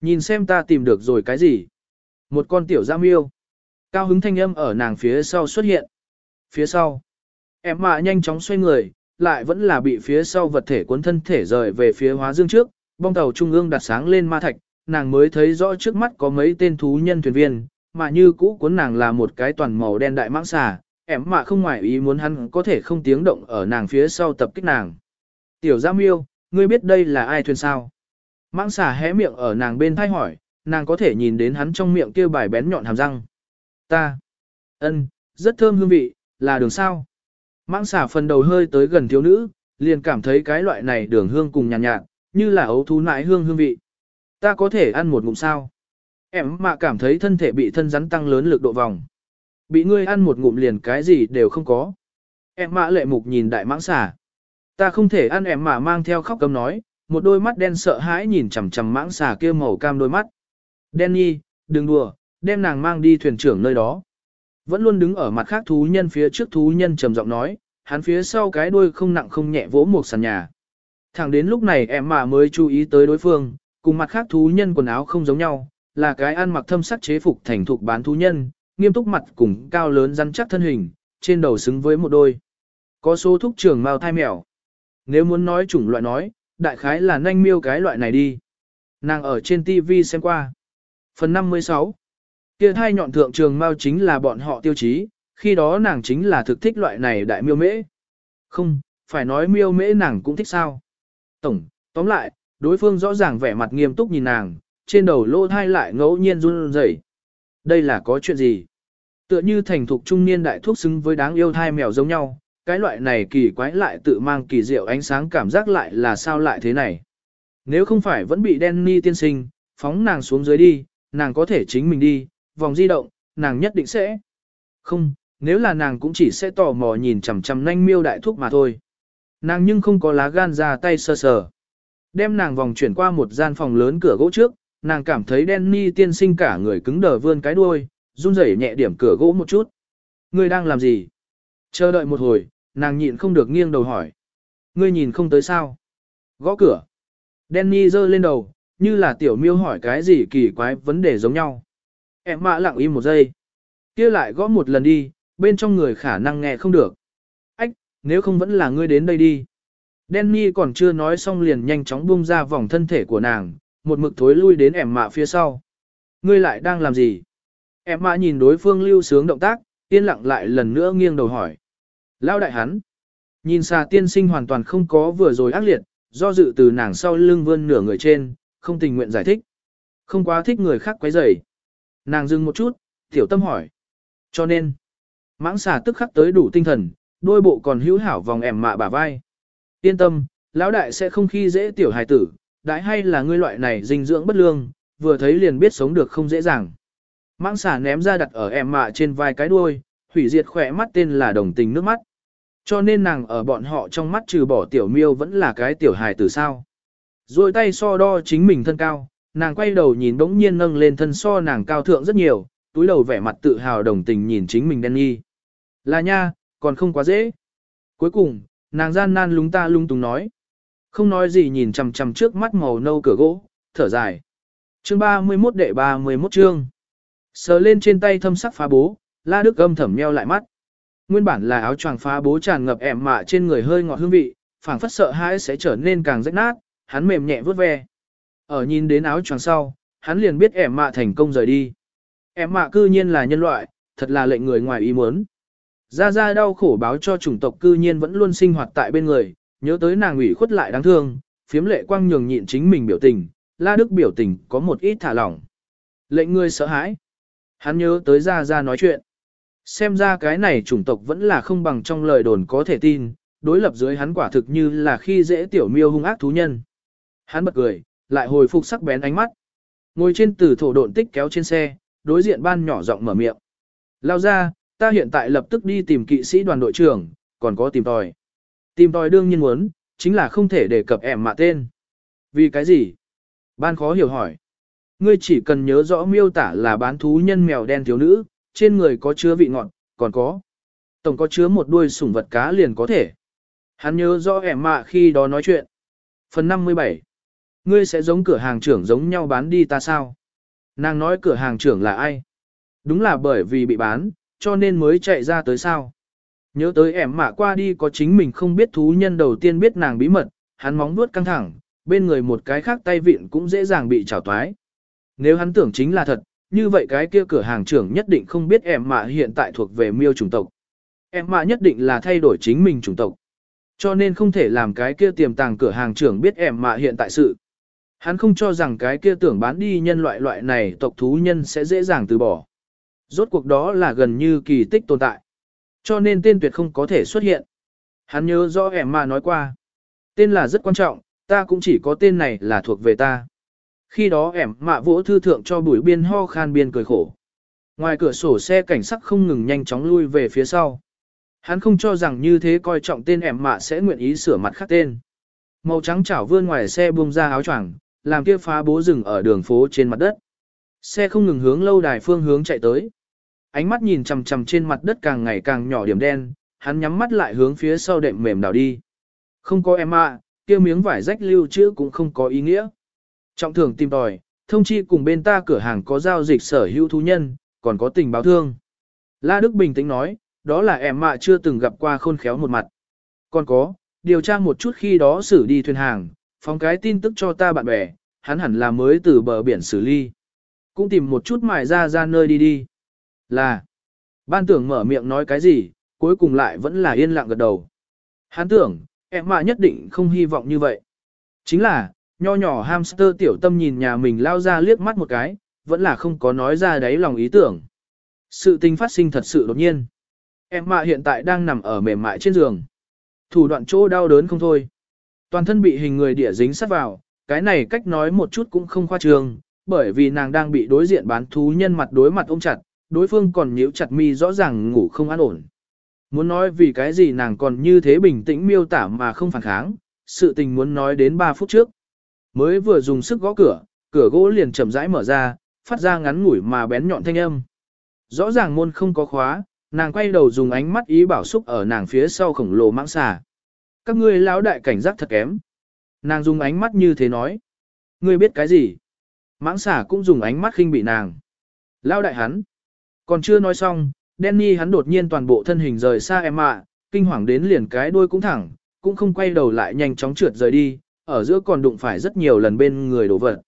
Nhìn xem ta tìm được rồi cái gì. Một con tiểu giam yêu. Cao hứng thanh âm ở nàng phía sau xuất hiện. Phía sau. Em mạ nhanh chóng xoay người, lại vẫn là bị phía sau vật thể cuốn thân thể rời về phía hóa dương trước, bong tàu trung ương đặt sáng lên ma thạch, nàng mới thấy rõ trước mắt có mấy tên thú nhân thuyền viên, mà như cũ cuốn nàng là một cái toàn màu đen đại mãng xà, em mạ không ngoài ý muốn hắn có thể không tiếng động ở nàng phía sau tập kích nàng. Tiểu Giang Miêu, ngươi biết đây là ai thuyền sao? Mãng xà hé miệng ở nàng bên thay hỏi, nàng có thể nhìn đến hắn trong miệng kia bài bén nhọn hàm răng. Ta. ân, rất thơm hương vị, là đường sao? Mãng xà phần đầu hơi tới gần thiếu nữ, liền cảm thấy cái loại này đường hương cùng nhàn nhạt, nhạt, như là ấu thú nãi hương hương vị. Ta có thể ăn một ngụm sao? Em mà cảm thấy thân thể bị thân rắn tăng lớn lực độ vòng. Bị ngươi ăn một ngụm liền cái gì đều không có. Em mạ lệ mục nhìn đại mãng xà. Ta không thể ăn em mà mang theo khóc cầm nói, một đôi mắt đen sợ hãi nhìn chằm chằm mãng xà kia màu cam đôi mắt. Danny, đừng đùa, đem nàng mang đi thuyền trưởng nơi đó. Vẫn luôn đứng ở mặt khác thú nhân phía trước thú nhân trầm giọng nói, hắn phía sau cái đuôi không nặng không nhẹ vỗ một sàn nhà. Thẳng đến lúc này em mà mới chú ý tới đối phương, cùng mặt khác thú nhân quần áo không giống nhau, là cái ăn mặc thâm sắc chế phục thành thục bán thú nhân, nghiêm túc mặt cùng cao lớn rắn chắc thân hình, trên đầu xứng với một đôi. Có số thúc trưởng mao thai mèo. Nếu muốn nói chủng loại nói, đại khái là nanh miêu cái loại này đi. Nàng ở trên TV xem qua. Phần 56 Kia thai nhọn thượng trường mao chính là bọn họ tiêu chí, khi đó nàng chính là thực thích loại này đại miêu mễ. Không, phải nói miêu mễ nàng cũng thích sao. Tổng, tóm lại, đối phương rõ ràng vẻ mặt nghiêm túc nhìn nàng, trên đầu lô thai lại ngẫu nhiên run rẩy. Đây là có chuyện gì? Tựa như thành thục trung niên đại thuốc xứng với đáng yêu thai mèo giống nhau, cái loại này kỳ quái lại tự mang kỳ diệu ánh sáng cảm giác lại là sao lại thế này. Nếu không phải vẫn bị Danny tiên sinh, phóng nàng xuống dưới đi, nàng có thể chính mình đi, vòng di động, nàng nhất định sẽ. Không, nếu là nàng cũng chỉ sẽ tò mò nhìn chằm chằm nhanh miêu đại thúc mà thôi. Nàng nhưng không có lá gan ra tay sơ sờ. Đem nàng vòng chuyển qua một gian phòng lớn cửa gỗ trước, nàng cảm thấy Danny tiên sinh cả người cứng đờ vươn cái đuôi, run rẩy nhẹ điểm cửa gỗ một chút. Ngươi đang làm gì? Chờ đợi một hồi, nàng nhịn không được nghiêng đầu hỏi. Ngươi nhìn không tới sao? Gõ cửa. Danny giơ lên đầu, như là tiểu miêu hỏi cái gì kỳ quái vấn đề giống nhau. Em mạ lặng im một giây. kia lại gõ một lần đi, bên trong người khả năng nghe không được. Ách, nếu không vẫn là ngươi đến đây đi. Danny còn chưa nói xong liền nhanh chóng buông ra vòng thân thể của nàng, một mực thối lui đến em mạ phía sau. Ngươi lại đang làm gì? Em mạ nhìn đối phương lưu sướng động tác, yên lặng lại lần nữa nghiêng đầu hỏi. Lao đại hắn. Nhìn xà tiên sinh hoàn toàn không có vừa rồi ác liệt, do dự từ nàng sau lưng vươn nửa người trên, không tình nguyện giải thích. Không quá thích người khác quấy rầy. Nàng dừng một chút, tiểu tâm hỏi. Cho nên, mãng xà tức khắc tới đủ tinh thần, đôi bộ còn hữu hảo vòng ẻm mạ bả vai. Yên tâm, lão đại sẽ không khi dễ tiểu hài tử, đại hay là ngươi loại này dinh dưỡng bất lương, vừa thấy liền biết sống được không dễ dàng. Mãng xà ném ra đặt ở ẻm mạ trên vai cái đuôi, hủy diệt khỏe mắt tên là đồng tình nước mắt. Cho nên nàng ở bọn họ trong mắt trừ bỏ tiểu miêu vẫn là cái tiểu hài tử sao. Rồi tay so đo chính mình thân cao, nàng quay đầu nhìn đống nhiên nâng lên thân so nàng cao thượng rất nhiều, túi đầu vẻ mặt tự hào đồng tình nhìn chính mình đen nghi. Là nha, còn không quá dễ. Cuối cùng, nàng gian nan lúng ta lung tung nói. Không nói gì nhìn chằm chằm trước mắt màu nâu cửa gỗ, thở dài. Chương 31 đệ 31 chương. Sờ lên trên tay thâm sắc phá bố, la đức âm thẩm meo lại mắt. Nguyên bản là áo choàng phá bố tràn ngập ẻm mạ trên người hơi ngọt hương vị, phảng phất sợ hãi sẽ trở nên càng rách nát, hắn mềm nhẹ vuốt ve. Ở nhìn đến áo choàng sau, hắn liền biết ẻm mạ thành công rời đi. Ẻm mạ cư nhiên là nhân loại, thật là lệnh người ngoài ý muốn. Ra ra đau khổ báo cho chủng tộc cư nhiên vẫn luôn sinh hoạt tại bên người, nhớ tới nàng ủy khuất lại đáng thương, phiếm lệ quang nhường nhịn chính mình biểu tình, la đức biểu tình có một ít thả lỏng. Lệnh người sợ hãi. Hắn nhớ tới ra ra nói chuyện. Xem ra cái này chủng tộc vẫn là không bằng trong lời đồn có thể tin, đối lập dưới hắn quả thực như là khi dễ tiểu miêu hung ác thú nhân. Hắn bật cười, lại hồi phục sắc bén ánh mắt. Ngồi trên tử thổ độn tích kéo trên xe, đối diện ban nhỏ giọng mở miệng. Lao ra, ta hiện tại lập tức đi tìm kỵ sĩ đoàn đội trưởng, còn có tìm tòi. Tìm tòi đương nhiên muốn, chính là không thể đề cập ẻm mạ tên. Vì cái gì? Ban khó hiểu hỏi. Ngươi chỉ cần nhớ rõ miêu tả là bán thú nhân mèo đen thiếu nữ, trên người có chứa vị ngọt, còn có. Tổng có chứa một đuôi sủng vật cá liền có thể. Hắn nhớ rõ ẻm mạ khi đó nói chuyện. Phần 57 Ngươi sẽ giống cửa hàng trưởng giống nhau bán đi ta sao? Nàng nói cửa hàng trưởng là ai? Đúng là bởi vì bị bán, cho nên mới chạy ra tới sao? Nhớ tới ẻm mạ qua đi có chính mình không biết thú nhân đầu tiên biết nàng bí mật, hắn móng vuốt căng thẳng, bên người một cái khác tay vịn cũng dễ dàng bị trào toái. Nếu hắn tưởng chính là thật, như vậy cái kia cửa hàng trưởng nhất định không biết em mạ hiện tại thuộc về miêu chủng tộc. Em mạ nhất định là thay đổi chính mình chủng tộc. Cho nên không thể làm cái kia tiềm tàng cửa hàng trưởng biết em mạ hiện tại sự. Hắn không cho rằng cái kia tưởng bán đi nhân loại loại này tộc thú nhân sẽ dễ dàng từ bỏ. Rốt cuộc đó là gần như kỳ tích tồn tại. Cho nên tên tuyệt không có thể xuất hiện. Hắn nhớ rõ em mà nói qua. Tên là rất quan trọng, ta cũng chỉ có tên này là thuộc về ta. Khi đó ẻm mạ vỗ thư thượng cho bùi biên ho khan biên cười khổ. Ngoài cửa sổ xe cảnh sắc không ngừng nhanh chóng lui về phía sau. Hắn không cho rằng như thế coi trọng tên ẻm mạ sẽ nguyện ý sửa mặt khác tên. Màu trắng chảo vươn ngoài xe buông ra áo choàng, làm kia phá bố rừng ở đường phố trên mặt đất. Xe không ngừng hướng lâu đài phương hướng chạy tới. Ánh mắt nhìn chằm chằm trên mặt đất càng ngày càng nhỏ điểm đen, hắn nhắm mắt lại hướng phía sau đệm mềm đảo đi. Không có em ạ, kia miếng vải rách lưu trữ cũng không có ý nghĩa. Trọng thưởng tìm tòi, thông chi cùng bên ta cửa hàng có giao dịch sở hữu thú nhân, còn có tình báo thương. La Đức bình tĩnh nói, đó là em mạ chưa từng gặp qua khôn khéo một mặt. Còn có, điều tra một chút khi đó xử đi thuyền hàng, phóng cái tin tức cho ta bạn bè, hắn hẳn là mới từ bờ biển xử ly. Cũng tìm một chút mài ra ra nơi đi đi. Là, ban tưởng mở miệng nói cái gì, cuối cùng lại vẫn là yên lặng gật đầu. Hắn tưởng, em mà nhất định không hy vọng như vậy. Chính là, nho nhỏ hamster tiểu tâm nhìn nhà mình lao ra liếc mắt một cái, vẫn là không có nói ra đấy lòng ý tưởng. Sự tình phát sinh thật sự đột nhiên. Em mạ hiện tại đang nằm ở mềm mại trên giường. Thủ đoạn chỗ đau đớn không thôi. Toàn thân bị hình người địa dính sát vào, cái này cách nói một chút cũng không khoa trương, bởi vì nàng đang bị đối diện bán thú nhân mặt đối mặt ôm chặt, đối phương còn nhíu chặt mi rõ ràng ngủ không an ổn. Muốn nói vì cái gì nàng còn như thế bình tĩnh miêu tả mà không phản kháng, sự tình muốn nói đến 3 phút trước. Mới vừa dùng sức gõ cửa, cửa gỗ liền chậm rãi mở ra, phát ra ngắn ngủi mà bén nhọn thanh âm. Rõ ràng môn không có khóa, nàng quay đầu dùng ánh mắt ý bảo xúc ở nàng phía sau khổng lồ mãng xà. Các ngươi lão đại cảnh giác thật kém. Nàng dùng ánh mắt như thế nói. Ngươi biết cái gì? Mãng xà cũng dùng ánh mắt khinh bị nàng. Lão đại hắn. Còn chưa nói xong, Danny hắn đột nhiên toàn bộ thân hình rời xa em ạ, kinh hoàng đến liền cái đuôi cũng thẳng, cũng không quay đầu lại nhanh chóng trượt rời đi, ở giữa còn đụng phải rất nhiều lần bên người đổ vật.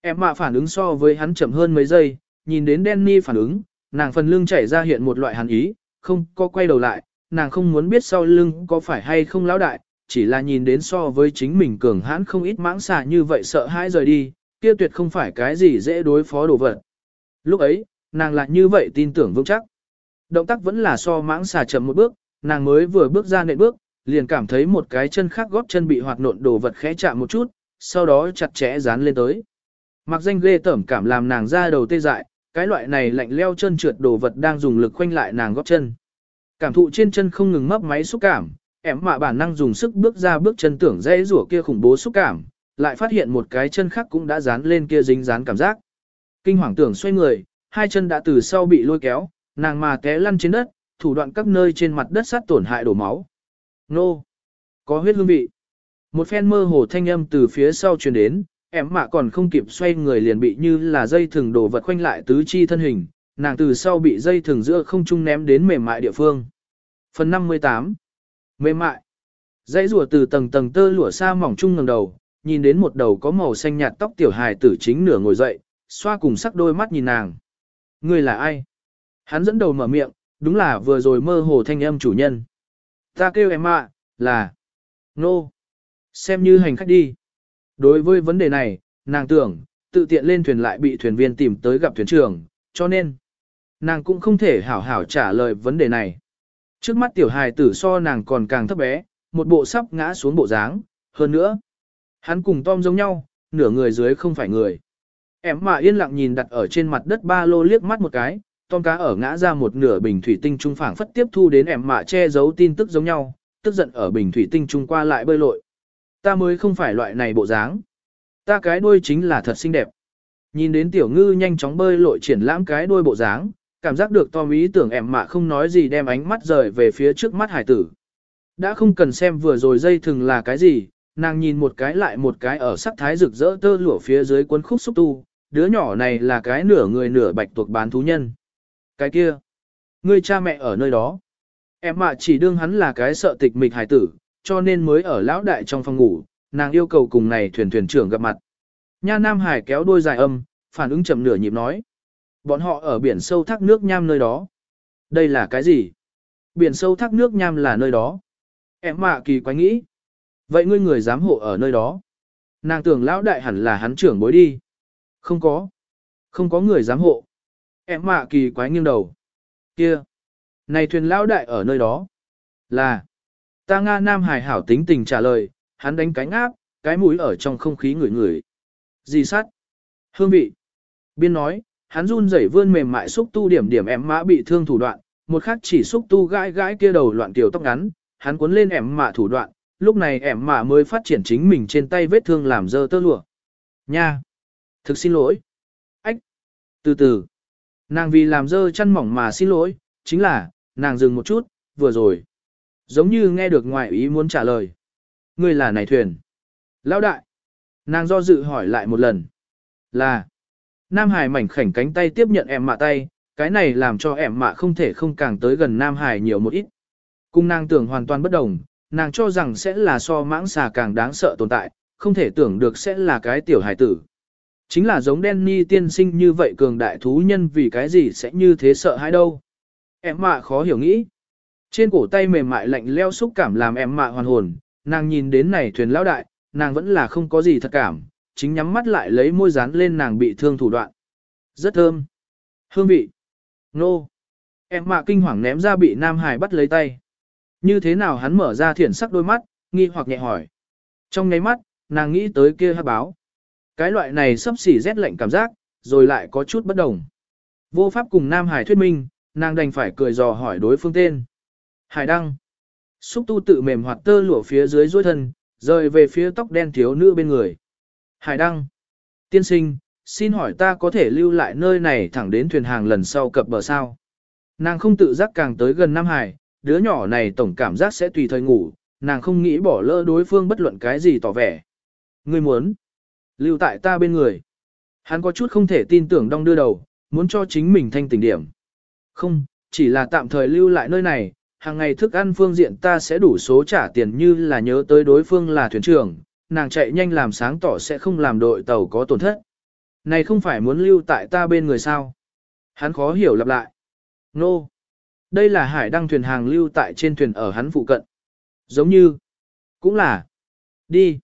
Em mạ phản ứng so với hắn chậm hơn mấy giây, nhìn đến Danny phản ứng, nàng phần lưng chảy ra hiện một loại hàn ý, không có quay đầu lại, nàng không muốn biết sau lưng có phải hay không lão đại, chỉ là nhìn đến so với chính mình cường hãn không ít mãng xà như vậy sợ hãi rời đi, kia tuyệt không phải cái gì dễ đối phó đồ vật. Lúc ấy, nàng lại như vậy tin tưởng vững chắc. Động tác vẫn là so mãng xà chậm một bước, nàng mới vừa bước ra nệm bước, liền cảm thấy một cái chân khác góp chân bị hoạt nộn đồ vật khẽ chạm một chút, sau đó chặt chẽ dán lên tới. Mặc danh ghê tởm cảm làm nàng ra đầu tê dại, cái loại này lạnh leo chân trượt đồ vật đang dùng lực khoanh lại nàng góp chân. Cảm thụ trên chân không ngừng mấp máy xúc cảm, em mạ bản năng dùng sức bước ra bước chân tưởng dễ rủa kia khủng bố xúc cảm, lại phát hiện một cái chân khác cũng đã dán lên kia dính dán cảm giác. Kinh hoàng tưởng xoay người, hai chân đã từ sau bị lôi kéo, nàng mà té lăn trên đất, thủ đoạn các nơi trên mặt đất sát tổn hại đổ máu. Nô! Có huyết hương vị. Một phen mơ hồ thanh âm từ phía sau truyền đến, em mạ còn không kịp xoay người liền bị như là dây thừng đổ vật khoanh lại tứ chi thân hình, nàng từ sau bị dây thừng giữa không trung ném đến mềm mại địa phương. Phần 58 Mềm mại Dãy rùa từ tầng tầng tơ lụa xa mỏng trung ngẩng đầu, nhìn đến một đầu có màu xanh nhạt tóc tiểu hài tử chính nửa ngồi dậy, xoa cùng sắc đôi mắt nhìn nàng. Người là ai? Hắn dẫn đầu mở miệng, đúng là vừa rồi mơ hồ thanh âm chủ nhân. Ta kêu em ạ, là, nô, no. xem như hành khách đi. Đối với vấn đề này, nàng tưởng, tự tiện lên thuyền lại bị thuyền viên tìm tới gặp thuyền trưởng, cho nên, nàng cũng không thể hảo hảo trả lời vấn đề này. Trước mắt tiểu hài tử so nàng còn càng thấp bé, một bộ sắp ngã xuống bộ dáng, hơn nữa. Hắn cùng Tom giống nhau, nửa người dưới không phải người. Em mà yên lặng nhìn đặt ở trên mặt đất ba lô liếc mắt một cái, Tom cá ở ngã ra một nửa bình thủy tinh trung phảng phất tiếp thu đến em mạ che giấu tin tức giống nhau, tức giận ở bình thủy tinh trung qua lại bơi lội. Ta mới không phải loại này bộ dáng. Ta cái đuôi chính là thật xinh đẹp. Nhìn đến tiểu ngư nhanh chóng bơi lội triển lãm cái đuôi bộ dáng, cảm giác được Tom ý tưởng em mạ không nói gì đem ánh mắt rời về phía trước mắt hải tử. Đã không cần xem vừa rồi dây thừng là cái gì, nàng nhìn một cái lại một cái ở sắc thái rực rỡ tơ lụa phía dưới cuốn khúc xúc tu, đứa nhỏ này là cái nửa người nửa bạch tuộc bán thú nhân. Cái kia, người cha mẹ ở nơi đó. Em mạ chỉ đương hắn là cái sợ tịch mịch hải tử, cho nên mới ở lão đại trong phòng ngủ, nàng yêu cầu cùng này thuyền thuyền trưởng gặp mặt. Nha Nam Hải kéo đôi dài âm, phản ứng chậm nửa nhịp nói. Bọn họ ở biển sâu thác nước nham nơi đó. Đây là cái gì? Biển sâu thác nước nham là nơi đó. Em mạ kỳ quái nghĩ. Vậy ngươi người giám hộ ở nơi đó. Nàng tưởng lão đại hẳn là hắn trưởng bối đi. Không có. Không có người giám hộ. Em mạ kỳ quái nghiêng đầu. Kia. Này thuyền lão đại ở nơi đó. Là. Ta Nga Nam Hải hảo tính tình trả lời, hắn đánh cánh áp, cái mũi ở trong không khí ngửi ngửi. Gì sát? Hương vị. Biên nói, hắn run rẩy vươn mềm mại xúc tu điểm điểm em mã bị thương thủ đoạn, một khắc chỉ xúc tu gãi gãi kia đầu loạn tiểu tóc ngắn, hắn cuốn lên em mã thủ đoạn, lúc này em mã mới phát triển chính mình trên tay vết thương làm dơ tơ lụa. Nha! Thực xin lỗi. Ách! Từ từ. Nàng vì làm dơ chăn mỏng mà xin lỗi, chính là, nàng dừng một chút, vừa rồi. Giống như nghe được ngoại ý muốn trả lời. Ngươi là này thuyền. Lão đại. Nàng do dự hỏi lại một lần. Là. Nam Hải mảnh khảnh cánh tay tiếp nhận em mạ tay, cái này làm cho em mạ không thể không càng tới gần Nam Hải nhiều một ít. Cung nàng tưởng hoàn toàn bất đồng, nàng cho rằng sẽ là so mãng xà càng đáng sợ tồn tại, không thể tưởng được sẽ là cái tiểu hải tử. Chính là giống Danny tiên sinh như vậy cường đại thú nhân vì cái gì sẽ như thế sợ hãi đâu. Em mạ khó hiểu nghĩ. Trên cổ tay mềm mại lạnh leo xúc cảm làm em mạ hoàn hồn, nàng nhìn đến này thuyền lão đại, nàng vẫn là không có gì thật cảm, chính nhắm mắt lại lấy môi dán lên nàng bị thương thủ đoạn. Rất thơm. Hương vị. Nô. Em mạ kinh hoàng ném ra bị Nam Hải bắt lấy tay. Như thế nào hắn mở ra thiển sắc đôi mắt, nghi hoặc nhẹ hỏi. Trong nháy mắt, nàng nghĩ tới kia hát báo. Cái loại này sắp xỉ rét lạnh cảm giác, rồi lại có chút bất đồng. Vô pháp cùng Nam Hải thuyết minh, nàng đành phải cười dò hỏi đối phương tên. Hải Đăng. Xúc tu tự mềm hoạt tơ lụa phía dưới dối thân, rời về phía tóc đen thiếu nữ bên người. Hải Đăng. Tiên sinh, xin hỏi ta có thể lưu lại nơi này thẳng đến thuyền hàng lần sau cập bờ sao. Nàng không tự giác càng tới gần Nam Hải, đứa nhỏ này tổng cảm giác sẽ tùy thời ngủ, nàng không nghĩ bỏ lỡ đối phương bất luận cái gì tỏ vẻ. Ngươi muốn lưu tại ta bên người. Hắn có chút không thể tin tưởng đong đưa đầu, muốn cho chính mình thanh tỉnh điểm. Không, chỉ là tạm thời lưu lại nơi này, hàng ngày thức ăn phương diện ta sẽ đủ số trả tiền như là nhớ tới đối phương là thuyền trưởng, nàng chạy nhanh làm sáng tỏ sẽ không làm đội tàu có tổn thất. Này không phải muốn lưu tại ta bên người sao? Hắn khó hiểu lặp lại. Nô. No. Đây là hải đăng thuyền hàng lưu tại trên thuyền ở hắn phụ cận. Giống như. Cũng là. Đi.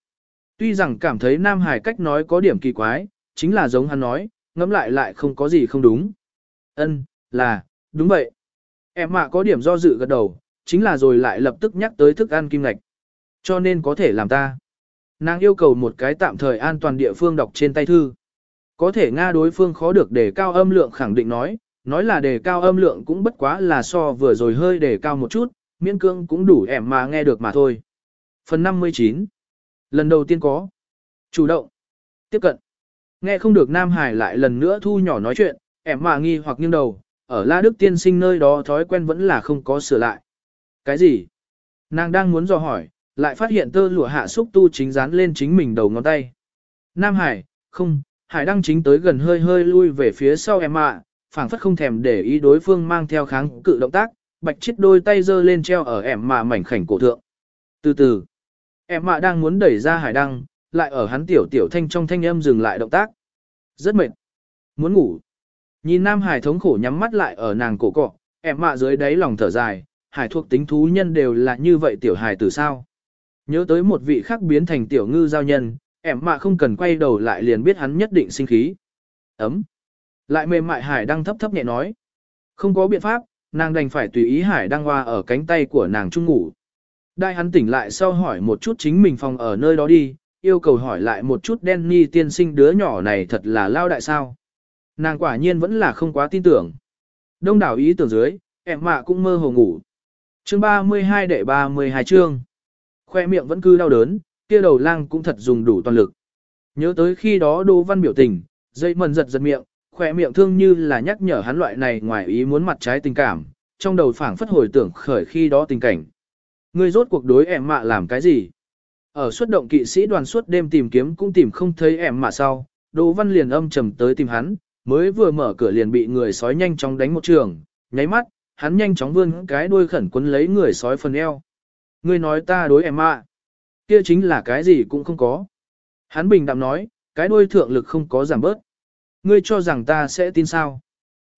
Tuy rằng cảm thấy Nam Hải cách nói có điểm kỳ quái, chính là giống hắn nói, ngẫm lại lại không có gì không đúng. Ân, là, đúng vậy. Em mà có điểm do dự gật đầu, chính là rồi lại lập tức nhắc tới thức ăn kim ngạch. Cho nên có thể làm ta. Nàng yêu cầu một cái tạm thời an toàn địa phương đọc trên tay thư. Có thể Nga đối phương khó được đề cao âm lượng khẳng định nói, nói là đề cao âm lượng cũng bất quá là so vừa rồi hơi đề cao một chút, miễn cương cũng đủ ẻm mà nghe được mà thôi. Phần 59 Lần đầu tiên có Chủ động Tiếp cận Nghe không được Nam Hải lại lần nữa thu nhỏ nói chuyện, ẻm mà nghi hoặc nghiêng đầu, ở La Đức tiên sinh nơi đó thói quen vẫn là không có sửa lại. Cái gì? Nàng đang muốn dò hỏi, lại phát hiện tơ lụa hạ xúc tu chính dán lên chính mình đầu ngón tay. Nam Hải, không, Hải đang chính tới gần hơi hơi lui về phía sau em ạ, phảng phất không thèm để ý đối phương mang theo kháng cự động tác, bạch chết đôi tay giơ lên treo ở em mạ mảnh khảnh cổ thượng. Từ từ, em mạ đang muốn đẩy ra hải đăng, lại ở hắn tiểu tiểu thanh trong thanh âm dừng lại động tác. Rất mệt. Muốn ngủ. Nhìn nam hải thống khổ nhắm mắt lại ở nàng cổ cọ, em mạ dưới đáy lòng thở dài, hải thuộc tính thú nhân đều là như vậy tiểu hải từ sao. Nhớ tới một vị khác biến thành tiểu ngư giao nhân, em mạ không cần quay đầu lại liền biết hắn nhất định sinh khí. Ấm. Lại mềm mại hải đang thấp thấp nhẹ nói. Không có biện pháp, nàng đành phải tùy ý hải đang hoa ở cánh tay của nàng chung ngủ. Đại hắn tỉnh lại sau hỏi một chút chính mình phòng ở nơi đó đi, yêu cầu hỏi lại một chút Danny tiên sinh đứa nhỏ này thật là lao đại sao. Nàng quả nhiên vẫn là không quá tin tưởng. Đông đảo ý tưởng dưới, em mạ cũng mơ hồ ngủ. Chương 32 đệ 32 chương. Khoe miệng vẫn cứ đau đớn, kia đầu lang cũng thật dùng đủ toàn lực. Nhớ tới khi đó Đỗ Văn biểu tình, dây mần giật giật miệng, khoe miệng thương như là nhắc nhở hắn loại này ngoài ý muốn mặt trái tình cảm, trong đầu phảng phất hồi tưởng khởi khi đó tình cảnh. Ngươi rốt cuộc đối em mạ làm cái gì? Ở xuất động kỵ sĩ đoàn suốt đêm tìm kiếm cũng tìm không thấy em mạ sau, Đỗ Văn liền âm trầm tới tìm hắn, mới vừa mở cửa liền bị người sói nhanh chóng đánh một trường, nháy mắt, hắn nhanh chóng vươn cái đuôi khẩn quấn lấy người sói phần eo. Ngươi nói ta đối em ạ, kia chính là cái gì cũng không có. Hắn bình đạm nói, cái đuôi thượng lực không có giảm bớt. Ngươi cho rằng ta sẽ tin sao?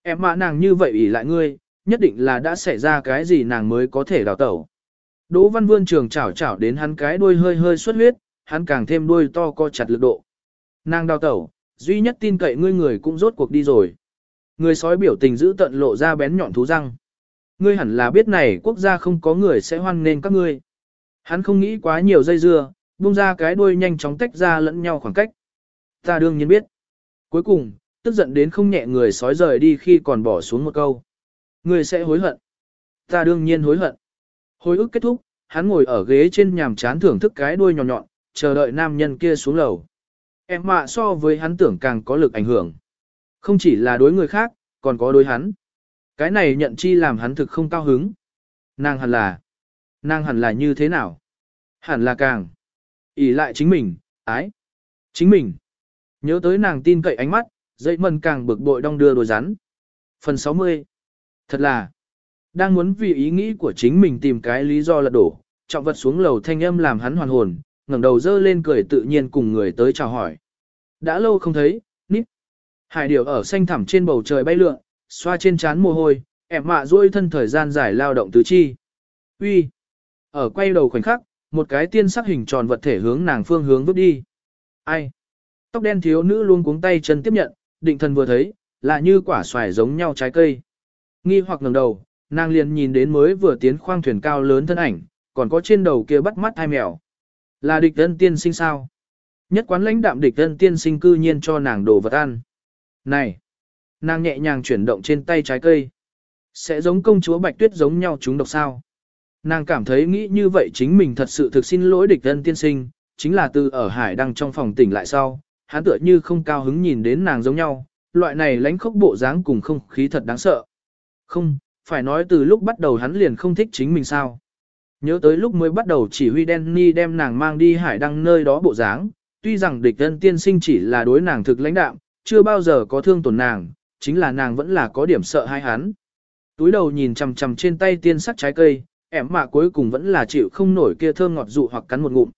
Em mạ nàng như vậy ủy lại ngươi, nhất định là đã xảy ra cái gì nàng mới có thể đào tẩu. Đỗ Văn Vương trường chảo chảo đến hắn cái đuôi hơi hơi xuất huyết, hắn càng thêm đuôi to co chặt lực độ. Nàng đào tẩu, duy nhất tin cậy ngươi người cũng rốt cuộc đi rồi. Người sói biểu tình giữ tận lộ ra bén nhọn thú răng. Ngươi hẳn là biết này quốc gia không có người sẽ hoan nên các ngươi. Hắn không nghĩ quá nhiều dây dưa, buông ra cái đuôi nhanh chóng tách ra lẫn nhau khoảng cách. Ta đương nhiên biết. Cuối cùng, tức giận đến không nhẹ người sói rời đi khi còn bỏ xuống một câu. Ngươi sẽ hối hận. Ta đương nhiên hối hận. Hồi ức kết thúc, hắn ngồi ở ghế trên nhàm chán thưởng thức cái đuôi nhọn nhọn, chờ đợi nam nhân kia xuống lầu. Em mạ so với hắn tưởng càng có lực ảnh hưởng. Không chỉ là đối người khác, còn có đối hắn. Cái này nhận chi làm hắn thực không cao hứng. Nàng hẳn là. Nàng hẳn là như thế nào? Hẳn là càng. ỉ lại chính mình, ái. Chính mình. Nhớ tới nàng tin cậy ánh mắt, dậy mần càng bực bội đong đưa đồ rắn. Phần 60. Thật là. Đang muốn vì ý nghĩ của chính mình tìm cái lý do lật đổ, trọng vật xuống lầu thanh âm làm hắn hoàn hồn, ngẩng đầu dơ lên cười tự nhiên cùng người tới chào hỏi. Đã lâu không thấy, nít. Hải điểu ở xanh thẳm trên bầu trời bay lượn, xoa trên trán mồ hôi, ẻm mạ duỗi thân thời gian dài lao động tứ chi. Uy. Ở quay đầu khoảnh khắc, một cái tiên sắc hình tròn vật thể hướng nàng phương hướng vứt đi. Ai? Tóc đen thiếu nữ luôn cuống tay chân tiếp nhận, định thần vừa thấy, là như quả xoài giống nhau trái cây. Nghi hoặc ngẩng đầu, nàng liền nhìn đến mới vừa tiến khoang thuyền cao lớn thân ảnh, còn có trên đầu kia bắt mắt hai mèo. Là địch thân tiên sinh sao? Nhất quán lãnh đạm địch thân tiên sinh cư nhiên cho nàng đồ vật ăn. Này! Nàng nhẹ nhàng chuyển động trên tay trái cây. Sẽ giống công chúa Bạch Tuyết giống nhau chúng độc sao? Nàng cảm thấy nghĩ như vậy chính mình thật sự thực xin lỗi địch thân tiên sinh, chính là từ ở hải đăng trong phòng tỉnh lại sau, hắn tựa như không cao hứng nhìn đến nàng giống nhau, loại này lánh khốc bộ dáng cùng không khí thật đáng sợ. Không, phải nói từ lúc bắt đầu hắn liền không thích chính mình sao. Nhớ tới lúc mới bắt đầu chỉ huy Danny đem nàng mang đi hải đăng nơi đó bộ dáng, tuy rằng địch thân tiên sinh chỉ là đối nàng thực lãnh đạm, chưa bao giờ có thương tổn nàng, chính là nàng vẫn là có điểm sợ hai hắn. Túi đầu nhìn chằm chằm trên tay tiên sắc trái cây, ẻm mạ cuối cùng vẫn là chịu không nổi kia thơm ngọt dụ hoặc cắn một ngụm.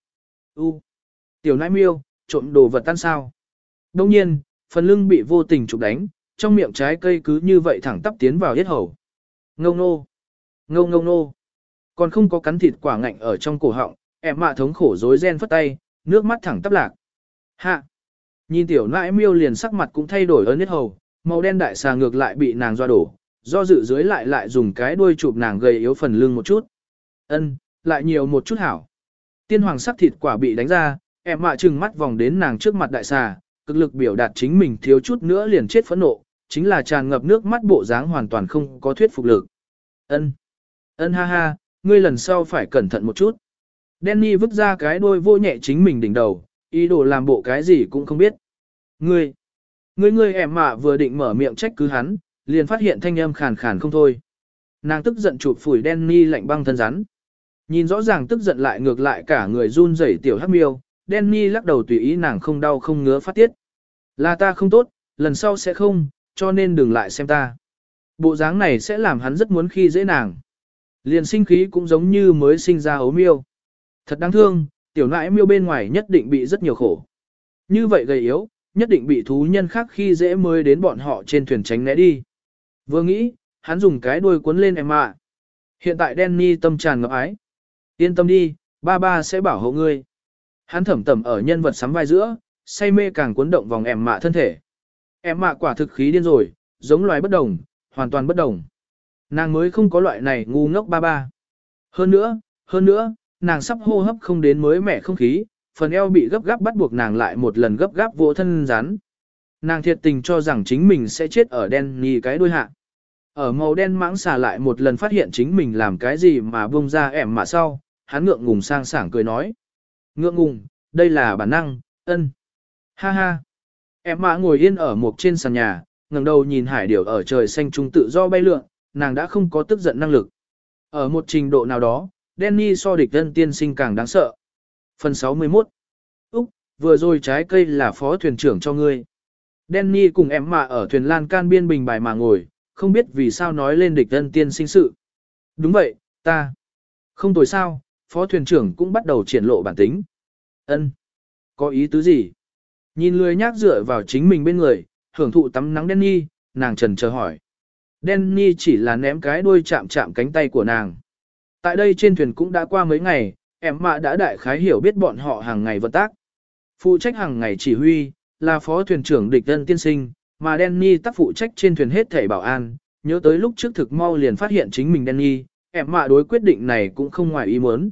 U. Tiểu nãi miêu, trộm đồ vật tan sao. Đông nhiên, phần lưng bị vô tình chụp đánh, trong miệng trái cây cứ như vậy thẳng tắp tiến vào hết hầu. Ngông nô. Ngông ngông nô. Còn không có cắn thịt quả ngạnh ở trong cổ họng, em mạ thống khổ rối ren phất tay, nước mắt thẳng tắp lạc. Hạ. Nhìn tiểu nãi miêu liền sắc mặt cũng thay đổi ở hết hầu, màu đen đại xà ngược lại bị nàng doa đổ, do dự dưới lại lại dùng cái đuôi chụp nàng gầy yếu phần lưng một chút. Ân, lại nhiều một chút hảo. Tiên hoàng sắc thịt quả bị đánh ra, em mạ trừng mắt vòng đến nàng trước mặt đại xà, cực lực biểu đạt chính mình thiếu chút nữa liền chết phẫn nộ, chính là tràn ngập nước mắt bộ dáng hoàn toàn không có thuyết phục lực. Ân, ân ha ha, ngươi lần sau phải cẩn thận một chút. Danny vứt ra cái đuôi vô nhẹ chính mình đỉnh đầu, ý đồ làm bộ cái gì cũng không biết. Ngươi, ngươi ngươi em mạ vừa định mở miệng trách cứ hắn, liền phát hiện thanh âm khàn khàn không thôi. Nàng tức giận chụp phủi Danny lạnh băng thân rắn. Nhìn rõ ràng tức giận lại ngược lại cả người run rẩy tiểu hắc miêu, Danny lắc đầu tùy ý nàng không đau không ngứa phát tiết. Là ta không tốt, lần sau sẽ không, cho nên đừng lại xem ta. Bộ dáng này sẽ làm hắn rất muốn khi dễ nàng. Liền sinh khí cũng giống như mới sinh ra ấu miêu. Thật đáng thương, tiểu nãi miêu bên ngoài nhất định bị rất nhiều khổ. Như vậy gầy yếu, nhất định bị thú nhân khác khi dễ mới đến bọn họ trên thuyền tránh né đi. Vừa nghĩ, hắn dùng cái đuôi cuốn lên em ạ. Hiện tại Danny tâm tràn ngập ái. Yên tâm đi, ba ba sẽ bảo hộ ngươi. Hắn thẩm tẩm ở nhân vật sắm vai giữa, say mê càng cuốn động vòng em mạ thân thể. Em mạ quả thực khí điên rồi, giống loài bất đồng, hoàn toàn bất đồng. Nàng mới không có loại này ngu ngốc ba ba. Hơn nữa, hơn nữa, nàng sắp hô hấp không đến mới mẻ không khí, phần eo bị gấp gáp bắt buộc nàng lại một lần gấp gáp vỗ thân rắn. Nàng thiệt tình cho rằng chính mình sẽ chết ở đen nhì cái đuôi hạ. Ở màu đen mãng xà lại một lần phát hiện chính mình làm cái gì mà bông ra ẻm mà sau, hắn ngượng ngùng sang sảng cười nói. Ngượng ngùng, đây là bản năng, ân. Ha ha. Em mã ngồi yên ở một trên sàn nhà, ngẩng đầu nhìn hải điểu ở trời xanh trung tự do bay lượn, nàng đã không có tức giận năng lực. Ở một trình độ nào đó, Danny so địch dân tiên sinh càng đáng sợ. Phần 61 Úc, vừa rồi trái cây là phó thuyền trưởng cho ngươi. Danny cùng em mà ở thuyền lan can biên bình bài mà ngồi, không biết vì sao nói lên địch thân tiên sinh sự. Đúng vậy, ta. Không tồi sao, phó thuyền trưởng cũng bắt đầu triển lộ bản tính. Ân, Có ý tứ gì? Nhìn lười nhác dựa vào chính mình bên người, hưởng thụ tắm nắng Danny, nàng trần chờ hỏi. Danny chỉ là ném cái đuôi chạm chạm cánh tay của nàng. Tại đây trên thuyền cũng đã qua mấy ngày, em mạ đã đại khái hiểu biết bọn họ hàng ngày vận tác. Phụ trách hàng ngày chỉ huy, là phó thuyền trưởng địch dân tiên sinh, mà Danny tác phụ trách trên thuyền hết thảy bảo an, nhớ tới lúc trước thực mau liền phát hiện chính mình Danny, em mạ đối quyết định này cũng không ngoài ý muốn.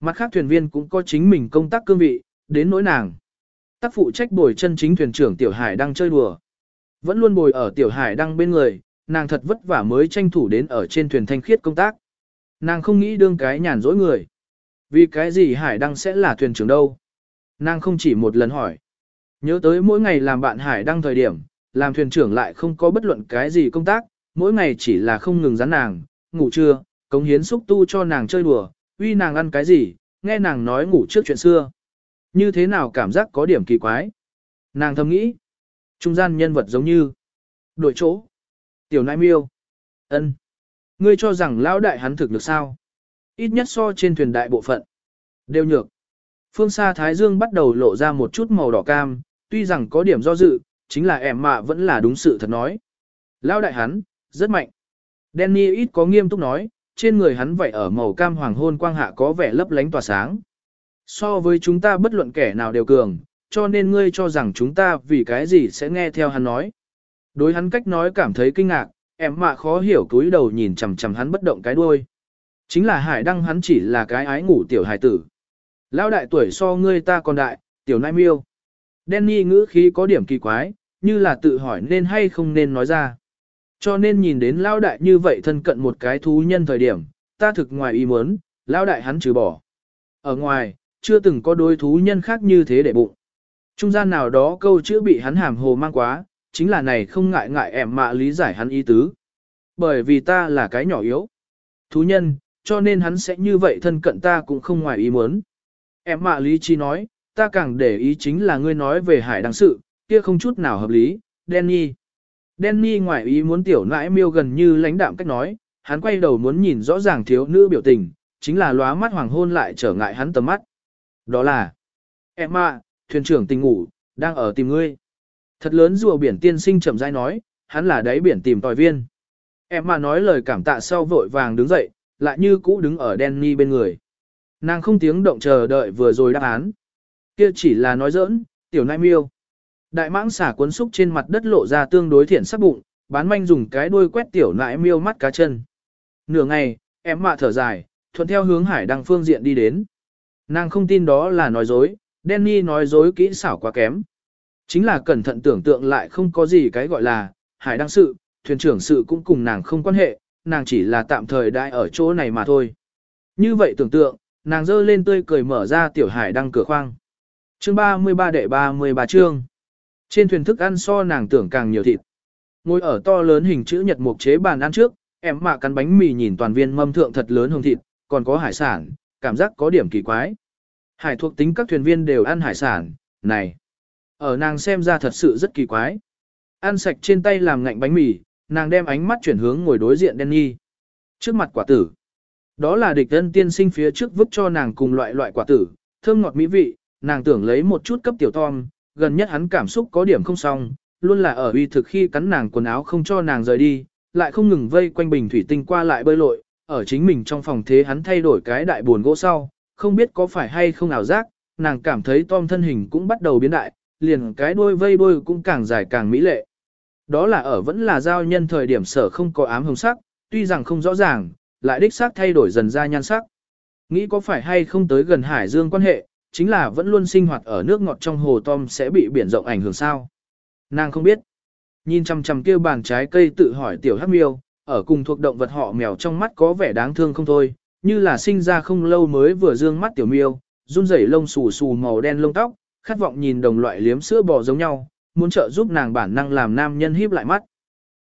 Mặt khác thuyền viên cũng có chính mình công tác cương vị, đến nỗi nàng. Tác phụ trách bồi chân chính thuyền trưởng Tiểu Hải đang chơi đùa. Vẫn luôn bồi ở Tiểu Hải đang bên người, nàng thật vất vả mới tranh thủ đến ở trên thuyền thanh khiết công tác. Nàng không nghĩ đương cái nhàn dỗi người. Vì cái gì Hải Đăng sẽ là thuyền trưởng đâu? Nàng không chỉ một lần hỏi. Nhớ tới mỗi ngày làm bạn Hải Đăng thời điểm, làm thuyền trưởng lại không có bất luận cái gì công tác, mỗi ngày chỉ là không ngừng rắn nàng, ngủ trưa, cống hiến xúc tu cho nàng chơi đùa, uy nàng ăn cái gì, nghe nàng nói ngủ trước chuyện xưa. Như thế nào cảm giác có điểm kỳ quái? Nàng thầm nghĩ. Trung gian nhân vật giống như đổi chỗ. Tiểu nai miêu. ân Ngươi cho rằng lão đại hắn thực được sao? Ít nhất so trên thuyền đại bộ phận. Đều nhược. Phương xa Thái Dương bắt đầu lộ ra một chút màu đỏ cam, tuy rằng có điểm do dự, chính là ẻm mạ vẫn là đúng sự thật nói. Lão đại hắn, rất mạnh. Danny ít có nghiêm túc nói, trên người hắn vậy ở màu cam hoàng hôn quang hạ có vẻ lấp lánh tỏa sáng. So với chúng ta bất luận kẻ nào đều cường, cho nên ngươi cho rằng chúng ta vì cái gì sẽ nghe theo hắn nói. Đối hắn cách nói cảm thấy kinh ngạc, em mạ khó hiểu cúi đầu nhìn chằm chằm hắn bất động cái đuôi. Chính là hải đăng hắn chỉ là cái ái ngủ tiểu hải tử. Lão đại tuổi so ngươi ta còn đại, tiểu nai miêu. Danny ngữ khí có điểm kỳ quái, như là tự hỏi nên hay không nên nói ra. Cho nên nhìn đến lão đại như vậy thân cận một cái thú nhân thời điểm, ta thực ngoài ý muốn, lão đại hắn trừ bỏ. Ở ngoài, chưa từng có đôi thú nhân khác như thế để bụng. Trung gian nào đó câu chữ bị hắn hàm hồ mang quá, chính là này không ngại ngại em mạ lý giải hắn ý tứ. Bởi vì ta là cái nhỏ yếu. Thú nhân, cho nên hắn sẽ như vậy thân cận ta cũng không ngoài ý muốn. Em mạ lý chi nói, ta càng để ý chính là ngươi nói về hải đăng sự, kia không chút nào hợp lý, Danny. Danny ngoài ý muốn tiểu nãi miêu gần như lãnh đạm cách nói, hắn quay đầu muốn nhìn rõ ràng thiếu nữ biểu tình, chính là lóa mắt hoàng hôn lại trở ngại hắn tầm mắt. Đó là, em mạ, thuyền trưởng tình ngủ, đang ở tìm ngươi. Thật lớn rùa biển tiên sinh chậm rãi nói, hắn là đáy biển tìm tòi viên. Em mà nói lời cảm tạ sau vội vàng đứng dậy, lại như cũ đứng ở Danny bên người. Nàng không tiếng động chờ đợi vừa rồi đáp án. Kia chỉ là nói giỡn, tiểu nai miêu. Đại mãng xả cuốn xúc trên mặt đất lộ ra tương đối thiện sắc bụng, bán manh dùng cái đuôi quét tiểu nai miêu mắt cá chân. Nửa ngày, em mạ thở dài, thuận theo hướng hải đăng phương diện đi đến. Nàng không tin đó là nói dối, Danny nói dối kỹ xảo quá kém. Chính là cẩn thận tưởng tượng lại không có gì cái gọi là, hải đăng sự, thuyền trưởng sự cũng cùng nàng không quan hệ, nàng chỉ là tạm thời đại ở chỗ này mà thôi. Như vậy tưởng tượng, nàng dơ lên tươi cười mở ra tiểu hải đăng cửa khoang. Chương 33 đệ 33 chương. Trên thuyền thức ăn so nàng tưởng càng nhiều thịt. Ngồi ở to lớn hình chữ nhật mục chế bàn ăn trước, em mạ cắn bánh mì nhìn toàn viên mâm thượng thật lớn hồng thịt, còn có hải sản, cảm giác có điểm kỳ quái. Hải thuộc tính các thuyền viên đều ăn hải sản, này. Ở nàng xem ra thật sự rất kỳ quái. Ăn sạch trên tay làm ngạnh bánh mì, nàng đem ánh mắt chuyển hướng ngồi đối diện Danny. Trước mặt quả tử. Đó là địch thân tiên sinh phía trước vứt cho nàng cùng loại loại quả tử, thơm ngọt mỹ vị, nàng tưởng lấy một chút cấp tiểu Tom, gần nhất hắn cảm xúc có điểm không xong, luôn là ở uy thực khi cắn nàng quần áo không cho nàng rời đi, lại không ngừng vây quanh bình thủy tinh qua lại bơi lội, ở chính mình trong phòng thế hắn thay đổi cái đại buồn gỗ sau, không biết có phải hay không ảo giác, nàng cảm thấy Tom thân hình cũng bắt đầu biến đại, liền cái đuôi vây đuôi cũng càng dài càng mỹ lệ. Đó là ở vẫn là giao nhân thời điểm sở không có ám hồng sắc, tuy rằng không rõ ràng, lại đích xác thay đổi dần ra nhan sắc. Nghĩ có phải hay không tới gần hải dương quan hệ, chính là vẫn luôn sinh hoạt ở nước ngọt trong hồ Tom sẽ bị biển rộng ảnh hưởng sao. Nàng không biết. Nhìn chăm chăm kia bàn trái cây tự hỏi tiểu hắc miêu, ở cùng thuộc động vật họ mèo trong mắt có vẻ đáng thương không thôi, như là sinh ra không lâu mới vừa dương mắt tiểu miêu, run rẩy lông xù xù màu đen lông tóc, khát vọng nhìn đồng loại liếm sữa bò giống nhau, muốn trợ giúp nàng bản năng làm nam nhân híp lại mắt.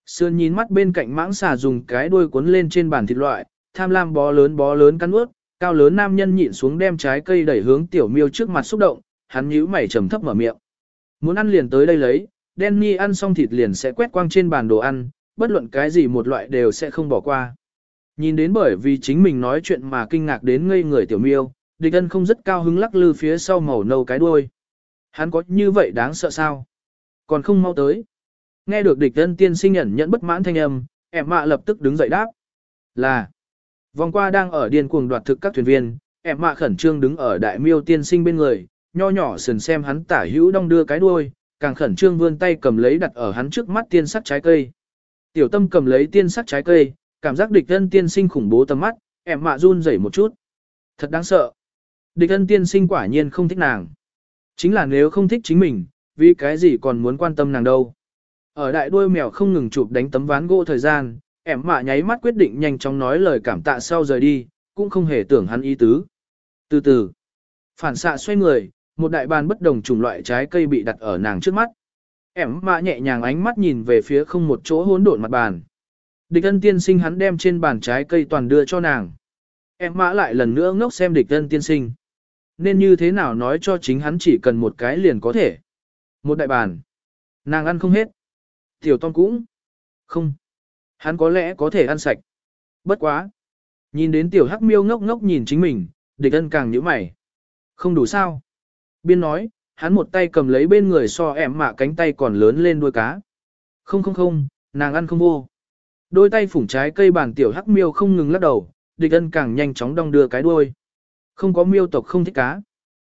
Sườn nhìn mắt bên cạnh mãng xà dùng cái đuôi cuốn lên trên bàn thịt loại, tham lam bó lớn bó lớn cắn ướt, cao lớn nam nhân nhịn xuống đem trái cây đẩy hướng tiểu miêu trước mặt xúc động, hắn nhíu mày trầm thấp mở miệng. Muốn ăn liền tới đây lấy, Danny ăn xong thịt liền sẽ quét quang trên bàn đồ ăn, bất luận cái gì một loại đều sẽ không bỏ qua. Nhìn đến bởi vì chính mình nói chuyện mà kinh ngạc đến ngây người tiểu miêu, địch ân không rất cao hứng lắc lư phía sau màu nâu cái đuôi. Hắn có như vậy đáng sợ sao? Còn không mau tới. Nghe được địch thân tiên sinh ẩn nhận bất mãn thanh âm, em mạ lập tức đứng dậy đáp. Là. Vòng qua đang ở điên cuồng đoạt thực các thuyền viên, em mạ khẩn trương đứng ở đại miêu tiên sinh bên người, nho nhỏ sườn xem hắn tả hữu đong đưa cái đuôi, càng khẩn trương vươn tay cầm lấy đặt ở hắn trước mắt tiên sắc trái cây. Tiểu tâm cầm lấy tiên sắc trái cây, cảm giác địch thân tiên sinh khủng bố tầm mắt, em mạ run rẩy một chút. Thật đáng sợ. Địch thân tiên sinh quả nhiên không thích nàng. Chính là nếu không thích chính mình, vì cái gì còn muốn quan tâm nàng đâu. Ở đại đuôi mèo không ngừng chụp đánh tấm ván gỗ thời gian, ẻm mạ nháy mắt quyết định nhanh chóng nói lời cảm tạ sau rời đi, cũng không hề tưởng hắn ý tứ. Từ từ, phản xạ xoay người, một đại bàn bất đồng chủng loại trái cây bị đặt ở nàng trước mắt. ẻm mạ nhẹ nhàng ánh mắt nhìn về phía không một chỗ hỗn độn mặt bàn. Địch ân tiên sinh hắn đem trên bàn trái cây toàn đưa cho nàng. Em mã lại lần nữa ngốc xem địch ân tiên sinh. Nên như thế nào nói cho chính hắn chỉ cần một cái liền có thể. Một đại bàn. Nàng ăn không hết. Tiểu Tom cũng. Không. Hắn có lẽ có thể ăn sạch. Bất quá. Nhìn đến tiểu hắc miêu ngốc ngốc nhìn chính mình, địch ân càng nhíu mày. Không đủ sao. Biên nói, hắn một tay cầm lấy bên người so em mạ cánh tay còn lớn lên đuôi cá. Không không không, nàng ăn không vô. Đôi tay phủng trái cây bàn tiểu hắc miêu không ngừng lắc đầu, địch ân càng nhanh chóng đong đưa cái đuôi. Không có miêu tộc không thích cá.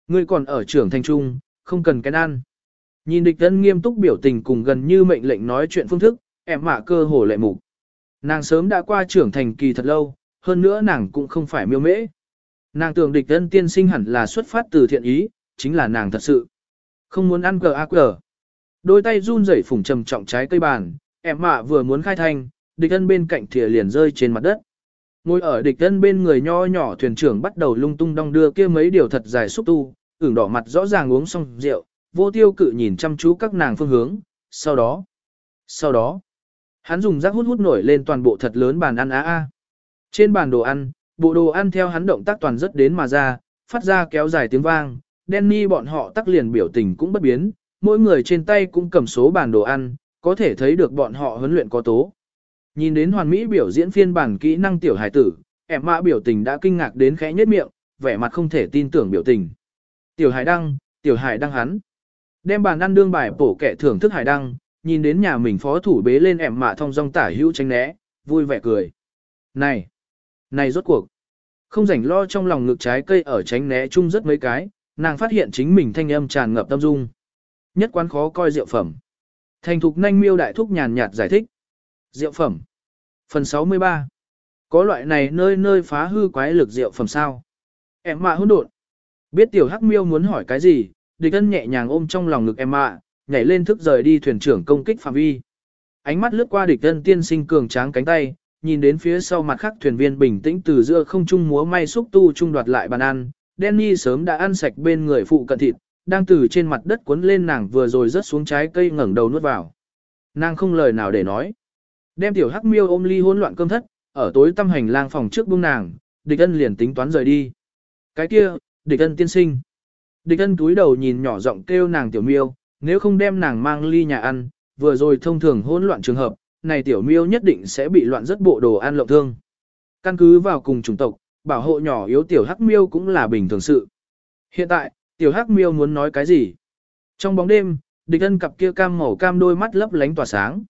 Ngươi còn ở trưởng thành trung, không cần cái ăn. Nhìn địch thân nghiêm túc biểu tình cùng gần như mệnh lệnh nói chuyện phương thức, em mạ cơ hồ lệ mục. Nàng sớm đã qua trưởng thành kỳ thật lâu, hơn nữa nàng cũng không phải miêu mễ. Nàng tưởng địch thân tiên sinh hẳn là xuất phát từ thiện ý, chính là nàng thật sự. Không muốn ăn cờ ác cờ. Đôi tay run rẩy phủng trầm trọng trái cây bàn, em mạ vừa muốn khai thanh, địch thân bên cạnh thìa liền rơi trên mặt đất. Ngồi ở địch thân bên người nho nhỏ thuyền trưởng bắt đầu lung tung đong đưa kia mấy điều thật dài xúc tu, ửng đỏ mặt rõ ràng uống xong rượu, vô tiêu cự nhìn chăm chú các nàng phương hướng, sau đó, sau đó, hắn dùng rác hút hút nổi lên toàn bộ thật lớn bàn ăn á a. Trên bàn đồ ăn, bộ đồ ăn theo hắn động tác toàn rất đến mà ra, phát ra kéo dài tiếng vang, Danny bọn họ tắc liền biểu tình cũng bất biến, mỗi người trên tay cũng cầm số bàn đồ ăn, có thể thấy được bọn họ huấn luyện có tố. Nhìn đến hoàn mỹ biểu diễn phiên bản kỹ năng tiểu hải tử, em mã biểu tình đã kinh ngạc đến khẽ nhếch miệng, vẻ mặt không thể tin tưởng biểu tình. Tiểu hải đăng, tiểu hải đăng hắn. Đem bàn ăn đương bài bổ kẻ thưởng thức hải đăng, nhìn đến nhà mình phó thủ bế lên em mạ thông dong tả hữu tránh né, vui vẻ cười. Này, này rốt cuộc. Không rảnh lo trong lòng ngực trái cây ở tránh né chung rất mấy cái, nàng phát hiện chính mình thanh âm tràn ngập tâm dung. Nhất quán khó coi rượu phẩm. Thành thục nanh miêu đại thúc nhàn nhạt giải thích. Rượu phẩm. Phần 63. Có loại này nơi nơi phá hư quái lực rượu phẩm sao? Em mạ hỗn độn. Biết tiểu hắc miêu muốn hỏi cái gì, địch ân nhẹ nhàng ôm trong lòng ngực em mạ, nhảy lên thức rời đi thuyền trưởng công kích phạm vi. Ánh mắt lướt qua địch ân tiên sinh cường tráng cánh tay, nhìn đến phía sau mặt khác thuyền viên bình tĩnh từ giữa không trung múa may xúc tu trung đoạt lại bàn ăn. Danny sớm đã ăn sạch bên người phụ cận thịt, đang từ trên mặt đất cuốn lên nàng vừa rồi rớt xuống trái cây ngẩng đầu nuốt vào. Nàng không lời nào để nói. Đem tiểu hắc miêu ôm ly hỗn loạn cơm thất, ở tối tâm hành lang phòng trước buông nàng, địch ân liền tính toán rời đi. Cái kia, địch ân tiên sinh. Địch ân túi đầu nhìn nhỏ giọng kêu nàng tiểu miêu, nếu không đem nàng mang ly nhà ăn, vừa rồi thông thường hỗn loạn trường hợp, này tiểu miêu nhất định sẽ bị loạn rất bộ đồ ăn lộng thương. Căn cứ vào cùng chủng tộc, bảo hộ nhỏ yếu tiểu hắc miêu cũng là bình thường sự. Hiện tại, tiểu hắc miêu muốn nói cái gì? Trong bóng đêm, địch ân cặp kia cam màu cam đôi mắt lấp lánh tỏa sáng.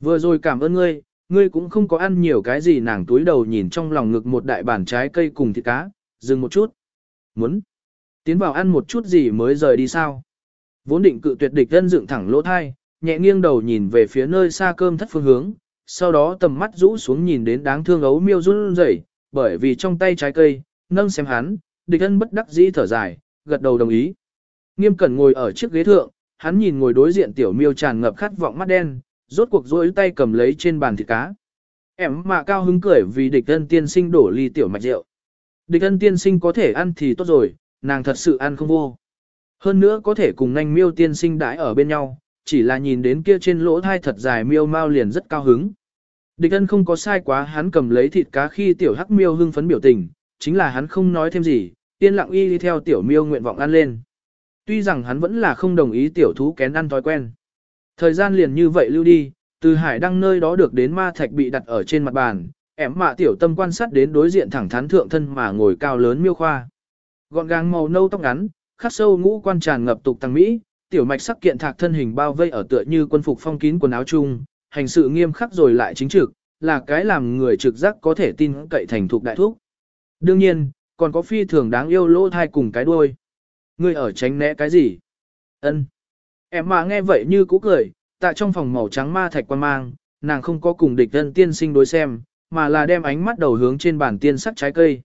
Vừa rồi cảm ơn ngươi, ngươi cũng không có ăn nhiều cái gì nàng túi đầu nhìn trong lòng ngực một đại bản trái cây cùng thịt cá, dừng một chút. Muốn tiến vào ăn một chút gì mới rời đi sao? Vốn định cự tuyệt địch dân dựng thẳng lỗ thai, nhẹ nghiêng đầu nhìn về phía nơi xa cơm thất phương hướng, sau đó tầm mắt rũ xuống nhìn đến đáng thương ấu miêu run rẩy, bởi vì trong tay trái cây, nâng xem hắn, địch dân bất đắc dĩ thở dài, gật đầu đồng ý. Nghiêm cẩn ngồi ở chiếc ghế thượng, hắn nhìn ngồi đối diện tiểu miêu tràn ngập khát vọng mắt đen, rốt cuộc rỗi tay cầm lấy trên bàn thịt cá. Em mà cao hứng cười vì địch thân tiên sinh đổ ly tiểu mạch rượu. Địch thân tiên sinh có thể ăn thì tốt rồi, nàng thật sự ăn không vô. Hơn nữa có thể cùng nhanh miêu tiên sinh đãi ở bên nhau, chỉ là nhìn đến kia trên lỗ thai thật dài miêu mau liền rất cao hứng. Địch ân không có sai quá hắn cầm lấy thịt cá khi tiểu hắc miêu hưng phấn biểu tình, chính là hắn không nói thêm gì, yên lặng y đi theo tiểu miêu nguyện vọng ăn lên. Tuy rằng hắn vẫn là không đồng ý tiểu thú kén ăn thói quen. Thời gian liền như vậy lưu đi, từ hải đăng nơi đó được đến ma thạch bị đặt ở trên mặt bàn, ẻm mạ tiểu tâm quan sát đến đối diện thẳng thắn thượng thân mà ngồi cao lớn miêu khoa. Gọn gàng màu nâu tóc ngắn, khắc sâu ngũ quan tràn ngập tục tăng mỹ, tiểu mạch sắc kiện thạc thân hình bao vây ở tựa như quân phục phong kín quần áo chung, hành sự nghiêm khắc rồi lại chính trực, là cái làm người trực giác có thể tin cậy thành thục đại thúc. Đương nhiên, còn có phi thường đáng yêu lỗ thai cùng cái đuôi. Ngươi ở tránh né cái gì? Ân. Em mà nghe vậy như cũ cười, tại trong phòng màu trắng ma thạch quan mang, nàng không có cùng địch thân tiên sinh đối xem, mà là đem ánh mắt đầu hướng trên bàn tiên sắc trái cây.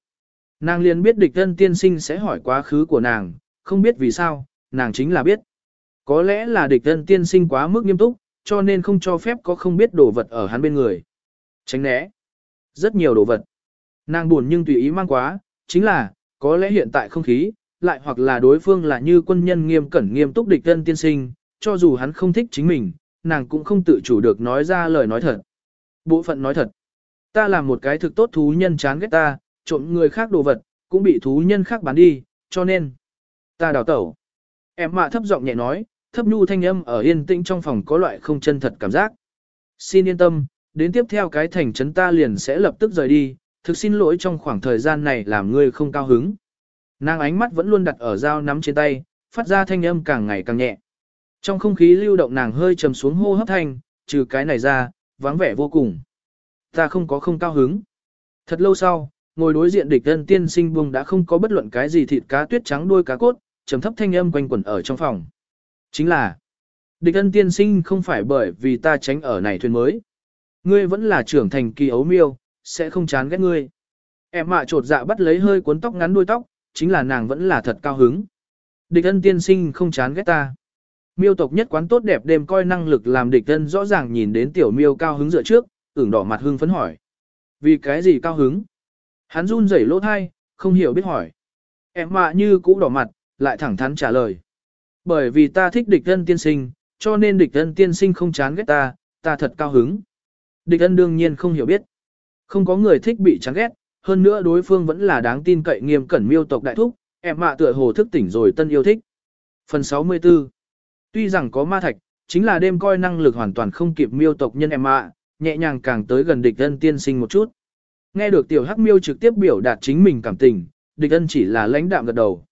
Nàng liền biết địch thân tiên sinh sẽ hỏi quá khứ của nàng, không biết vì sao, nàng chính là biết. Có lẽ là địch thân tiên sinh quá mức nghiêm túc, cho nên không cho phép có không biết đồ vật ở hắn bên người. Tránh né. Rất nhiều đồ vật. Nàng buồn nhưng tùy ý mang quá, chính là, có lẽ hiện tại không khí, lại hoặc là đối phương là như quân nhân nghiêm cẩn nghiêm túc địch thân tiên sinh, cho dù hắn không thích chính mình, nàng cũng không tự chủ được nói ra lời nói thật. Bộ phận nói thật. Ta là một cái thực tốt thú nhân chán ghét ta, trộm người khác đồ vật, cũng bị thú nhân khác bán đi, cho nên, ta đào tẩu. Em mạ thấp giọng nhẹ nói, thấp nhu thanh âm ở yên tĩnh trong phòng có loại không chân thật cảm giác. Xin yên tâm, đến tiếp theo cái thành trấn ta liền sẽ lập tức rời đi, thực xin lỗi trong khoảng thời gian này làm ngươi không cao hứng. Nàng ánh mắt vẫn luôn đặt ở dao nắm trên tay, phát ra thanh âm càng ngày càng nhẹ. Trong không khí lưu động nàng hơi trầm xuống hô hấp thanh, trừ cái này ra, vắng vẻ vô cùng. Ta không có không cao hứng. Thật lâu sau, ngồi đối diện địch thân tiên sinh buông đã không có bất luận cái gì thịt cá tuyết trắng đuôi cá cốt, trầm thấp thanh âm quanh quẩn ở trong phòng. Chính là, địch thân tiên sinh không phải bởi vì ta tránh ở này thuyền mới. Ngươi vẫn là trưởng thành kỳ ấu miêu, sẽ không chán ghét ngươi. Em mạ trột dạ bắt lấy hơi cuốn tóc ngắn đuôi tóc, chính là nàng vẫn là thật cao hứng. Địch ân tiên sinh không chán ghét ta. Miêu tộc nhất quán tốt đẹp đêm coi năng lực làm địch ân rõ ràng nhìn đến tiểu miêu cao hứng dựa trước, ửng đỏ mặt hưng phấn hỏi. Vì cái gì cao hứng? Hắn run rẩy lỗ thai, không hiểu biết hỏi. Em mạ như cũ đỏ mặt, lại thẳng thắn trả lời. Bởi vì ta thích địch thân tiên sinh, cho nên địch thân tiên sinh không chán ghét ta, ta thật cao hứng. Địch thân đương nhiên không hiểu biết. Không có người thích bị chán ghét, hơn nữa đối phương vẫn là đáng tin cậy nghiêm cẩn miêu tộc đại thúc, em mạ tựa hồ thức tỉnh rồi tân yêu thích. Phần 64 Tuy rằng có ma thạch, chính là đêm coi năng lực hoàn toàn không kịp miêu tộc nhân em mạ, nhẹ nhàng càng tới gần địch thân tiên sinh một chút. Nghe được tiểu hắc miêu trực tiếp biểu đạt chính mình cảm tình, địch ân chỉ là lãnh đạm gật đầu.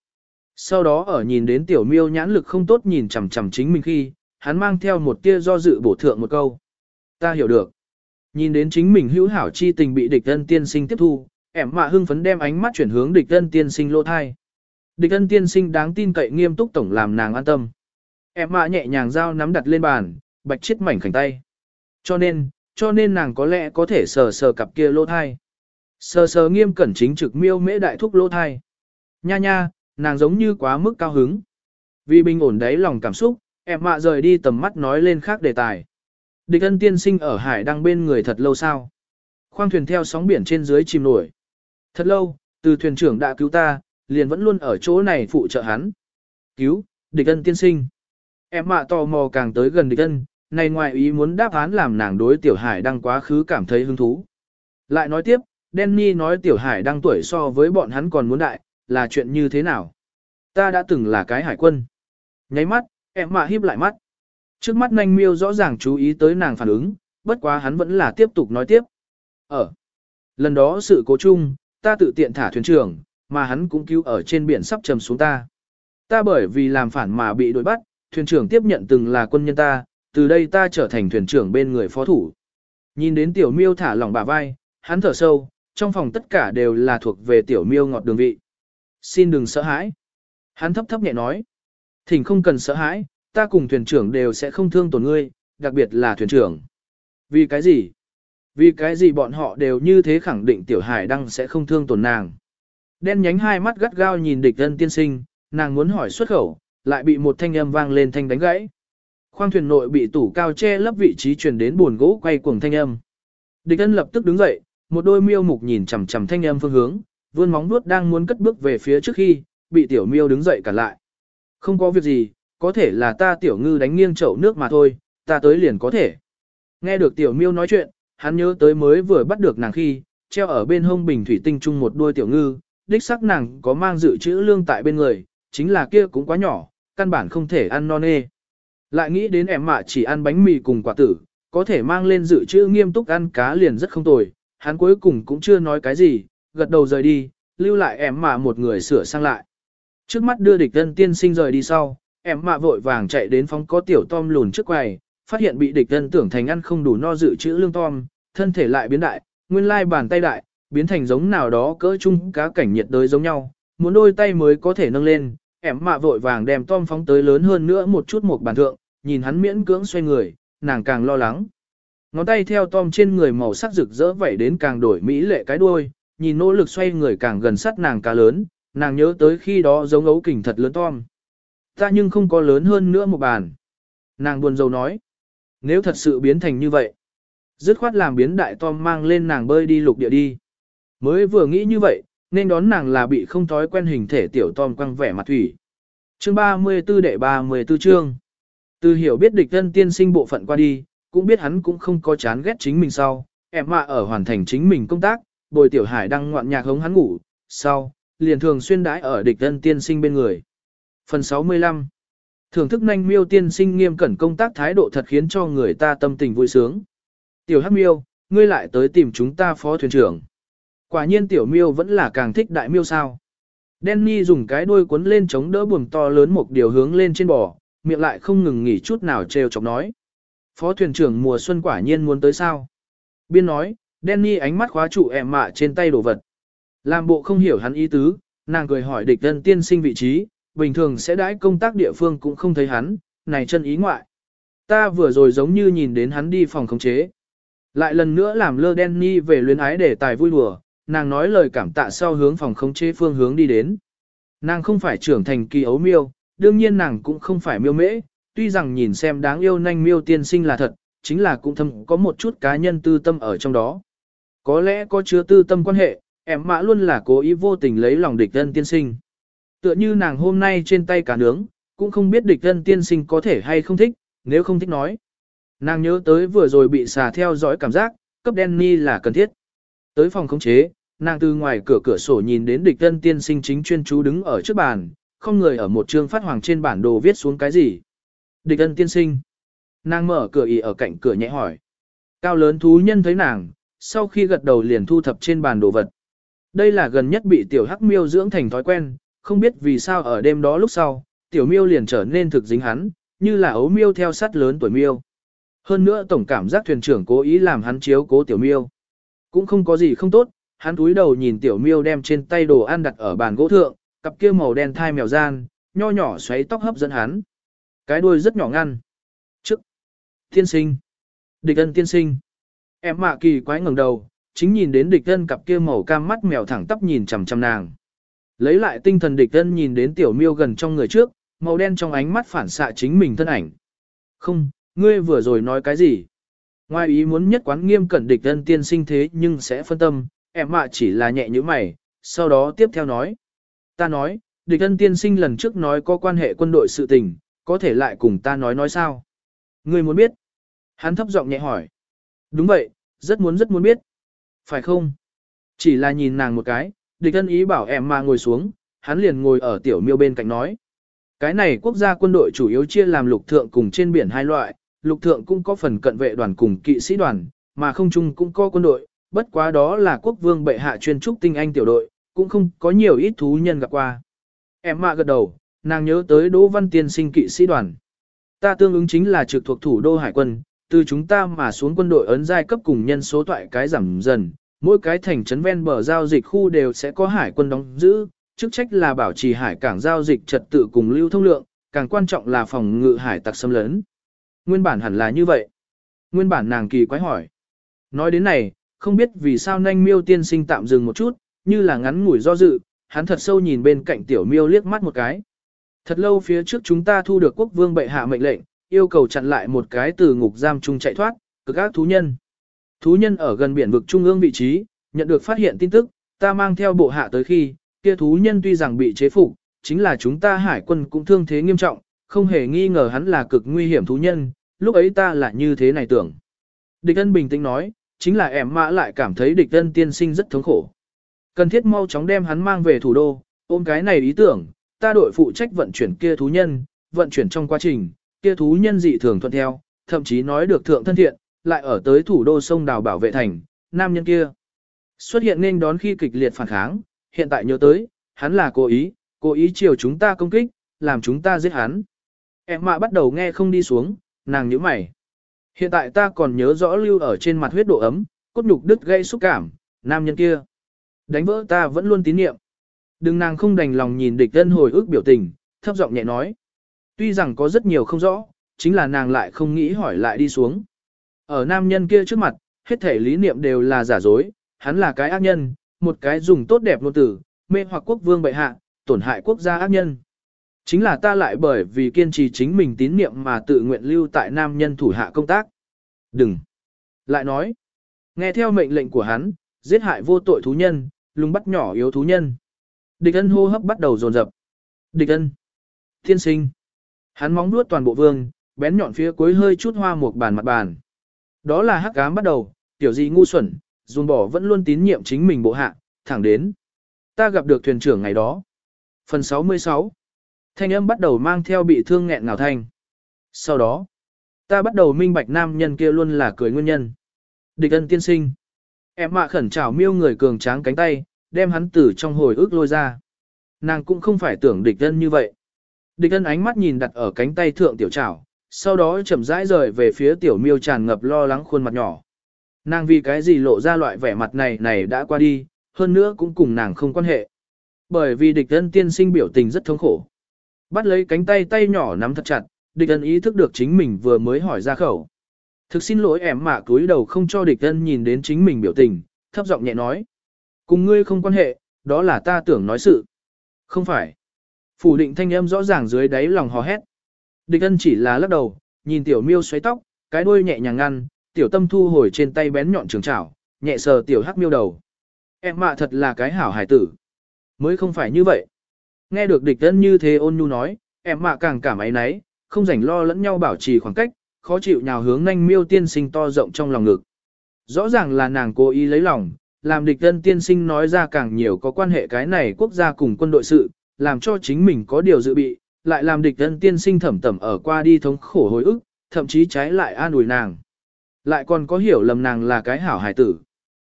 Sau đó ở nhìn đến tiểu miêu nhãn lực không tốt nhìn chằm chằm chính mình khi, hắn mang theo một tia do dự bổ thượng một câu. Ta hiểu được. Nhìn đến chính mình hữu hảo chi tình bị địch ân tiên sinh tiếp thu, ẻm mạ hưng phấn đem ánh mắt chuyển hướng địch ân tiên sinh lô thai. Địch ân tiên sinh đáng tin cậy nghiêm túc tổng làm nàng an tâm. Em mạ nhẹ nhàng dao nắm đặt lên bàn, bạch chết mảnh khảnh tay. Cho nên, cho nên nàng có lẽ có thể sờ sờ cặp kia lô thai. Sờ sờ nghiêm cẩn chính trực miêu mễ đại thúc lỗ thai. Nha nha, nàng giống như quá mức cao hứng. Vì bình ổn đáy lòng cảm xúc, em mạ rời đi tầm mắt nói lên khác đề tài. Địch ân tiên sinh ở hải đăng bên người thật lâu sao. Khoang thuyền theo sóng biển trên dưới chìm nổi. Thật lâu, từ thuyền trưởng đã cứu ta, liền vẫn luôn ở chỗ này phụ trợ hắn. Cứu, địch ân tiên sinh. Em mạ tò mò càng tới gần địch ân, này ngoài ý muốn đáp án làm nàng đối tiểu hải đăng quá khứ cảm thấy hứng thú. Lại nói tiếp, Danny nói tiểu hải đang tuổi so với bọn hắn còn muốn đại, là chuyện như thế nào? Ta đã từng là cái hải quân. Nháy mắt, em mạ híp lại mắt. Trước mắt nanh miêu rõ ràng chú ý tới nàng phản ứng, bất quá hắn vẫn là tiếp tục nói tiếp. Ở lần đó sự cố chung, ta tự tiện thả thuyền trưởng, mà hắn cũng cứu ở trên biển sắp trầm xuống ta. Ta bởi vì làm phản mà bị đuổi bắt, thuyền trưởng tiếp nhận từng là quân nhân ta, từ đây ta trở thành thuyền trưởng bên người phó thủ. Nhìn đến tiểu miêu thả lỏng bả vai, hắn thở sâu, trong phòng tất cả đều là thuộc về tiểu miêu ngọt đường vị. Xin đừng sợ hãi. Hắn thấp thấp nhẹ nói. Thỉnh không cần sợ hãi, ta cùng thuyền trưởng đều sẽ không thương tổn ngươi, đặc biệt là thuyền trưởng. Vì cái gì? Vì cái gì bọn họ đều như thế khẳng định tiểu hải đăng sẽ không thương tổn nàng. Đen nhánh hai mắt gắt gao nhìn địch thân tiên sinh, nàng muốn hỏi xuất khẩu, lại bị một thanh âm vang lên thanh đánh gãy. Khoang thuyền nội bị tủ cao che lấp vị trí truyền đến buồn gỗ quay cuồng thanh âm. Địch thân lập tức đứng dậy, một đôi miêu mục nhìn chằm chằm thanh âm phương hướng, vươn móng vuốt đang muốn cất bước về phía trước khi, bị tiểu miêu đứng dậy cản lại. Không có việc gì, có thể là ta tiểu ngư đánh nghiêng chậu nước mà thôi, ta tới liền có thể. Nghe được tiểu miêu nói chuyện, hắn nhớ tới mới vừa bắt được nàng khi, treo ở bên hông bình thủy tinh chung một đôi tiểu ngư, đích sắc nàng có mang dự trữ lương tại bên người, chính là kia cũng quá nhỏ, căn bản không thể ăn non nê. Lại nghĩ đến em mạ chỉ ăn bánh mì cùng quả tử, có thể mang lên dự trữ nghiêm túc ăn cá liền rất không tồi, hắn cuối cùng cũng chưa nói cái gì, gật đầu rời đi, lưu lại em mạ một người sửa sang lại. Trước mắt đưa địch thân tiên sinh rời đi sau, em mạ vội vàng chạy đến phóng có tiểu tom lùn trước quầy, phát hiện bị địch thân tưởng thành ăn không đủ no dự trữ lương tom, thân thể lại biến đại, nguyên lai bàn tay đại, biến thành giống nào đó cỡ chung cá cảnh nhiệt đới giống nhau, muốn đôi tay mới có thể nâng lên, em mạ vội vàng đem tom phóng tới lớn hơn nữa một chút một bàn thượng, nhìn hắn miễn cưỡng xoay người, nàng càng lo lắng. Ngón tay theo tom trên người màu sắc rực rỡ vậy đến càng đổi mỹ lệ cái đuôi, nhìn nỗ lực xoay người càng gần sát nàng cá lớn, nàng nhớ tới khi đó giống ấu kình thật lớn tom. Ta nhưng không có lớn hơn nữa một bàn. Nàng buồn rầu nói. Nếu thật sự biến thành như vậy, dứt khoát làm biến đại tom mang lên nàng bơi đi lục địa đi. Mới vừa nghĩ như vậy, nên đón nàng là bị không thói quen hình thể tiểu tom quăng vẻ mặt thủy. Chương 34 đệ 34 chương. Từ hiểu biết địch thân tiên sinh bộ phận qua đi, cũng biết hắn cũng không có chán ghét chính mình sau, em mạ ở hoàn thành chính mình công tác, bồi tiểu hải đang ngoạn nhạc hống hắn ngủ, sau, liền thường xuyên đãi ở địch thân tiên sinh bên người. Phần 65 Thưởng thức nhanh miêu tiên sinh nghiêm cẩn công tác thái độ thật khiến cho người ta tâm tình vui sướng. Tiểu hắc miêu, ngươi lại tới tìm chúng ta phó thuyền trưởng. Quả nhiên tiểu miêu vẫn là càng thích đại miêu sao. Danny dùng cái đuôi cuốn lên chống đỡ buồm to lớn một điều hướng lên trên bò, miệng lại không ngừng nghỉ chút nào trêu chọc nói. Phó thuyền trưởng mùa xuân quả nhiên muốn tới sao. Biên nói, Danny ánh mắt khóa trụ ẻm mạ trên tay đồ vật. Làm bộ không hiểu hắn ý tứ, nàng cười hỏi địch thân tiên sinh vị trí, bình thường sẽ đãi công tác địa phương cũng không thấy hắn, này chân ý ngoại. Ta vừa rồi giống như nhìn đến hắn đi phòng khống chế. Lại lần nữa làm lơ Danny về luyến ái để tài vui đùa, nàng nói lời cảm tạ sau hướng phòng khống chế phương hướng đi đến. Nàng không phải trưởng thành kỳ ấu miêu, đương nhiên nàng cũng không phải miêu mễ, tuy rằng nhìn xem đáng yêu nanh miêu tiên sinh là thật, chính là cũng thâm có một chút cá nhân tư tâm ở trong đó. Có lẽ có chứa tư tâm quan hệ, em mã luôn là cố ý vô tình lấy lòng địch thân tiên sinh. Tựa như nàng hôm nay trên tay cả nướng, cũng không biết địch thân tiên sinh có thể hay không thích, nếu không thích nói. Nàng nhớ tới vừa rồi bị xà theo dõi cảm giác, cấp Danny là cần thiết. Tới phòng khống chế, nàng từ ngoài cửa cửa sổ nhìn đến địch thân tiên sinh chính chuyên chú đứng ở trước bàn, không người ở một chương phát hoàng trên bản đồ viết xuống cái gì. Địch ân tiên sinh. Nàng mở cửa ý ở cạnh cửa nhẹ hỏi. Cao lớn thú nhân thấy nàng, sau khi gật đầu liền thu thập trên bàn đồ vật. Đây là gần nhất bị tiểu hắc miêu dưỡng thành thói quen, không biết vì sao ở đêm đó lúc sau, tiểu miêu liền trở nên thực dính hắn, như là ấu miêu theo sát lớn tuổi miêu. Hơn nữa tổng cảm giác thuyền trưởng cố ý làm hắn chiếu cố tiểu miêu. Cũng không có gì không tốt, hắn túi đầu nhìn tiểu miêu đem trên tay đồ ăn đặt ở bàn gỗ thượng, cặp kia màu đen thai mèo gian, nho nhỏ xoáy tóc hấp dẫn hắn. Cái đuôi rất nhỏ ngăn. Trước. Tiên sinh. Địch ân tiên sinh. Em mạ kỳ quái ngẩng đầu, chính nhìn đến địch ân cặp kia màu cam mắt mèo thẳng tắp nhìn chằm chằm nàng. Lấy lại tinh thần địch ân nhìn đến tiểu miêu gần trong người trước, màu đen trong ánh mắt phản xạ chính mình thân ảnh. Không, ngươi vừa rồi nói cái gì? Ngoài ý muốn nhất quán nghiêm cẩn địch ân tiên sinh thế nhưng sẽ phân tâm, em mạ chỉ là nhẹ như mày, sau đó tiếp theo nói. Ta nói, địch ân tiên sinh lần trước nói có quan hệ quân đội sự tình, có thể lại cùng ta nói nói sao? Ngươi muốn biết? Hắn thấp giọng nhẹ hỏi. Đúng vậy, rất muốn rất muốn biết. Phải không? Chỉ là nhìn nàng một cái, địch thân ý bảo em mà ngồi xuống, hắn liền ngồi ở tiểu miêu bên cạnh nói. Cái này quốc gia quân đội chủ yếu chia làm lục thượng cùng trên biển hai loại, lục thượng cũng có phần cận vệ đoàn cùng kỵ sĩ đoàn, mà không chung cũng có quân đội, bất quá đó là quốc vương bệ hạ chuyên trúc tinh anh tiểu đội, cũng không có nhiều ít thú nhân gặp qua. Em mạ gật đầu, nàng nhớ tới Đỗ Văn Tiên sinh kỵ sĩ đoàn. Ta tương ứng chính là trực thuộc thủ đô hải quân, từ chúng ta mà xuống quân đội ấn giai cấp cùng nhân số toại cái giảm dần, mỗi cái thành trấn ven bờ giao dịch khu đều sẽ có hải quân đóng giữ, chức trách là bảo trì hải cảng giao dịch trật tự cùng lưu thông lượng, càng quan trọng là phòng ngự hải tặc xâm lấn. Nguyên bản hẳn là như vậy. Nguyên bản nàng kỳ quái hỏi. Nói đến này, không biết vì sao nhanh miêu tiên sinh tạm dừng một chút, như là ngắn ngủi do dự, hắn thật sâu nhìn bên cạnh tiểu miêu liếc mắt một cái. Thật lâu phía trước chúng ta thu được quốc vương bệ hạ mệnh lệnh, yêu cầu chặn lại một cái từ ngục giam chung chạy thoát, cực ác thú nhân. Thú nhân ở gần biển vực trung ương vị trí, nhận được phát hiện tin tức, ta mang theo bộ hạ tới khi, kia thú nhân tuy rằng bị chế phục, chính là chúng ta hải quân cũng thương thế nghiêm trọng, không hề nghi ngờ hắn là cực nguy hiểm thú nhân, lúc ấy ta là như thế này tưởng. Địch ân bình tĩnh nói, chính là em mã lại cảm thấy địch ân tiên sinh rất thống khổ. Cần thiết mau chóng đem hắn mang về thủ đô, ôm cái này ý tưởng, ta đội phụ trách vận chuyển kia thú nhân, vận chuyển trong quá trình, kia thú nhân dị thường thuận theo, thậm chí nói được thượng thân thiện, lại ở tới thủ đô sông đào bảo vệ thành, nam nhân kia. Xuất hiện nên đón khi kịch liệt phản kháng, hiện tại nhớ tới, hắn là cố ý, cố ý chiều chúng ta công kích, làm chúng ta giết hắn. Em mạ bắt đầu nghe không đi xuống, nàng nhíu mày. Hiện tại ta còn nhớ rõ lưu ở trên mặt huyết độ ấm, cốt nhục đứt gây xúc cảm, nam nhân kia. Đánh vỡ ta vẫn luôn tín niệm. Đừng nàng không đành lòng nhìn địch thân hồi ức biểu tình, thấp giọng nhẹ nói. Tuy rằng có rất nhiều không rõ, chính là nàng lại không nghĩ hỏi lại đi xuống. Ở nam nhân kia trước mặt, hết thể lý niệm đều là giả dối, hắn là cái ác nhân, một cái dùng tốt đẹp ngôn tử, mê hoặc quốc vương bệ hạ, tổn hại quốc gia ác nhân. Chính là ta lại bởi vì kiên trì chính mình tín niệm mà tự nguyện lưu tại nam nhân thủ hạ công tác. Đừng! Lại nói, nghe theo mệnh lệnh của hắn, giết hại vô tội thú nhân, lùng bắt nhỏ yếu thú nhân. Địch ân hô hấp bắt đầu dồn dập. Địch ân! Thiên sinh! Hắn móng nuốt toàn bộ vương, bén nhọn phía cuối hơi chút hoa một bàn mặt bàn. Đó là hắc ám bắt đầu, tiểu gì ngu xuẩn, dùn bỏ vẫn luôn tín nhiệm chính mình bộ hạ, thẳng đến. Ta gặp được thuyền trưởng ngày đó. Phần 66 Thanh âm bắt đầu mang theo bị thương nghẹn ngào thanh. Sau đó, ta bắt đầu minh bạch nam nhân kia luôn là cười nguyên nhân. Địch ân tiên sinh. Em mạ khẩn trảo miêu người cường tráng cánh tay, đem hắn từ trong hồi ức lôi ra. Nàng cũng không phải tưởng địch thân như vậy. Địch thân ánh mắt nhìn đặt ở cánh tay thượng tiểu trảo, sau đó chậm rãi rời về phía tiểu miêu tràn ngập lo lắng khuôn mặt nhỏ. Nàng vì cái gì lộ ra loại vẻ mặt này này đã qua đi, hơn nữa cũng cùng nàng không quan hệ. Bởi vì địch thân tiên sinh biểu tình rất thống khổ. Bắt lấy cánh tay tay nhỏ nắm thật chặt, địch thân ý thức được chính mình vừa mới hỏi ra khẩu. Thực xin lỗi em mà cúi đầu không cho địch thân nhìn đến chính mình biểu tình, thấp giọng nhẹ nói. Cùng ngươi không quan hệ, đó là ta tưởng nói sự. Không phải. Phủ định thanh âm rõ ràng dưới đáy lòng hò hét. Địch ân chỉ là lắc đầu, nhìn tiểu miêu xoáy tóc, cái đuôi nhẹ nhàng ngăn, tiểu tâm thu hồi trên tay bén nhọn trường trảo, nhẹ sờ tiểu hắc miêu đầu. Em mạ thật là cái hảo hải tử. Mới không phải như vậy. Nghe được địch ân như thế ôn nhu nói, em mạ càng cảm ấy náy, không rảnh lo lẫn nhau bảo trì khoảng cách, khó chịu nhào hướng nhanh miêu tiên sinh to rộng trong lòng ngực. Rõ ràng là nàng cố ý lấy lòng, làm địch dân tiên sinh nói ra càng nhiều có quan hệ cái này quốc gia cùng quân đội sự, làm cho chính mình có điều dự bị, lại làm địch dân tiên sinh thẩm tẩm ở qua đi thống khổ hồi ức, thậm chí trái lại an ủi nàng. Lại còn có hiểu lầm nàng là cái hảo hài tử.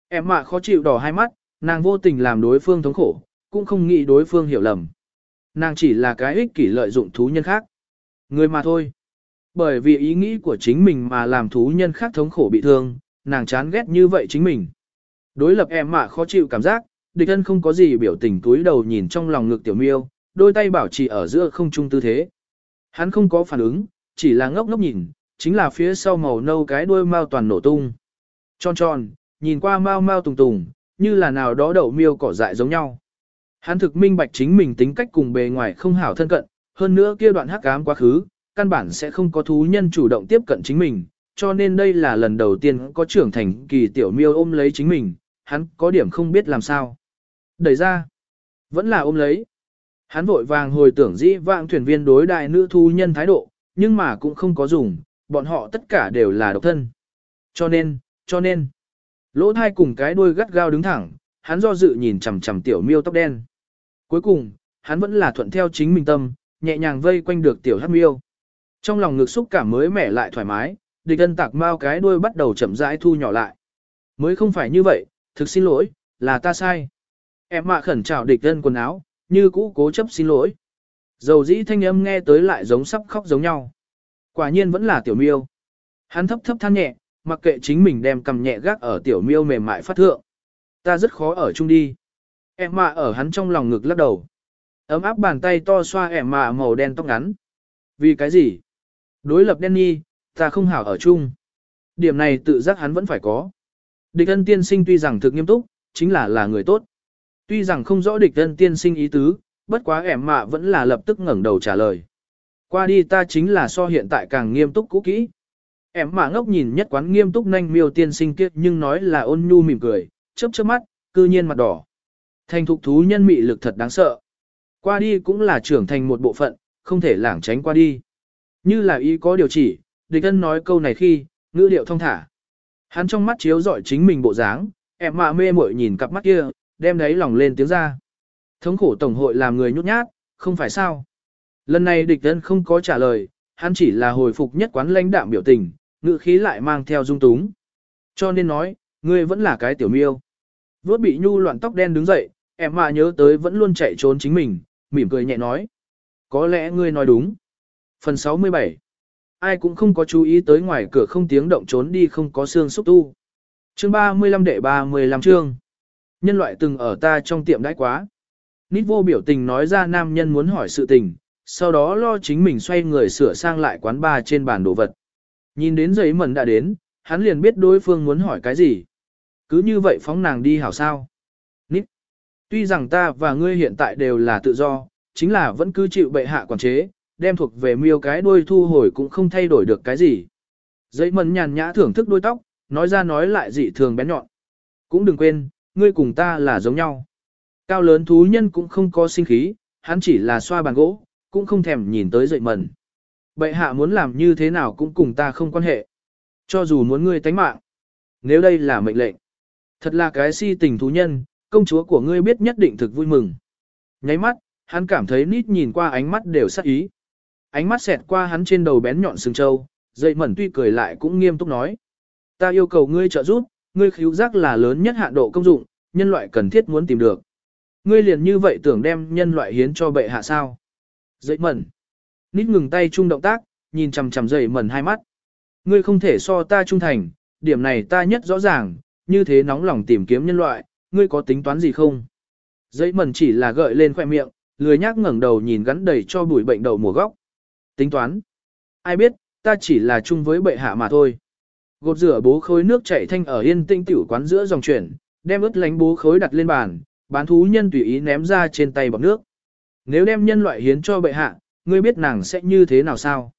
Em mạ khó chịu đỏ hai mắt, nàng vô tình làm đối phương thống khổ, cũng không nghĩ đối phương hiểu lầm. Nàng chỉ là cái ích kỷ lợi dụng thú nhân khác. Người mà thôi. Bởi vì ý nghĩ của chính mình mà làm thú nhân khác thống khổ bị thương, nàng chán ghét như vậy chính mình. Đối lập em mạ khó chịu cảm giác, địch ân không có gì biểu tình túi đầu nhìn trong lòng ngực tiểu miêu, đôi tay bảo trì ở giữa không trung tư thế. Hắn không có phản ứng, chỉ là ngốc ngốc nhìn, chính là phía sau màu nâu cái đuôi mao toàn nổ tung. Tròn tròn, nhìn qua mau mau tùng tùng, như là nào đó đậu miêu cỏ dại giống nhau. Hắn thực minh bạch chính mình tính cách cùng bề ngoài không hảo thân cận, hơn nữa kia đoạn hắc ám quá khứ, căn bản sẽ không có thú nhân chủ động tiếp cận chính mình, cho nên đây là lần đầu tiên có trưởng thành kỳ tiểu miêu ôm lấy chính mình, hắn có điểm không biết làm sao. Đẩy ra, vẫn là ôm lấy. Hắn vội vàng hồi tưởng dĩ vãng thuyền viên đối đại nữ thu nhân thái độ, nhưng mà cũng không có dùng, bọn họ tất cả đều là độc thân. Cho nên, cho nên, lỗ thai cùng cái đuôi gắt gao đứng thẳng, hắn do dự nhìn chằm chằm tiểu miêu tóc đen. Cuối cùng, hắn vẫn là thuận theo chính mình tâm, nhẹ nhàng vây quanh được tiểu hắc miêu. Trong lòng ngực xúc cảm mới mẻ lại thoải mái, địch ân tạc mau cái đuôi bắt đầu chậm rãi thu nhỏ lại. Mới không phải như vậy, thực xin lỗi, là ta sai. Em mạ khẩn chào địch thân quần áo, như cũ cố chấp xin lỗi. Dầu dĩ thanh âm nghe tới lại giống sắp khóc giống nhau. Quả nhiên vẫn là tiểu miêu. Hắn thấp thấp than nhẹ, mặc kệ chính mình đem cầm nhẹ gác ở tiểu miêu mềm mại phát thượng. Ta rất khó ở chung đi. Em mạ ở hắn trong lòng ngực lắc đầu. Ấm áp bàn tay to xoa em mạ màu đen tóc ngắn. Vì cái gì? Đối lập đen nhi, ta không hảo ở chung. Điểm này tự giác hắn vẫn phải có. Địch ân tiên sinh tuy rằng thực nghiêm túc, chính là là người tốt. Tuy rằng không rõ địch ân tiên sinh ý tứ, bất quá em mạ vẫn là lập tức ngẩng đầu trả lời. Qua đi ta chính là so hiện tại càng nghiêm túc cũ kỹ. Em mạ ngốc nhìn nhất quán nghiêm túc nhanh miêu tiên sinh kia nhưng nói là ôn nhu mỉm cười, chớp chớp mắt, cư nhiên mặt đỏ. Thành thục thú nhân mị lực thật đáng sợ. Qua đi cũng là trưởng thành một bộ phận, không thể lảng tránh qua đi. Như là ý có điều chỉ, địch ân nói câu này khi, ngữ điệu thông thả. Hắn trong mắt chiếu dọi chính mình bộ dáng, em mạ mê muội nhìn cặp mắt kia, đem đấy lòng lên tiếng ra. Thống khổ tổng hội làm người nhút nhát, không phải sao. Lần này địch nhân không có trả lời, hắn chỉ là hồi phục nhất quán lãnh đạm biểu tình, ngữ khí lại mang theo dung túng. Cho nên nói, ngươi vẫn là cái tiểu miêu. Vốt bị nhu loạn tóc đen đứng dậy, em mạ nhớ tới vẫn luôn chạy trốn chính mình, mỉm cười nhẹ nói. Có lẽ ngươi nói đúng. Phần 67 Ai cũng không có chú ý tới ngoài cửa không tiếng động trốn đi không có xương xúc tu. Chương 35 đệ 35 chương. Nhân loại từng ở ta trong tiệm đãi quá. Nít vô biểu tình nói ra nam nhân muốn hỏi sự tình, sau đó lo chính mình xoay người sửa sang lại quán bar trên bàn đồ vật. Nhìn đến giấy mẩn đã đến, hắn liền biết đối phương muốn hỏi cái gì. Cứ như vậy phóng nàng đi hảo sao. Nít. Tuy rằng ta và ngươi hiện tại đều là tự do, chính là vẫn cứ chịu bệ hạ quản chế, đem thuộc về miêu cái đuôi thu hồi cũng không thay đổi được cái gì. Giấy mẩn nhàn nhã thưởng thức đôi tóc, nói ra nói lại dị thường bén nhọn. Cũng đừng quên, ngươi cùng ta là giống nhau. Cao lớn thú nhân cũng không có sinh khí, hắn chỉ là xoa bàn gỗ, cũng không thèm nhìn tới dậy mẩn. Bệ hạ muốn làm như thế nào cũng cùng ta không quan hệ. Cho dù muốn ngươi tánh mạng. Nếu đây là mệnh lệnh. Thật là cái si tình thú nhân, công chúa của ngươi biết nhất định thực vui mừng. Nháy mắt, hắn cảm thấy nít nhìn qua ánh mắt đều sắc ý. Ánh mắt xẹt qua hắn trên đầu bén nhọn sừng trâu, dậy mẩn tuy cười lại cũng nghiêm túc nói. Ta yêu cầu ngươi trợ giúp, ngươi khíu giác là lớn nhất hạn độ công dụng, nhân loại cần thiết muốn tìm được. Ngươi liền như vậy tưởng đem nhân loại hiến cho bệ hạ sao. Dậy mẩn. Nít ngừng tay chung động tác, nhìn chằm chằm dậy mẩn hai mắt. Ngươi không thể so ta trung thành, điểm này ta nhất rõ ràng, như thế nóng lòng tìm kiếm nhân loại, ngươi có tính toán gì không? Dậy mẩn chỉ là gợi lên khoẻ miệng, lười nhác ngẩng đầu nhìn gắn đầy cho bụi bệnh đầu mùa góc. Tính toán. Ai biết, ta chỉ là chung với bệ hạ mà thôi. Gột rửa bố khối nước chảy thanh ở yên tinh tiểu quán giữa dòng chuyển, đem ướt lánh bố khối đặt lên bàn, bán thú nhân tùy ý ném ra trên tay bọc nước. Nếu đem nhân loại hiến cho bệ hạ, ngươi biết nàng sẽ như thế nào sao?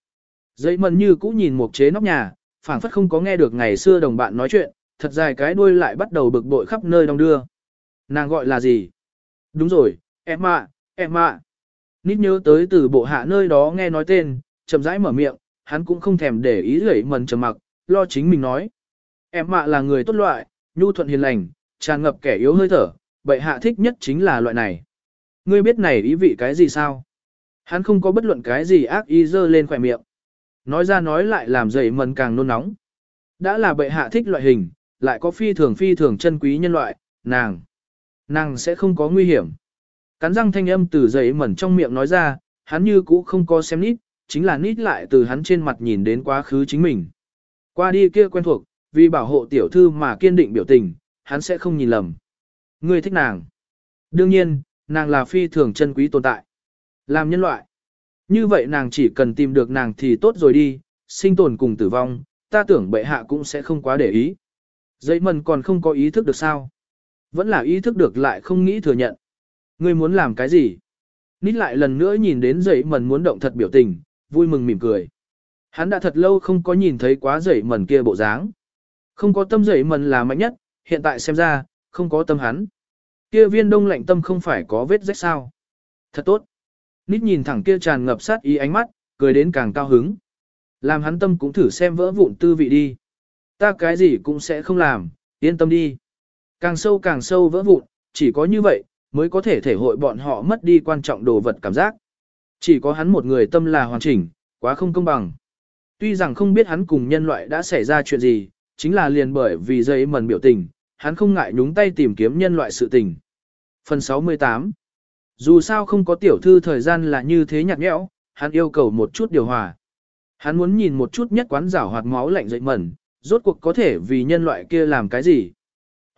Dây mần như cũ nhìn một chế nóc nhà, phảng phất không có nghe được ngày xưa đồng bạn nói chuyện, thật dài cái đuôi lại bắt đầu bực bội khắp nơi đông đưa. Nàng gọi là gì? Đúng rồi, em ạ, em ạ. Nít nhớ tới từ bộ hạ nơi đó nghe nói tên, chậm rãi mở miệng, hắn cũng không thèm để ý gãy mần trầm mặc, lo chính mình nói. Em mạ là người tốt loại, nhu thuận hiền lành, tràn ngập kẻ yếu hơi thở, bệ hạ thích nhất chính là loại này. Ngươi biết này ý vị cái gì sao? Hắn không có bất luận cái gì ác ý dơ lên khỏe miệng. Nói ra nói lại làm dậy mần càng nôn nóng. Đã là bệ hạ thích loại hình, lại có phi thường phi thường chân quý nhân loại, nàng. Nàng sẽ không có nguy hiểm. Cắn răng thanh âm từ giấy mẩn trong miệng nói ra, hắn như cũ không có xem nít, chính là nít lại từ hắn trên mặt nhìn đến quá khứ chính mình. Qua đi kia quen thuộc, vì bảo hộ tiểu thư mà kiên định biểu tình, hắn sẽ không nhìn lầm. Ngươi thích nàng. Đương nhiên, nàng là phi thường chân quý tồn tại. Làm nhân loại. Như vậy nàng chỉ cần tìm được nàng thì tốt rồi đi, sinh tồn cùng tử vong, ta tưởng bệ hạ cũng sẽ không quá để ý. Dây mần còn không có ý thức được sao. Vẫn là ý thức được lại không nghĩ thừa nhận. Ngươi muốn làm cái gì? Nít lại lần nữa nhìn đến dậy mần muốn động thật biểu tình, vui mừng mỉm cười. Hắn đã thật lâu không có nhìn thấy quá dậy mần kia bộ dáng. Không có tâm dậy mần là mạnh nhất, hiện tại xem ra, không có tâm hắn. Kia viên đông lạnh tâm không phải có vết rách sao. Thật tốt. Nít nhìn thẳng kia tràn ngập sát ý ánh mắt, cười đến càng cao hứng. Làm hắn tâm cũng thử xem vỡ vụn tư vị đi. Ta cái gì cũng sẽ không làm, yên tâm đi. Càng sâu càng sâu vỡ vụn, chỉ có như vậy, mới có thể thể hội bọn họ mất đi quan trọng đồ vật cảm giác. Chỉ có hắn một người tâm là hoàn chỉnh, quá không công bằng. Tuy rằng không biết hắn cùng nhân loại đã xảy ra chuyện gì, chính là liền bởi vì dây mần biểu tình, hắn không ngại nhúng tay tìm kiếm nhân loại sự tình. Phần 68 Dù sao không có tiểu thư thời gian là như thế nhạt nhẽo, hắn yêu cầu một chút điều hòa. Hắn muốn nhìn một chút nhất quán rảo hoạt máu lạnh dậy mẩn, rốt cuộc có thể vì nhân loại kia làm cái gì.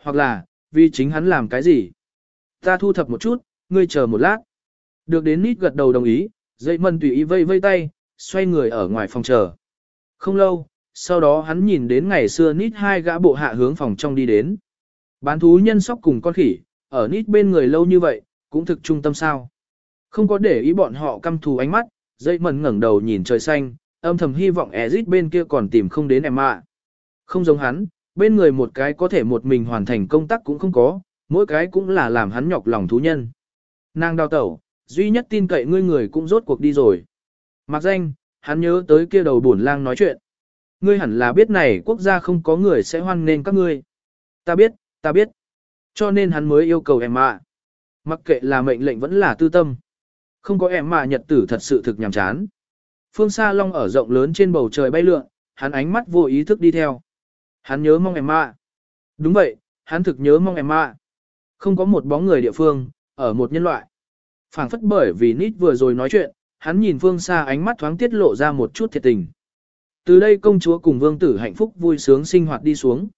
Hoặc là, vì chính hắn làm cái gì. Ta thu thập một chút, ngươi chờ một lát. Được đến nít gật đầu đồng ý, dây mân tùy ý vây vây tay, xoay người ở ngoài phòng chờ. Không lâu, sau đó hắn nhìn đến ngày xưa nít hai gã bộ hạ hướng phòng trong đi đến. Bán thú nhân sóc cùng con khỉ, ở nít bên người lâu như vậy, cũng thực trung tâm sao. Không có để ý bọn họ căm thù ánh mắt, dây mần ngẩng đầu nhìn trời xanh, âm thầm hy vọng Ezit bên kia còn tìm không đến em ạ. Không giống hắn, bên người một cái có thể một mình hoàn thành công tác cũng không có, mỗi cái cũng là làm hắn nhọc lòng thú nhân. Nàng đào tẩu, duy nhất tin cậy ngươi người cũng rốt cuộc đi rồi. Mặc danh, hắn nhớ tới kia đầu buồn lang nói chuyện. Ngươi hẳn là biết này quốc gia không có người sẽ hoan nên các ngươi. Ta biết, ta biết. Cho nên hắn mới yêu cầu em mạ. Mặc kệ là mệnh lệnh vẫn là tư tâm. Không có em mạ nhật tử thật sự thực nhàm chán. Phương xa Long ở rộng lớn trên bầu trời bay lượn, hắn ánh mắt vô ý thức đi theo. Hắn nhớ mong em mạ. Đúng vậy, hắn thực nhớ mong em mạ. Không có một bóng người địa phương, ở một nhân loại. phảng phất bởi vì Nít vừa rồi nói chuyện, hắn nhìn phương xa ánh mắt thoáng tiết lộ ra một chút thiệt tình. Từ đây công chúa cùng vương tử hạnh phúc vui sướng sinh hoạt đi xuống.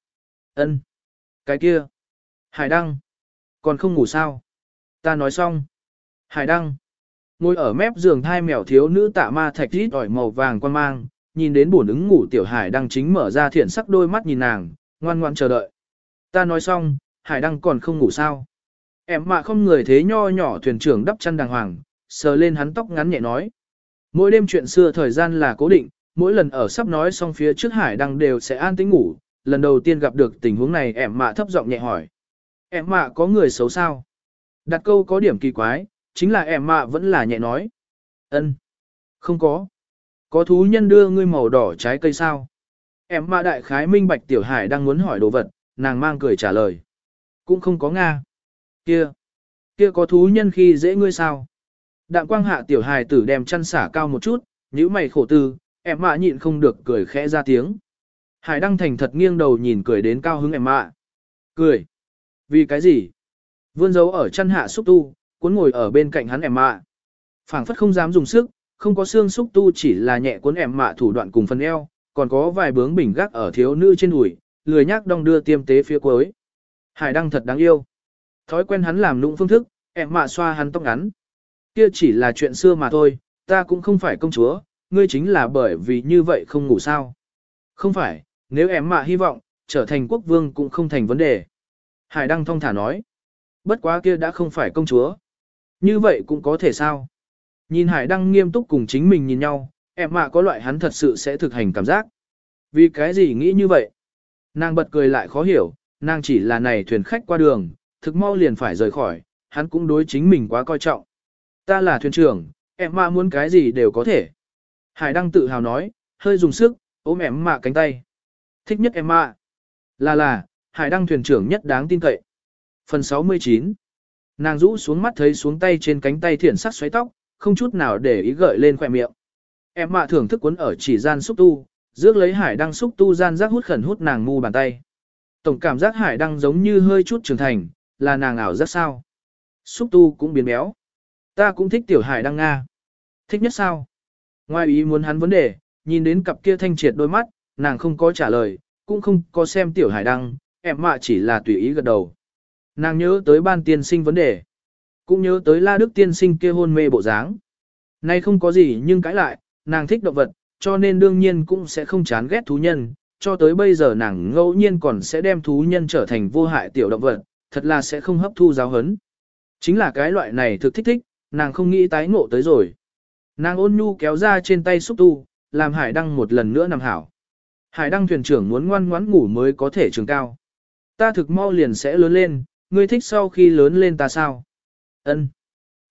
ân Cái kia. Hải Đăng. Còn không ngủ sao? Ta nói xong. Hải Đăng. Ngồi ở mép giường thai mèo thiếu nữ tạ ma thạch rít ỏi màu vàng quan mang, nhìn đến bổn ứng ngủ tiểu Hải Đăng chính mở ra thiện sắc đôi mắt nhìn nàng, ngoan ngoan chờ đợi. Ta nói xong, Hải Đăng còn không ngủ sao? Em mạ không người thế nho nhỏ thuyền trưởng đắp chăn đàng hoàng, sờ lên hắn tóc ngắn nhẹ nói. Mỗi đêm chuyện xưa thời gian là cố định, mỗi lần ở sắp nói xong phía trước Hải Đăng đều sẽ an tĩnh ngủ, lần đầu tiên gặp được tình huống này em mạ thấp giọng nhẹ hỏi. Em mạ có người xấu sao? Đặt câu có điểm kỳ quái, chính là em mạ vẫn là nhẹ nói. ân Không có. Có thú nhân đưa ngươi màu đỏ trái cây sao? Em mạ đại khái minh bạch tiểu hải đang muốn hỏi đồ vật, nàng mang cười trả lời. Cũng không có Nga. Kia. Kia có thú nhân khi dễ ngươi sao? Đạm quang hạ tiểu hài tử đem chăn xả cao một chút, nhíu mày khổ tư, em mạ nhịn không được cười khẽ ra tiếng. Hải đăng thành thật nghiêng đầu nhìn cười đến cao hứng em mạ. Cười. Vì cái gì? Vươn dấu ở chăn hạ xúc tu, cuốn ngồi ở bên cạnh hắn em mạ. phảng phất không dám dùng sức, không có xương xúc tu chỉ là nhẹ cuốn em mạ thủ đoạn cùng phần eo, còn có vài bướng bình gác ở thiếu nữ trên đùi, lười nhác đong đưa tiêm tế phía cuối. Hải đăng thật đáng yêu. Thói quen hắn làm nũng phương thức, em mạ xoa hắn tóc ngắn. Kia chỉ là chuyện xưa mà thôi, ta cũng không phải công chúa, ngươi chính là bởi vì như vậy không ngủ sao. Không phải, nếu em mạ hy vọng, trở thành quốc vương cũng không thành vấn đề. Hải Đăng thông thả nói. Bất quá kia đã không phải công chúa. Như vậy cũng có thể sao? Nhìn Hải Đăng nghiêm túc cùng chính mình nhìn nhau, em mạ có loại hắn thật sự sẽ thực hành cảm giác. Vì cái gì nghĩ như vậy? Nàng bật cười lại khó hiểu, nàng chỉ là này thuyền khách qua đường, thực mau liền phải rời khỏi, hắn cũng đối chính mình quá coi trọng. Ta là thuyền trưởng, em mà muốn cái gì đều có thể. Hải Đăng tự hào nói, hơi dùng sức, ôm em mạ cánh tay. Thích nhất em mạ. Là là, Hải Đăng thuyền trưởng nhất đáng tin cậy. Phần 69 Nàng rũ xuống mắt thấy xuống tay trên cánh tay thiển sắc xoáy tóc, không chút nào để ý gợi lên khỏe miệng. Em mạ thưởng thức cuốn ở chỉ gian xúc tu, rước lấy Hải Đăng xúc tu gian rác hút khẩn hút nàng mu bàn tay. Tổng cảm giác Hải Đăng giống như hơi chút trưởng thành, là nàng ảo rất sao. Xúc tu cũng biến béo. Ta cũng thích tiểu hải đăng Nga. Thích nhất sao? Ngoài ý muốn hắn vấn đề, nhìn đến cặp kia thanh triệt đôi mắt, nàng không có trả lời, cũng không có xem tiểu hải đăng, em mạ chỉ là tùy ý gật đầu. Nàng nhớ tới ban tiên sinh vấn đề. Cũng nhớ tới la đức tiên sinh kia hôn mê bộ dáng. Nay không có gì nhưng cãi lại, nàng thích động vật, cho nên đương nhiên cũng sẽ không chán ghét thú nhân, cho tới bây giờ nàng ngẫu nhiên còn sẽ đem thú nhân trở thành vô hại tiểu động vật, thật là sẽ không hấp thu giáo hấn. Chính là cái loại này thực thích thích, nàng không nghĩ tái ngộ tới rồi. Nàng ôn nhu kéo ra trên tay xúc tu, làm hải đăng một lần nữa nằm hảo. Hải đăng thuyền trưởng muốn ngoan ngoãn ngủ mới có thể trường cao. Ta thực mau liền sẽ lớn lên, ngươi thích sau khi lớn lên ta sao? Ân,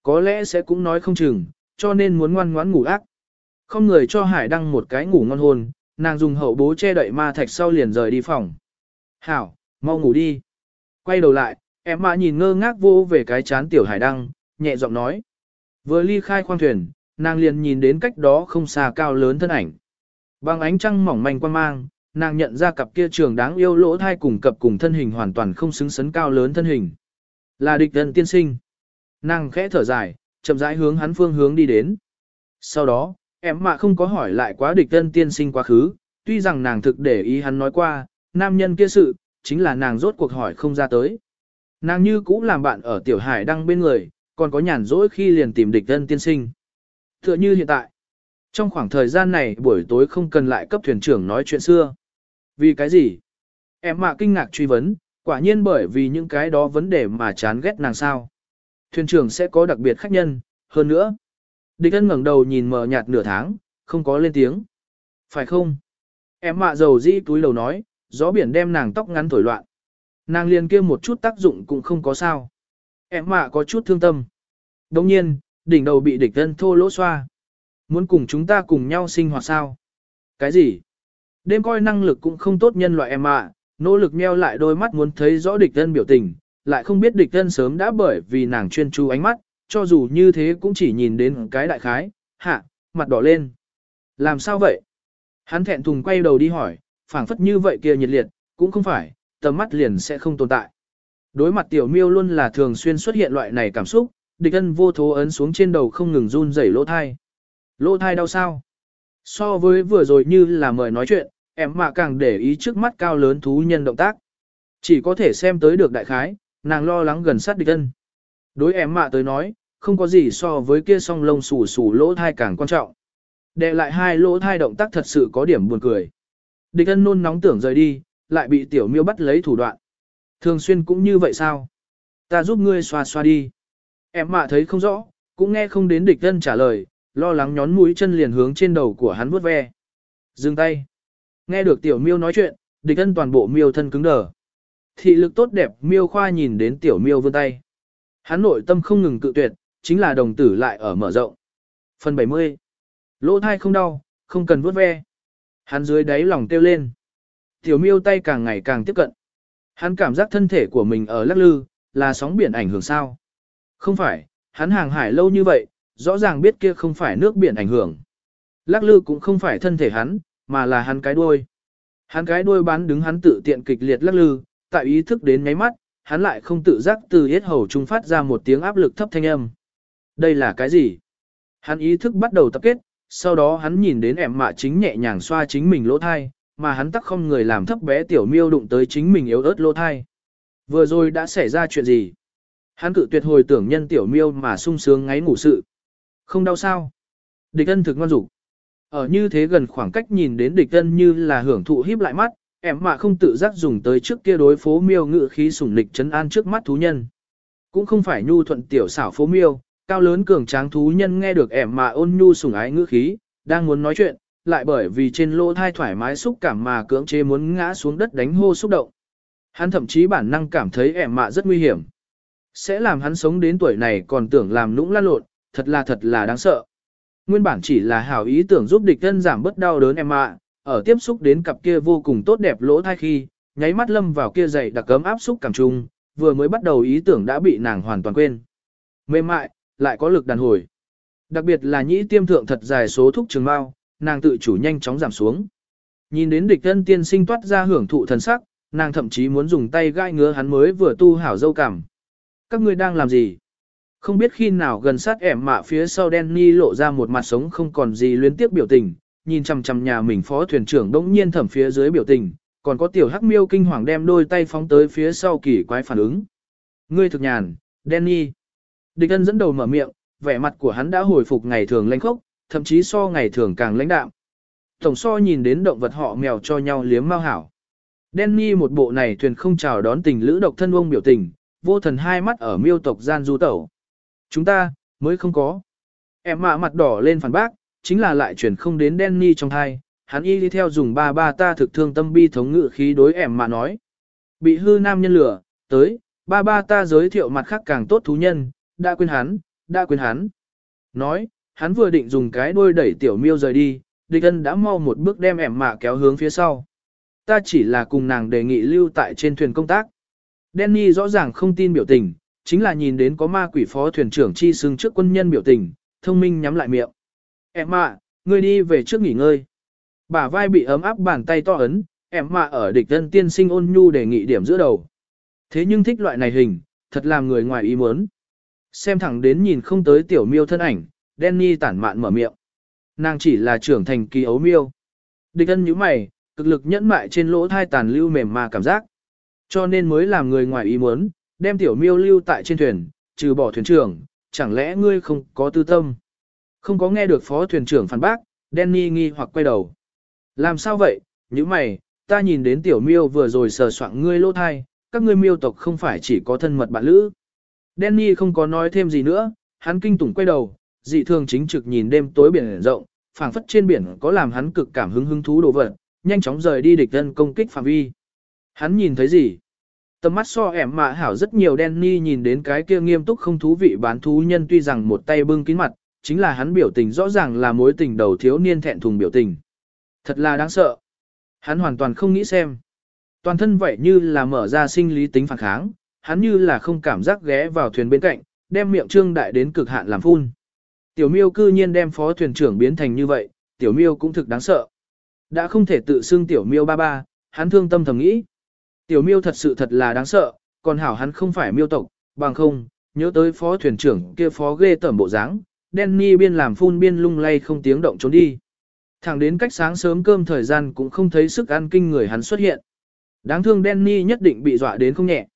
Có lẽ sẽ cũng nói không chừng, cho nên muốn ngoan ngoãn ngủ ác. Không người cho hải đăng một cái ngủ ngon hồn, nàng dùng hậu bố che đậy ma thạch sau liền rời đi phòng. Hảo, mau ngủ đi. Quay đầu lại, em mã nhìn ngơ ngác vô về cái chán tiểu hải đăng, nhẹ giọng nói. Vừa ly khai khoang thuyền, nàng liền nhìn đến cách đó không xa cao lớn thân ảnh. Bằng ánh trăng mỏng manh quan mang, nàng nhận ra cặp kia trường đáng yêu lỗ thai cùng cặp cùng thân hình hoàn toàn không xứng sấn cao lớn thân hình. Là địch thân tiên sinh. Nàng khẽ thở dài, chậm rãi hướng hắn phương hướng đi đến. Sau đó, em mà không có hỏi lại quá địch thân tiên sinh quá khứ, tuy rằng nàng thực để ý hắn nói qua, nam nhân kia sự, chính là nàng rốt cuộc hỏi không ra tới. Nàng như cũ làm bạn ở tiểu hải đăng bên người, còn có nhàn rỗi khi liền tìm địch thân tiên sinh. Tựa như hiện tại, trong khoảng thời gian này buổi tối không cần lại cấp thuyền trưởng nói chuyện xưa. Vì cái gì? Em mạ kinh ngạc truy vấn, quả nhiên bởi vì những cái đó vấn đề mà chán ghét nàng sao. Thuyền trưởng sẽ có đặc biệt khách nhân, hơn nữa. Địch ân ngẩng đầu nhìn mờ nhạt nửa tháng, không có lên tiếng. Phải không? Em mạ dầu di túi đầu nói, gió biển đem nàng tóc ngắn thổi loạn. Nàng liền kia một chút tác dụng cũng không có sao. Em mạ có chút thương tâm. Đồng nhiên, đỉnh đầu bị địch ân thô lỗ xoa. Muốn cùng chúng ta cùng nhau sinh hoạt sao? Cái gì? Đêm coi năng lực cũng không tốt nhân loại em mạ, nỗ lực meo lại đôi mắt muốn thấy rõ địch ân biểu tình, lại không biết địch ân sớm đã bởi vì nàng chuyên chú ánh mắt, cho dù như thế cũng chỉ nhìn đến cái đại khái, hạ, mặt đỏ lên. Làm sao vậy? Hắn thẹn thùng quay đầu đi hỏi, phảng phất như vậy kia nhiệt liệt, cũng không phải, tầm mắt liền sẽ không tồn tại. Đối mặt tiểu miêu luôn là thường xuyên xuất hiện loại này cảm xúc, địch ân vô thố ấn xuống trên đầu không ngừng run rẩy lỗ thai. Lỗ thai đau sao? So với vừa rồi như là mời nói chuyện, em mà càng để ý trước mắt cao lớn thú nhân động tác. Chỉ có thể xem tới được đại khái, nàng lo lắng gần sát địch ân. Đối em mạ tới nói, không có gì so với kia song lông xù xù lỗ thai càng quan trọng. Đệ lại hai lỗ thai động tác thật sự có điểm buồn cười. Địch ân nôn nóng tưởng rời đi, lại bị tiểu miêu bắt lấy thủ đoạn. Thường xuyên cũng như vậy sao? Ta giúp ngươi xoa xoa đi. Em mạ thấy không rõ, cũng nghe không đến địch ân trả lời, lo lắng nhón mũi chân liền hướng trên đầu của hắn vuốt ve. Dừng tay. Nghe được tiểu miêu nói chuyện, địch ân toàn bộ miêu thân cứng đờ. Thị lực tốt đẹp miêu khoa nhìn đến tiểu miêu vươn tay. Hắn nội tâm không ngừng cự tuyệt, chính là đồng tử lại ở mở rộng. Phần 70. Lỗ thai không đau, không cần vuốt ve. Hắn dưới đáy lòng tiêu lên. Tiểu miêu tay càng ngày càng tiếp cận. Hắn cảm giác thân thể của mình ở lắc lư, là sóng biển ảnh hưởng sao? Không phải, hắn hàng hải lâu như vậy, rõ ràng biết kia không phải nước biển ảnh hưởng. Lắc lư cũng không phải thân thể hắn, mà là hắn cái đuôi. Hắn cái đuôi bán đứng hắn tự tiện kịch liệt lắc lư, tại ý thức đến nháy mắt, hắn lại không tự giác từ yết hầu trung phát ra một tiếng áp lực thấp thanh âm. Đây là cái gì? Hắn ý thức bắt đầu tập kết, sau đó hắn nhìn đến em mạ chính nhẹ nhàng xoa chính mình lỗ thai, mà hắn tắc không người làm thấp bé tiểu miêu đụng tới chính mình yếu ớt lỗ thai. Vừa rồi đã xảy ra chuyện gì? Hắn cự tuyệt hồi tưởng nhân tiểu miêu mà sung sướng ngáy ngủ sự. Không đau sao? Địch ân thực ngoan dục Ở như thế gần khoảng cách nhìn đến địch ân như là hưởng thụ híp lại mắt, em mạ không tự giác dùng tới trước kia đối phố miêu ngự khí sủng lịch chấn an trước mắt thú nhân. Cũng không phải nhu thuận tiểu xảo phố miêu, cao lớn cường tráng thú nhân nghe được em mà ôn nhu sủng ái ngữ khí, đang muốn nói chuyện, lại bởi vì trên lỗ thai thoải mái xúc cảm mà cưỡng chế muốn ngã xuống đất đánh hô xúc động. Hắn thậm chí bản năng cảm thấy em mạ rất nguy hiểm. Sẽ làm hắn sống đến tuổi này còn tưởng làm lũng lan lộn, thật là thật là đáng sợ. Nguyên bản chỉ là hảo ý tưởng giúp địch thân giảm bớt đau đớn em mạ, ở tiếp xúc đến cặp kia vô cùng tốt đẹp lỗ thai khi, nháy mắt lâm vào kia dày đặc cấm áp xúc cảm trung, vừa mới bắt đầu ý tưởng đã bị nàng hoàn toàn quên. Mềm mại, lại có lực đàn hồi. Đặc biệt là nhĩ tiêm thượng thật dài số thúc trường bao, nàng tự chủ nhanh chóng giảm xuống. Nhìn đến địch thân tiên sinh toát ra hưởng thụ thần sắc, nàng thậm chí muốn dùng tay gai ngứa hắn mới vừa tu hảo dâu cảm. Các ngươi đang làm gì? Không biết khi nào gần sát ẻm mạ phía sau Danny lộ ra một mặt sống không còn gì luyến tiếp biểu tình, nhìn chằm chằm nhà mình phó thuyền trưởng đống nhiên thẩm phía dưới biểu tình, còn có tiểu hắc miêu kinh hoàng đem đôi tay phóng tới phía sau kỳ quái phản ứng. Ngươi thực nhàn, Danny. Địch ân dẫn đầu mở miệng, vẻ mặt của hắn đã hồi phục ngày thường lãnh khốc, thậm chí so ngày thường càng lãnh đạm. Tổng so nhìn đến động vật họ mèo cho nhau liếm mau hảo. Danny một bộ này thuyền không chào đón tình lữ độc thân ông biểu tình, vô thần hai mắt ở miêu tộc gian du tẩu. Chúng ta, mới không có. Em mạ mặt đỏ lên phản bác, chính là lại chuyển không đến Danny trong thai, hắn y đi theo dùng ba ba ta thực thương tâm bi thống ngự khí đối em mạ nói. Bị hư nam nhân lửa, tới, ba ba ta giới thiệu mặt khác càng tốt thú nhân, đã quên hắn, đã quên hắn. Nói, hắn vừa định dùng cái đuôi đẩy tiểu miêu rời đi, địch ân đã mau một bước đem em mạ kéo hướng phía sau. Ta chỉ là cùng nàng đề nghị lưu tại trên thuyền công tác. Danny rõ ràng không tin biểu tình, chính là nhìn đến có ma quỷ phó thuyền trưởng chi xưng trước quân nhân biểu tình, thông minh nhắm lại miệng. Em mạ, ngươi đi về trước nghỉ ngơi. Bả vai bị ấm áp bàn tay to ấn, em mạ ở địch ân tiên sinh ôn nhu đề nghị điểm giữa đầu. Thế nhưng thích loại này hình, thật làm người ngoài ý muốn. Xem thẳng đến nhìn không tới tiểu miêu thân ảnh, Danny tản mạn mở miệng. Nàng chỉ là trưởng thành kỳ ấu miêu. Địch ân như mày, cực lực nhẫn mại trên lỗ thai tàn lưu mềm mà cảm giác. Cho nên mới làm người ngoài ý muốn, đem tiểu miêu lưu tại trên thuyền, trừ bỏ thuyền trưởng, chẳng lẽ ngươi không có tư tâm. Không có nghe được phó thuyền trưởng phản bác, Danny nghi hoặc quay đầu. Làm sao vậy, như mày, ta nhìn đến tiểu miêu vừa rồi sờ soạng ngươi lỗ thai, các ngươi miêu tộc không phải chỉ có thân mật bạn lữ. Danny không có nói thêm gì nữa, hắn kinh tủng quay đầu, dị thường chính trực nhìn đêm tối biển rộng, phảng phất trên biển có làm hắn cực cảm hứng hứng thú đồ vật, nhanh chóng rời đi địch nhân công kích phạm vi. Hắn nhìn thấy gì? Tầm mắt so ẻm mạ hảo rất nhiều Danny nhìn đến cái kia nghiêm túc không thú vị bán thú nhân tuy rằng một tay bưng kín mặt, chính là hắn biểu tình rõ ràng là mối tình đầu thiếu niên thẹn thùng biểu tình. Thật là đáng sợ. Hắn hoàn toàn không nghĩ xem. Toàn thân vậy như là mở ra sinh lý tính phản kháng, hắn như là không cảm giác ghé vào thuyền bên cạnh, đem miệng trương đại đến cực hạn làm phun. Tiểu miêu cư nhiên đem phó thuyền trưởng biến thành như vậy, tiểu miêu cũng thực đáng sợ. Đã không thể tự xưng tiểu miêu ba ba, hắn thương tâm thầm nghĩ. Tiểu miêu thật sự thật là đáng sợ, còn hảo hắn không phải miêu tộc, bằng không, nhớ tới phó thuyền trưởng kia phó ghê tẩm bộ dáng, Danny biên làm phun biên lung lay không tiếng động trốn đi. Thẳng đến cách sáng sớm cơm thời gian cũng không thấy sức ăn kinh người hắn xuất hiện. Đáng thương Danny nhất định bị dọa đến không nhẹ.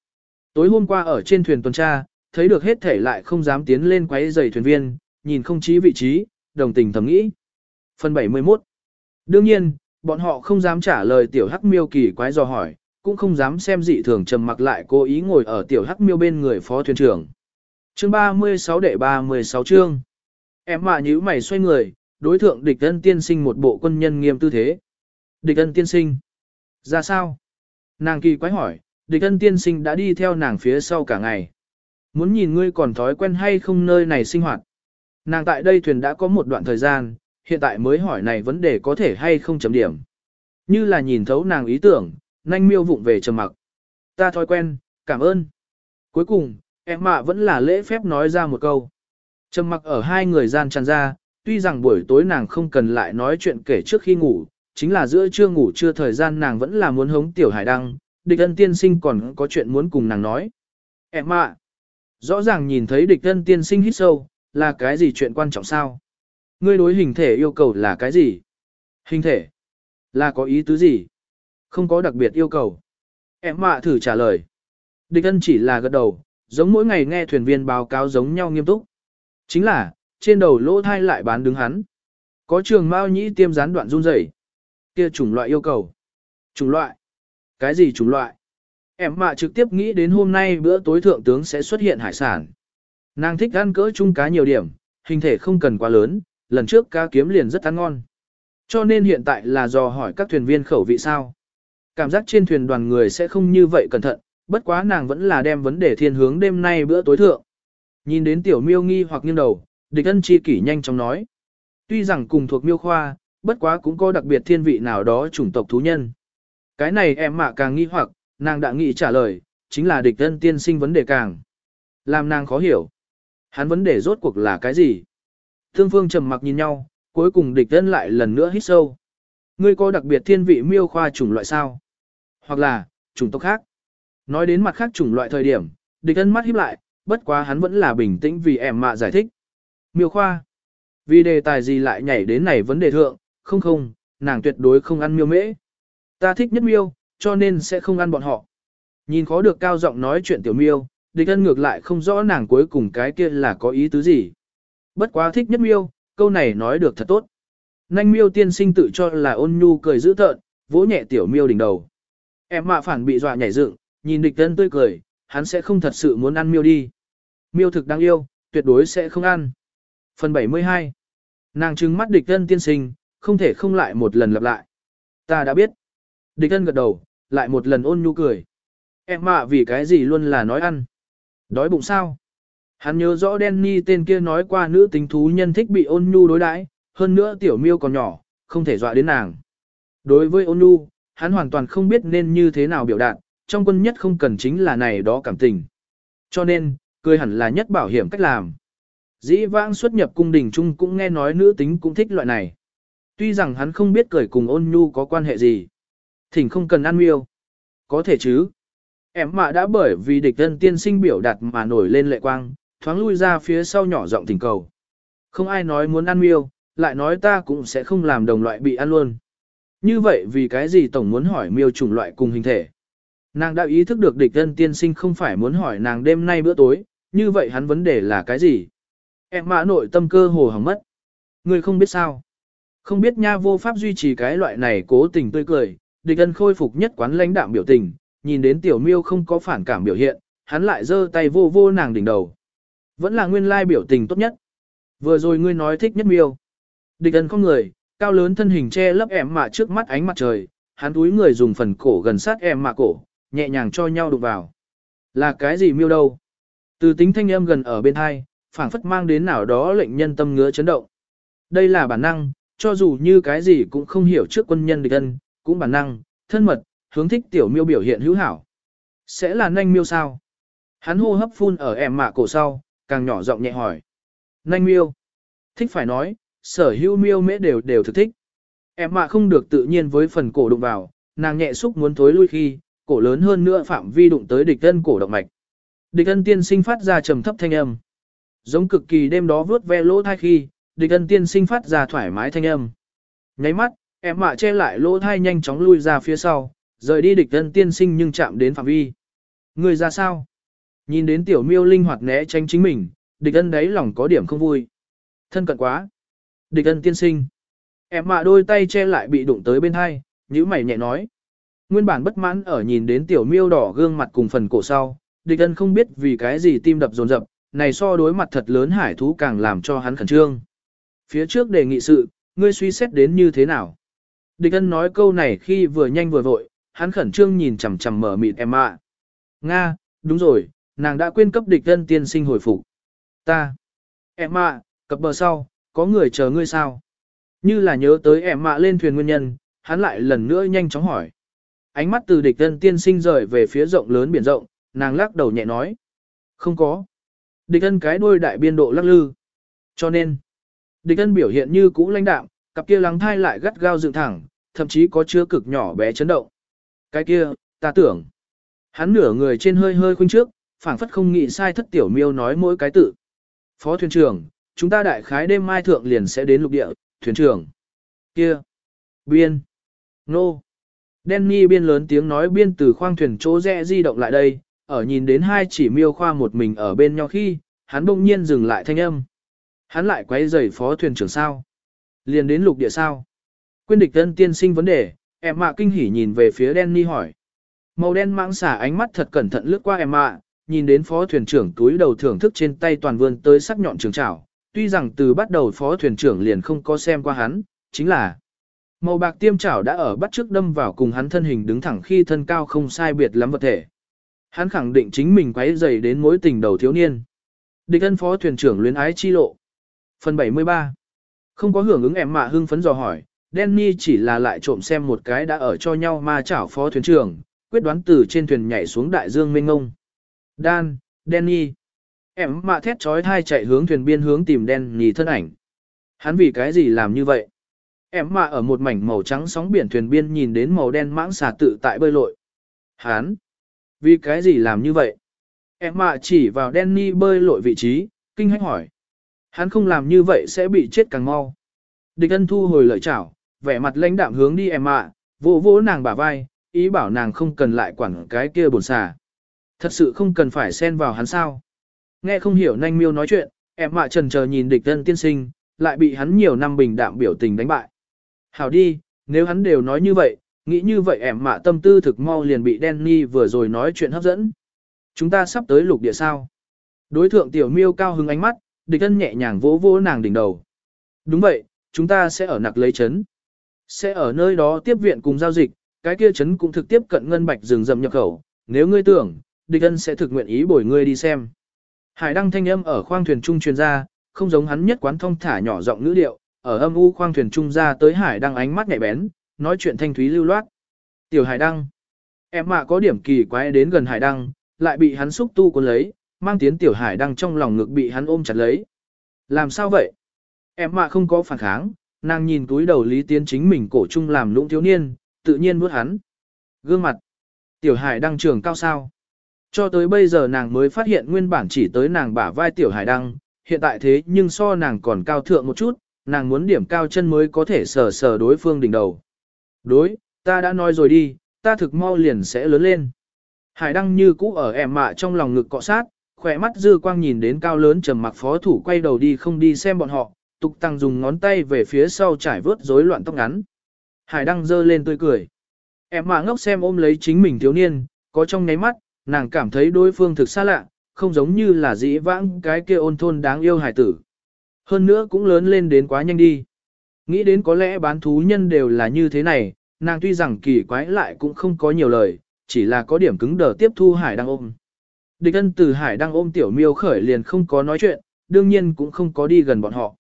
Tối hôm qua ở trên thuyền tuần tra, thấy được hết thể lại không dám tiến lên quấy giày thuyền viên, nhìn không chí vị trí, đồng tình thầm nghĩ. Phần 71 Đương nhiên, bọn họ không dám trả lời tiểu hắc miêu kỳ quái dò hỏi, cũng không dám xem dị thường trầm mặc lại cố ý ngồi ở tiểu hắc miêu bên người phó thuyền trưởng. Chương 36 đệ 36 chương. Em mà nhíu mày xoay người, đối thượng địch ân tiên sinh một bộ quân nhân nghiêm tư thế. Địch ân tiên sinh. Ra sao? Nàng kỳ quái hỏi, địch ân tiên sinh đã đi theo nàng phía sau cả ngày. Muốn nhìn ngươi còn thói quen hay không nơi này sinh hoạt. Nàng tại đây thuyền đã có một đoạn thời gian, hiện tại mới hỏi này vấn đề có thể hay không chấm điểm. Như là nhìn thấu nàng ý tưởng, nhanh miêu vụng về trầm mặc. Ta thói quen, cảm ơn. Cuối cùng, em mạ vẫn là lễ phép nói ra một câu. Trầm mặc ở hai người gian tràn ra, tuy rằng buổi tối nàng không cần lại nói chuyện kể trước khi ngủ, chính là giữa trưa ngủ trưa thời gian nàng vẫn là muốn hống tiểu hải đăng, địch ân tiên sinh còn có chuyện muốn cùng nàng nói. Em ạ, rõ ràng nhìn thấy địch ân tiên sinh hít sâu, là cái gì chuyện quan trọng sao? Ngươi đối hình thể yêu cầu là cái gì? Hình thể? Là có ý tứ gì? Không có đặc biệt yêu cầu. Em mạ thử trả lời. Địch ân chỉ là gật đầu, giống mỗi ngày nghe thuyền viên báo cáo giống nhau nghiêm túc. Chính là, trên đầu lỗ thai lại bán đứng hắn. Có trường mao nhĩ tiêm gián đoạn run rẩy kia chủng loại yêu cầu. Chủng loại? Cái gì chủng loại? Em mạ trực tiếp nghĩ đến hôm nay bữa tối thượng tướng sẽ xuất hiện hải sản. Nàng thích ăn cỡ chung cá nhiều điểm, hình thể không cần quá lớn, lần trước cá kiếm liền rất ăn ngon. Cho nên hiện tại là dò hỏi các thuyền viên khẩu vị sao. Cảm giác trên thuyền đoàn người sẽ không như vậy cẩn thận, bất quá nàng vẫn là đem vấn đề thiên hướng đêm nay bữa tối thượng. Nhìn đến tiểu miêu nghi hoặc nghiêng đầu, địch ân chi kỷ nhanh chóng nói. Tuy rằng cùng thuộc miêu khoa, bất quá cũng có đặc biệt thiên vị nào đó chủng tộc thú nhân. Cái này em mạ càng nghi hoặc, nàng đã nghĩ trả lời, chính là địch thân tiên sinh vấn đề càng. Làm nàng khó hiểu. Hắn vấn đề rốt cuộc là cái gì? Thương phương trầm mặc nhìn nhau, cuối cùng địch thân lại lần nữa hít sâu. Ngươi có đặc biệt thiên vị miêu khoa chủng loại sao? Hoặc là, chủng tộc khác. Nói đến mặt khác chủng loại thời điểm, địch thân mắt híp lại, bất quá hắn vẫn là bình tĩnh vì em mạ giải thích. Miêu khoa. Vì đề tài gì lại nhảy đến này vấn đề thượng, không không, nàng tuyệt đối không ăn miêu mễ. Ta thích nhất miêu, cho nên sẽ không ăn bọn họ. Nhìn khó được cao giọng nói chuyện tiểu miêu, địch ân ngược lại không rõ nàng cuối cùng cái kia là có ý tứ gì. Bất quá thích nhất miêu, câu này nói được thật tốt. Nanh miêu tiên sinh tự cho là ôn nhu cười dữ tợn, vỗ nhẹ tiểu miêu đỉnh đầu. Em mạ phản bị dọa nhảy dựng, nhìn địch ân tươi cười, hắn sẽ không thật sự muốn ăn miêu đi. Miêu thực đáng yêu, tuyệt đối sẽ không ăn. Phần 72 Nàng trừng mắt địch ân tiên sinh, không thể không lại một lần lặp lại. Ta đã biết. Địch thân gật đầu, lại một lần ôn nhu cười. Em mạ vì cái gì luôn là nói ăn. Đói bụng sao? Hắn nhớ rõ Danny tên kia nói qua nữ tính thú nhân thích bị ôn nhu đối đãi, hơn nữa tiểu miêu còn nhỏ, không thể dọa đến nàng. Đối với ôn nhu, hắn hoàn toàn không biết nên như thế nào biểu đạt, trong quân nhất không cần chính là này đó cảm tình. Cho nên, cười hẳn là nhất bảo hiểm cách làm. Dĩ vãng xuất nhập cung đình chung cũng nghe nói nữ tính cũng thích loại này. Tuy rằng hắn không biết cười cùng ôn nhu có quan hệ gì. Thỉnh không cần ăn miêu. Có thể chứ. Em mạ đã bởi vì địch thân tiên sinh biểu đạt mà nổi lên lệ quang, thoáng lui ra phía sau nhỏ giọng thỉnh cầu. Không ai nói muốn ăn miêu, lại nói ta cũng sẽ không làm đồng loại bị ăn luôn. Như vậy vì cái gì tổng muốn hỏi miêu chủng loại cùng hình thể? Nàng đã ý thức được địch thân tiên sinh không phải muốn hỏi nàng đêm nay bữa tối, như vậy hắn vấn đề là cái gì? Em mã nội tâm cơ hồ hỏng mất. Người không biết sao. Không biết nha vô pháp duy trì cái loại này cố tình tươi cười, địch ân khôi phục nhất quán lãnh đạm biểu tình, nhìn đến tiểu miêu không có phản cảm biểu hiện, hắn lại giơ tay vô vô nàng đỉnh đầu. Vẫn là nguyên lai biểu tình tốt nhất. Vừa rồi ngươi nói thích nhất miêu. Địch ân không người, cao lớn thân hình che lấp em mạ trước mắt ánh mặt trời, hắn túi người dùng phần cổ gần sát em mạ cổ, nhẹ nhàng cho nhau đụng vào. Là cái gì miêu đâu? Từ tính thanh âm gần ở bên hai, phảng phất mang đến nào đó lệnh nhân tâm ngứa chấn động. Đây là bản năng, cho dù như cái gì cũng không hiểu trước quân nhân địch ân, cũng bản năng, thân mật, hướng thích tiểu miêu biểu hiện hữu hảo. Sẽ là nanh miêu sao? Hắn hô hấp phun ở em mạ cổ sau, càng nhỏ giọng nhẹ hỏi. Nanh miêu. Thích phải nói, sở hữu miêu mễ đều đều thực thích. Em mạ không được tự nhiên với phần cổ đụng vào, nàng nhẹ xúc muốn thối lui khi, cổ lớn hơn nữa phạm vi đụng tới địch thân cổ động mạch. Địch thân tiên sinh phát ra trầm thấp thanh âm. Giống cực kỳ đêm đó vướt ve lỗ thai khi, địch thân tiên sinh phát ra thoải mái thanh âm. Nháy mắt, em mạ che lại lỗ thai nhanh chóng lui ra phía sau, rời đi địch thân tiên sinh nhưng chạm đến phạm vi. Người ra sao? Nhìn đến tiểu miêu linh hoạt né tránh chính mình, địch ân đấy lòng có điểm không vui. Thân cận quá. Địch ân tiên sinh. Em mạ đôi tay che lại bị đụng tới bên hai, nhữ mày nhẹ nói. Nguyên bản bất mãn ở nhìn đến tiểu miêu đỏ gương mặt cùng phần cổ sau, địch ân không biết vì cái gì tim đập dồn dập, này so đối mặt thật lớn hải thú càng làm cho hắn khẩn trương. Phía trước đề nghị sự, ngươi suy xét đến như thế nào? Địch ân nói câu này khi vừa nhanh vừa vội, hắn khẩn trương nhìn chằm chằm mở mịt em ạ. Nga, đúng rồi, nàng đã quên cấp địch ân tiên sinh hồi phục. Ta. Em ạ, cập bờ sau, có người chờ ngươi sao? Như là nhớ tới em mạ lên thuyền nguyên nhân, hắn lại lần nữa nhanh chóng hỏi. Ánh mắt từ địch ân tiên sinh rời về phía rộng lớn biển rộng, nàng lắc đầu nhẹ nói. Không có. Địch ân cái đuôi đại biên độ lắc lư. Cho nên, địch ân biểu hiện như cũ lãnh đạm, cặp kia lắng thai lại gắt gao dựng thẳng, thậm chí có chứa cực nhỏ bé chấn động. Cái kia, ta tưởng. Hắn nửa người trên hơi hơi khuynh trước, phảng phất không nghĩ sai thất tiểu miêu nói mỗi cái tự. Phó thuyền trưởng, chúng ta đại khái đêm mai thượng liền sẽ đến lục địa, thuyền trưởng. Kia. Biên. Nô. Danny biên lớn tiếng nói biên từ khoang thuyền chỗ rẽ di động lại đây, ở nhìn đến hai chỉ miêu khoa một mình ở bên nhau khi, hắn bỗng nhiên dừng lại thanh âm. Hắn lại quay giày phó thuyền trưởng sao. Liền đến lục địa sao. Quyên địch tân tiên sinh vấn đề, em mạ kinh hỉ nhìn về phía Danny hỏi. Màu đen mãng xả ánh mắt thật cẩn thận lướt qua em mạ, nhìn đến phó thuyền trưởng túi đầu thưởng thức trên tay toàn vươn tới sắc nhọn trường trảo. Tuy rằng từ bắt đầu phó thuyền trưởng liền không có xem qua hắn, chính là màu bạc tiêm chảo đã ở bắt trước đâm vào cùng hắn thân hình đứng thẳng khi thân cao không sai biệt lắm vật thể. Hắn khẳng định chính mình quấy dày đến mối tình đầu thiếu niên. Địch thân phó thuyền trưởng luyến ái chi lộ. Phần 73 không có hưởng ứng em mạ hưng phấn dò hỏi, Danny chỉ là lại trộm xem một cái đã ở cho nhau ma chảo phó thuyền trưởng, quyết đoán từ trên thuyền nhảy xuống đại dương mênh ngông. Dan, Danny. Em mạ thét trói thai chạy hướng thuyền biên hướng tìm Danny thân ảnh. Hắn vì cái gì làm như vậy? Em mạ ở một mảnh màu trắng sóng biển thuyền biên nhìn đến màu đen mãng xà tự tại bơi lội. Hắn, vì cái gì làm như vậy? Em mạ chỉ vào Danny bơi lội vị trí, kinh hách hỏi. Hắn không làm như vậy sẽ bị chết càng mau. Địch ân thu hồi lợi chảo, vẻ mặt lãnh đạm hướng đi em mạ, vỗ vỗ nàng bả vai, ý bảo nàng không cần lại quản cái kia buồn xà. Thật sự không cần phải xen vào hắn sao. Nghe không hiểu nanh miêu nói chuyện, em mạ trần chờ nhìn địch ân tiên sinh, lại bị hắn nhiều năm bình đạm biểu tình đánh bại. Hảo đi, nếu hắn đều nói như vậy, nghĩ như vậy em mạ tâm tư thực mau liền bị Danny vừa rồi nói chuyện hấp dẫn. Chúng ta sắp tới lục địa sao. Đối thượng tiểu miêu cao hứng ánh mắt, địch ân nhẹ nhàng vỗ vỗ nàng đỉnh đầu. Đúng vậy, chúng ta sẽ ở nặc lấy chấn. Sẽ ở nơi đó tiếp viện cùng giao dịch, cái kia chấn cũng thực tiếp cận ngân bạch rừng rậm nhập khẩu. Nếu ngươi tưởng, địch ân sẽ thực nguyện ý bồi ngươi đi xem. Hải đăng thanh âm ở khoang thuyền trung truyền ra, không giống hắn nhất quán thông thả nhỏ giọng ngữ điệu, ở âm u khoang thuyền trung ra tới hải đăng ánh mắt nhạy bén, nói chuyện thanh thúy lưu loát. Tiểu hải đăng. Em mà có điểm kỳ quái đến gần hải đăng, lại bị hắn xúc tu cuốn lấy, mang tiến tiểu hải đăng trong lòng ngực bị hắn ôm chặt lấy. Làm sao vậy? Em mạ không có phản kháng, nàng nhìn túi đầu lý tiến chính mình cổ trung làm lũng thiếu niên, tự nhiên bước hắn. Gương mặt. Tiểu hải đăng trường cao sao. Cho tới bây giờ nàng mới phát hiện nguyên bản chỉ tới nàng bả vai tiểu hải đăng, hiện tại thế nhưng so nàng còn cao thượng một chút, nàng muốn điểm cao chân mới có thể sờ sờ đối phương đỉnh đầu. Đối, ta đã nói rồi đi, ta thực mau liền sẽ lớn lên. Hải đăng như cũ ở em mạ trong lòng ngực cọ sát, khỏe mắt dư quang nhìn đến cao lớn trầm mặc phó thủ quay đầu đi không đi xem bọn họ, tục tăng dùng ngón tay về phía sau trải vớt rối loạn tóc ngắn. Hải đăng dơ lên tươi cười. Em mà ngốc xem ôm lấy chính mình thiếu niên, có trong nháy mắt, nàng cảm thấy đối phương thực xa lạ, không giống như là dĩ vãng cái kia ôn thôn đáng yêu hải tử. Hơn nữa cũng lớn lên đến quá nhanh đi. Nghĩ đến có lẽ bán thú nhân đều là như thế này, nàng tuy rằng kỳ quái lại cũng không có nhiều lời, chỉ là có điểm cứng đờ tiếp thu hải đăng ôm. Địch ân từ hải đang ôm tiểu miêu khởi liền không có nói chuyện, đương nhiên cũng không có đi gần bọn họ.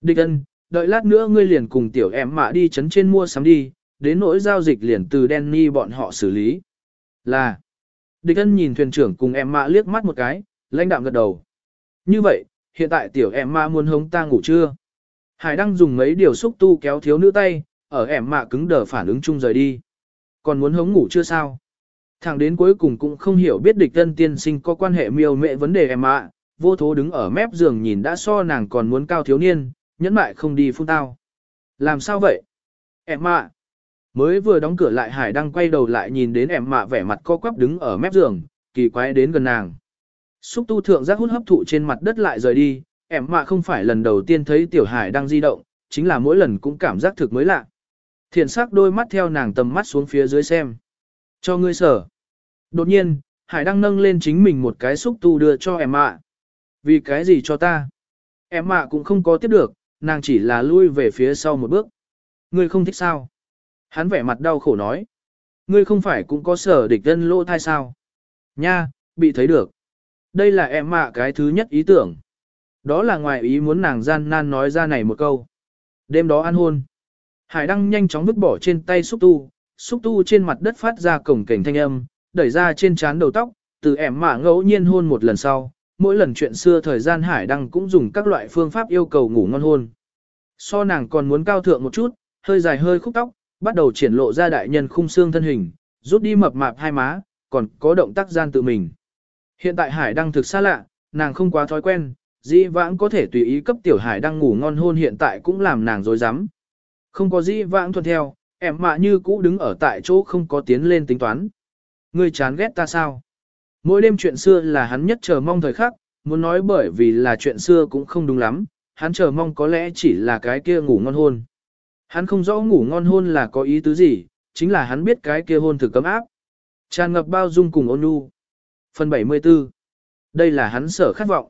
Địch ân, đợi lát nữa ngươi liền cùng tiểu em mạ đi chấn trên mua sắm đi, đến nỗi giao dịch liền từ Danny bọn họ xử lý. Là, địch ân nhìn thuyền trưởng cùng em mạ liếc mắt một cái, lãnh đạm gật đầu. Như vậy, hiện tại tiểu em mạ muốn hống ta ngủ chưa? Hải đang dùng mấy điều xúc tu kéo thiếu nữ tay, ở em mạ cứng đờ phản ứng chung rời đi. Còn muốn hống ngủ chưa sao? Thẳng đến cuối cùng cũng không hiểu biết địch thân tiên sinh có quan hệ miêu mệ vấn đề em mạ, vô thố đứng ở mép giường nhìn đã so nàng còn muốn cao thiếu niên, nhẫn mại không đi phun tao. Làm sao vậy? Em mạ. Mới vừa đóng cửa lại Hải đang quay đầu lại nhìn đến em mạ vẻ mặt co quắp đứng ở mép giường, kỳ quái đến gần nàng. Xúc tu thượng giác hút hấp thụ trên mặt đất lại rời đi, em mạ không phải lần đầu tiên thấy tiểu Hải đang di động, chính là mỗi lần cũng cảm giác thực mới lạ. Thiện sắc đôi mắt theo nàng tầm mắt xuống phía dưới xem. Cho ngươi sở. Đột nhiên, Hải đang nâng lên chính mình một cái xúc tu đưa cho em mạ. Vì cái gì cho ta? Em mạ cũng không có tiếp được, nàng chỉ là lui về phía sau một bước. Ngươi không thích sao? Hắn vẻ mặt đau khổ nói. Ngươi không phải cũng có sở địch dân lỗ thai sao? Nha, bị thấy được. Đây là em mạ cái thứ nhất ý tưởng. Đó là ngoài ý muốn nàng gian nan nói ra này một câu. Đêm đó ăn hôn. Hải đăng nhanh chóng vứt bỏ trên tay xúc tu, xúc tu trên mặt đất phát ra cổng cảnh thanh âm, đẩy ra trên trán đầu tóc, từ em mạ ngẫu nhiên hôn một lần sau, mỗi lần chuyện xưa thời gian Hải Đăng cũng dùng các loại phương pháp yêu cầu ngủ ngon hôn. So nàng còn muốn cao thượng một chút, hơi dài hơi khúc tóc, bắt đầu triển lộ ra đại nhân khung xương thân hình, rút đi mập mạp hai má, còn có động tác gian tự mình. Hiện tại Hải Đăng thực xa lạ, nàng không quá thói quen, dĩ vãng có thể tùy ý cấp tiểu Hải Đăng ngủ ngon hôn hiện tại cũng làm nàng dối rắm Không có dĩ vãng thuận theo, em mạ như cũ đứng ở tại chỗ không có tiến lên tính toán. Ngươi chán ghét ta sao? Mỗi đêm chuyện xưa là hắn nhất chờ mong thời khắc, muốn nói bởi vì là chuyện xưa cũng không đúng lắm, hắn chờ mong có lẽ chỉ là cái kia ngủ ngon hôn. Hắn không rõ ngủ ngon hôn là có ý tứ gì, chính là hắn biết cái kia hôn thực cấm áp. Tràn ngập bao dung cùng ôn nhu. Phần 74 Đây là hắn sở khát vọng.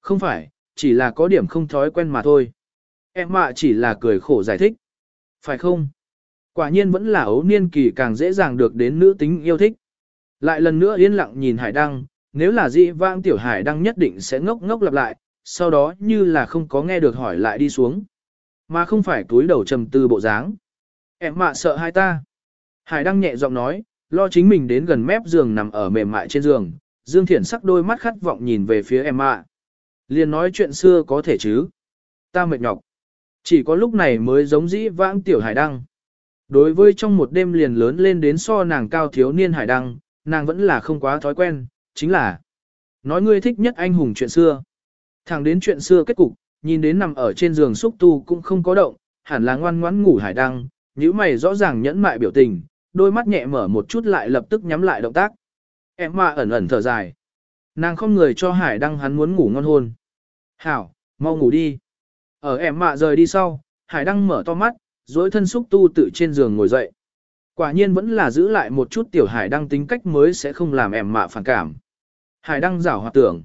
Không phải, chỉ là có điểm không thói quen mà thôi. Em mạ chỉ là cười khổ giải thích. Phải không? Quả nhiên vẫn là ấu niên kỳ càng dễ dàng được đến nữ tính yêu thích. Lại lần nữa yên lặng nhìn hải đăng, nếu là dị vãng tiểu hải đăng nhất định sẽ ngốc ngốc lặp lại, sau đó như là không có nghe được hỏi lại đi xuống. Mà không phải túi đầu trầm tư bộ dáng. Em mạ sợ hai ta. Hải đăng nhẹ giọng nói, lo chính mình đến gần mép giường nằm ở mềm mại trên giường, Dương Thiển sắc đôi mắt khát vọng nhìn về phía em mạ. Liền nói chuyện xưa có thể chứ. Ta mệt nhọc. Chỉ có lúc này mới giống dĩ vãng tiểu hải đăng. Đối với trong một đêm liền lớn lên đến so nàng cao thiếu niên hải đăng, nàng vẫn là không quá thói quen, chính là nói ngươi thích nhất anh hùng chuyện xưa. Thẳng đến chuyện xưa kết cục, nhìn đến nằm ở trên giường xúc tu cũng không có động, hẳn là ngoan ngoãn ngủ hải đăng, nhíu mày rõ ràng nhẫn mại biểu tình, đôi mắt nhẹ mở một chút lại lập tức nhắm lại động tác. Em mà ẩn ẩn thở dài. Nàng không người cho hải đăng hắn muốn ngủ ngon hôn. Hảo, mau ngủ đi. Ở em mạ rời đi sau, hải đăng mở to mắt, dối thân xúc tu tự trên giường ngồi dậy. Quả nhiên vẫn là giữ lại một chút tiểu hải đăng tính cách mới sẽ không làm em mạ phản cảm. Hải đăng giảo hoạt tưởng.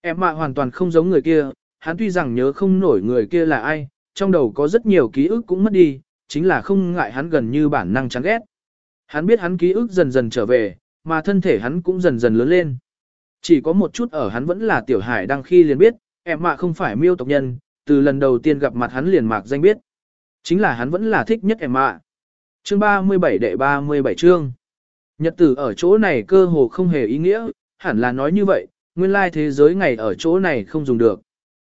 Em mạ hoàn toàn không giống người kia, hắn tuy rằng nhớ không nổi người kia là ai, trong đầu có rất nhiều ký ức cũng mất đi, chính là không ngại hắn gần như bản năng chán ghét. Hắn biết hắn ký ức dần dần trở về, mà thân thể hắn cũng dần dần lớn lên. Chỉ có một chút ở hắn vẫn là tiểu hải đăng khi liền biết, em mạ không phải miêu tộc nhân, từ lần đầu tiên gặp mặt hắn liền mạc danh biết. Chính là hắn vẫn là thích nhất em mạ. Chương 37 đệ 37 chương. Nhật tử ở chỗ này cơ hồ không hề ý nghĩa, hẳn là nói như vậy, nguyên lai thế giới ngày ở chỗ này không dùng được.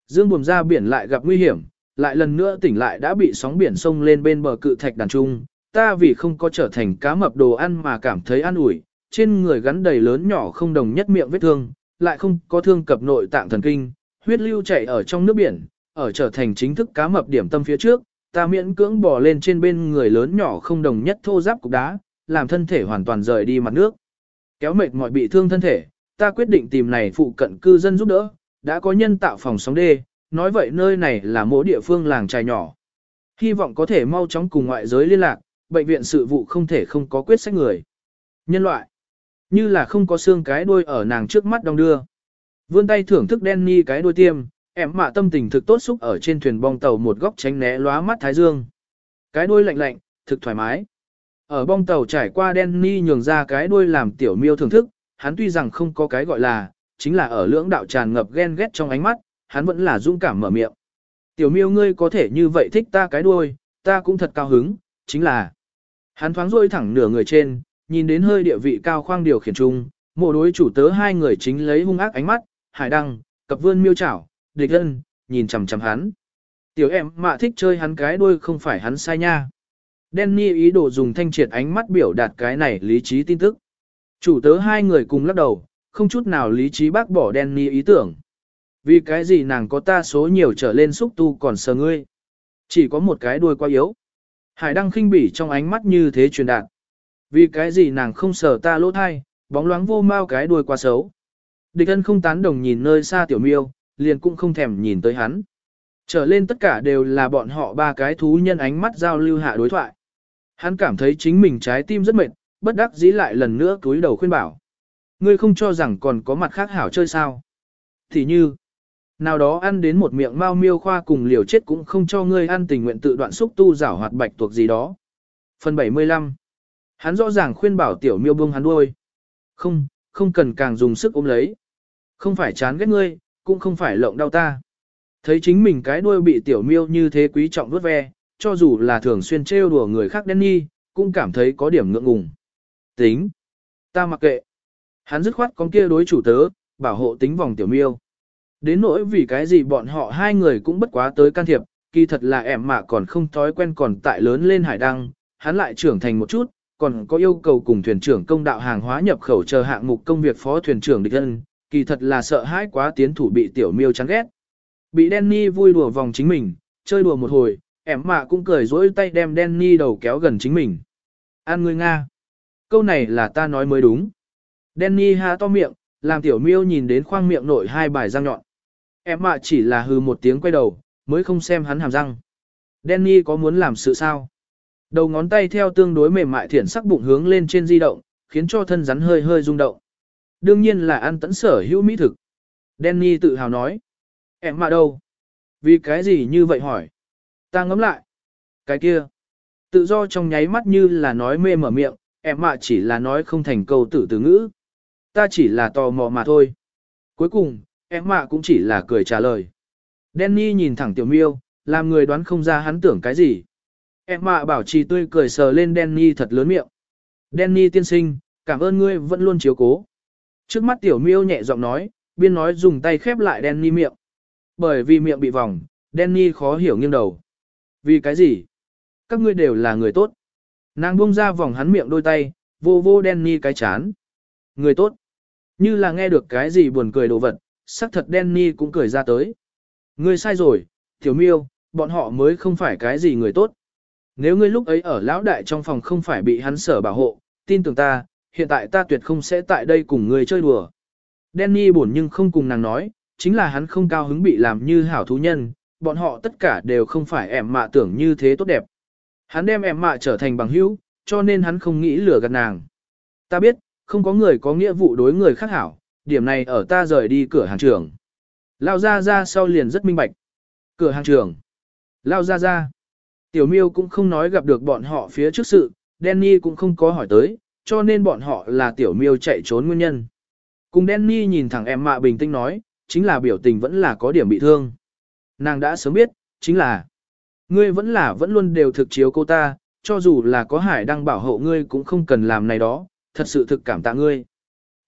Dương buồm ra biển lại gặp nguy hiểm, lại lần nữa tỉnh lại đã bị sóng biển sông lên bên bờ cự thạch đàn trung. Ta vì không có trở thành cá mập đồ ăn mà cảm thấy an ủi, trên người gắn đầy lớn nhỏ không đồng nhất miệng vết thương, lại không có thương cập nội tạng thần kinh, huyết lưu chảy ở trong nước biển, ở trở thành chính thức cá mập điểm tâm phía trước, ta miễn cưỡng bò lên trên bên người lớn nhỏ không đồng nhất thô giáp cục đá, làm thân thể hoàn toàn rời đi mặt nước. Kéo mệt mọi bị thương thân thể, ta quyết định tìm này phụ cận cư dân giúp đỡ, đã có nhân tạo phòng sóng đê, nói vậy nơi này là mỗi địa phương làng trài nhỏ. Hy vọng có thể mau chóng cùng ngoại giới liên lạc, bệnh viện sự vụ không thể không có quyết sách người. Nhân loại, như là không có xương cái đuôi ở nàng trước mắt đong đưa. Vươn tay thưởng thức Danny cái đuôi tiêm, em mạ tâm tình thực tốt xúc ở trên thuyền bong tàu một góc tránh né lóa mắt thái dương. Cái đuôi lạnh lạnh, thực thoải mái. Ở bong tàu trải qua Danny nhường ra cái đuôi làm tiểu miêu thưởng thức, hắn tuy rằng không có cái gọi là, chính là ở lưỡng đạo tràn ngập ghen ghét trong ánh mắt, hắn vẫn là dũng cảm mở miệng. Tiểu miêu ngươi có thể như vậy thích ta cái đuôi, ta cũng thật cao hứng, chính là. Hắn thoáng rôi thẳng nửa người trên, nhìn đến hơi địa vị cao khoang điều khiển chung, mộ đối chủ tớ hai người chính lấy hung ác ánh mắt, hải đăng, cặp vươn miêu chảo, địch ân, nhìn chằm chằm hắn. Tiểu em mạ thích chơi hắn cái đuôi không phải hắn sai nha. Danny ý đồ dùng thanh triệt ánh mắt biểu đạt cái này lý trí tin tức. Chủ tớ hai người cùng lắc đầu, không chút nào lý trí bác bỏ Danny ý tưởng. Vì cái gì nàng có ta số nhiều trở lên xúc tu còn sờ ngươi. Chỉ có một cái đuôi quá yếu. Hải đăng khinh bỉ trong ánh mắt như thế truyền đạt. Vì cái gì nàng không sờ ta lỗ thai, bóng loáng vô mau cái đuôi quá xấu. Địch ân không tán đồng nhìn nơi xa tiểu miêu, liền cũng không thèm nhìn tới hắn. Trở lên tất cả đều là bọn họ ba cái thú nhân ánh mắt giao lưu hạ đối thoại. Hắn cảm thấy chính mình trái tim rất mệt, bất đắc dĩ lại lần nữa cúi đầu khuyên bảo. Ngươi không cho rằng còn có mặt khác hảo chơi sao. Thì như, nào đó ăn đến một miệng mao miêu khoa cùng liều chết cũng không cho ngươi ăn tình nguyện tự đoạn xúc tu giảo hoạt bạch tuộc gì đó. Phần 75 Hắn rõ ràng khuyên bảo tiểu miêu buông hắn đuôi. Không, không cần càng dùng sức ôm lấy. Không phải chán ghét ngươi, cũng không phải lộng đau ta. Thấy chính mình cái đuôi bị tiểu miêu như thế quý trọng vuốt ve, cho dù là thường xuyên trêu đùa người khác Danny, cũng cảm thấy có điểm ngượng ngùng. Tính. Ta mặc kệ. Hắn dứt khoát con kia đối chủ tớ, bảo hộ tính vòng tiểu miêu. Đến nỗi vì cái gì bọn họ hai người cũng bất quá tới can thiệp, kỳ thật là ẻm mạ còn không thói quen còn tại lớn lên hải đăng, hắn lại trưởng thành một chút, còn có yêu cầu cùng thuyền trưởng công đạo hàng hóa nhập khẩu chờ hạng mục công việc phó thuyền trưởng địch thân kỳ thật là sợ hãi quá tiến thủ bị tiểu miêu chán ghét. Bị Danny vui đùa vòng chính mình, chơi đùa một hồi, ẻm mạ cũng cười dỗi tay đem Danny đầu kéo gần chính mình. An ngươi Nga. Câu này là ta nói mới đúng. Danny há to miệng, làm tiểu miêu nhìn đến khoang miệng nội hai bài răng nhọn. Em mạ chỉ là hư một tiếng quay đầu, mới không xem hắn hàm răng. Danny có muốn làm sự sao? Đầu ngón tay theo tương đối mềm mại thiển sắc bụng hướng lên trên di động, khiến cho thân rắn hơi hơi rung động. Đương nhiên là ăn tẫn sở hữu mỹ thực. Danny tự hào nói. Em mà đâu? Vì cái gì như vậy hỏi? Ta ngấm lại. Cái kia. Tự do trong nháy mắt như là nói mê mở miệng, em mà chỉ là nói không thành câu tử từ ngữ. Ta chỉ là tò mò mà thôi. Cuối cùng, em mà cũng chỉ là cười trả lời. Danny nhìn thẳng tiểu miêu, làm người đoán không ra hắn tưởng cái gì. Em mà bảo trì tươi cười sờ lên Danny thật lớn miệng. Danny tiên sinh, cảm ơn ngươi vẫn luôn chiếu cố. Trước mắt tiểu miêu nhẹ giọng nói, biên nói dùng tay khép lại Danny miệng. Bởi vì miệng bị vòng, Danny khó hiểu nghiêng đầu. Vì cái gì? Các ngươi đều là người tốt. Nàng buông ra vòng hắn miệng đôi tay, vô vô Danny cái chán. Người tốt. Như là nghe được cái gì buồn cười đồ vật, sắc thật Danny cũng cười ra tới. Ngươi sai rồi, tiểu miêu, bọn họ mới không phải cái gì người tốt. Nếu ngươi lúc ấy ở lão đại trong phòng không phải bị hắn sở bảo hộ, tin tưởng ta, hiện tại ta tuyệt không sẽ tại đây cùng ngươi chơi đùa. Danny buồn nhưng không cùng nàng nói, chính là hắn không cao hứng bị làm như hảo thú nhân, bọn họ tất cả đều không phải em mạ tưởng như thế tốt đẹp. Hắn đem em mạ trở thành bằng hữu, cho nên hắn không nghĩ lừa gạt nàng. Ta biết, không có người có nghĩa vụ đối người khác hảo, điểm này ở ta rời đi cửa hàng trưởng. Lao ra ra sau liền rất minh bạch. Cửa hàng trưởng. Lao ra ra. Tiểu miêu cũng không nói gặp được bọn họ phía trước sự, Danny cũng không có hỏi tới, cho nên bọn họ là tiểu miêu chạy trốn nguyên nhân. Cùng Danny nhìn thẳng em mạ bình tĩnh nói, chính là biểu tình vẫn là có điểm bị thương. Nàng đã sớm biết, chính là ngươi vẫn là vẫn luôn đều thực chiếu cô ta, cho dù là có hải đang bảo hộ ngươi cũng không cần làm này đó, thật sự thực cảm tạ ngươi.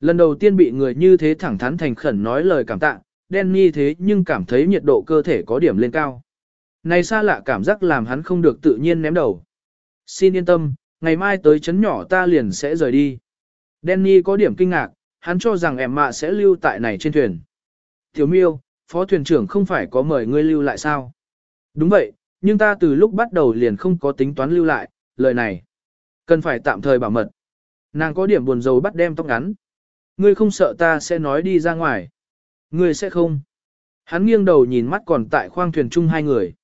Lần đầu tiên bị người như thế thẳng thắn thành khẩn nói lời cảm tạ, Danny thế nhưng cảm thấy nhiệt độ cơ thể có điểm lên cao. Này xa lạ cảm giác làm hắn không được tự nhiên ném đầu. Xin yên tâm, ngày mai tới chấn nhỏ ta liền sẽ rời đi. Danny có điểm kinh ngạc, hắn cho rằng em mạ sẽ lưu tại này trên thuyền. Tiểu miêu, phó thuyền trưởng không phải có mời ngươi lưu lại sao? Đúng vậy, nhưng ta từ lúc bắt đầu liền không có tính toán lưu lại, lời này. Cần phải tạm thời bảo mật. Nàng có điểm buồn rầu bắt đem tóc ngắn. Ngươi không sợ ta sẽ nói đi ra ngoài. Ngươi sẽ không. Hắn nghiêng đầu nhìn mắt còn tại khoang thuyền chung hai người.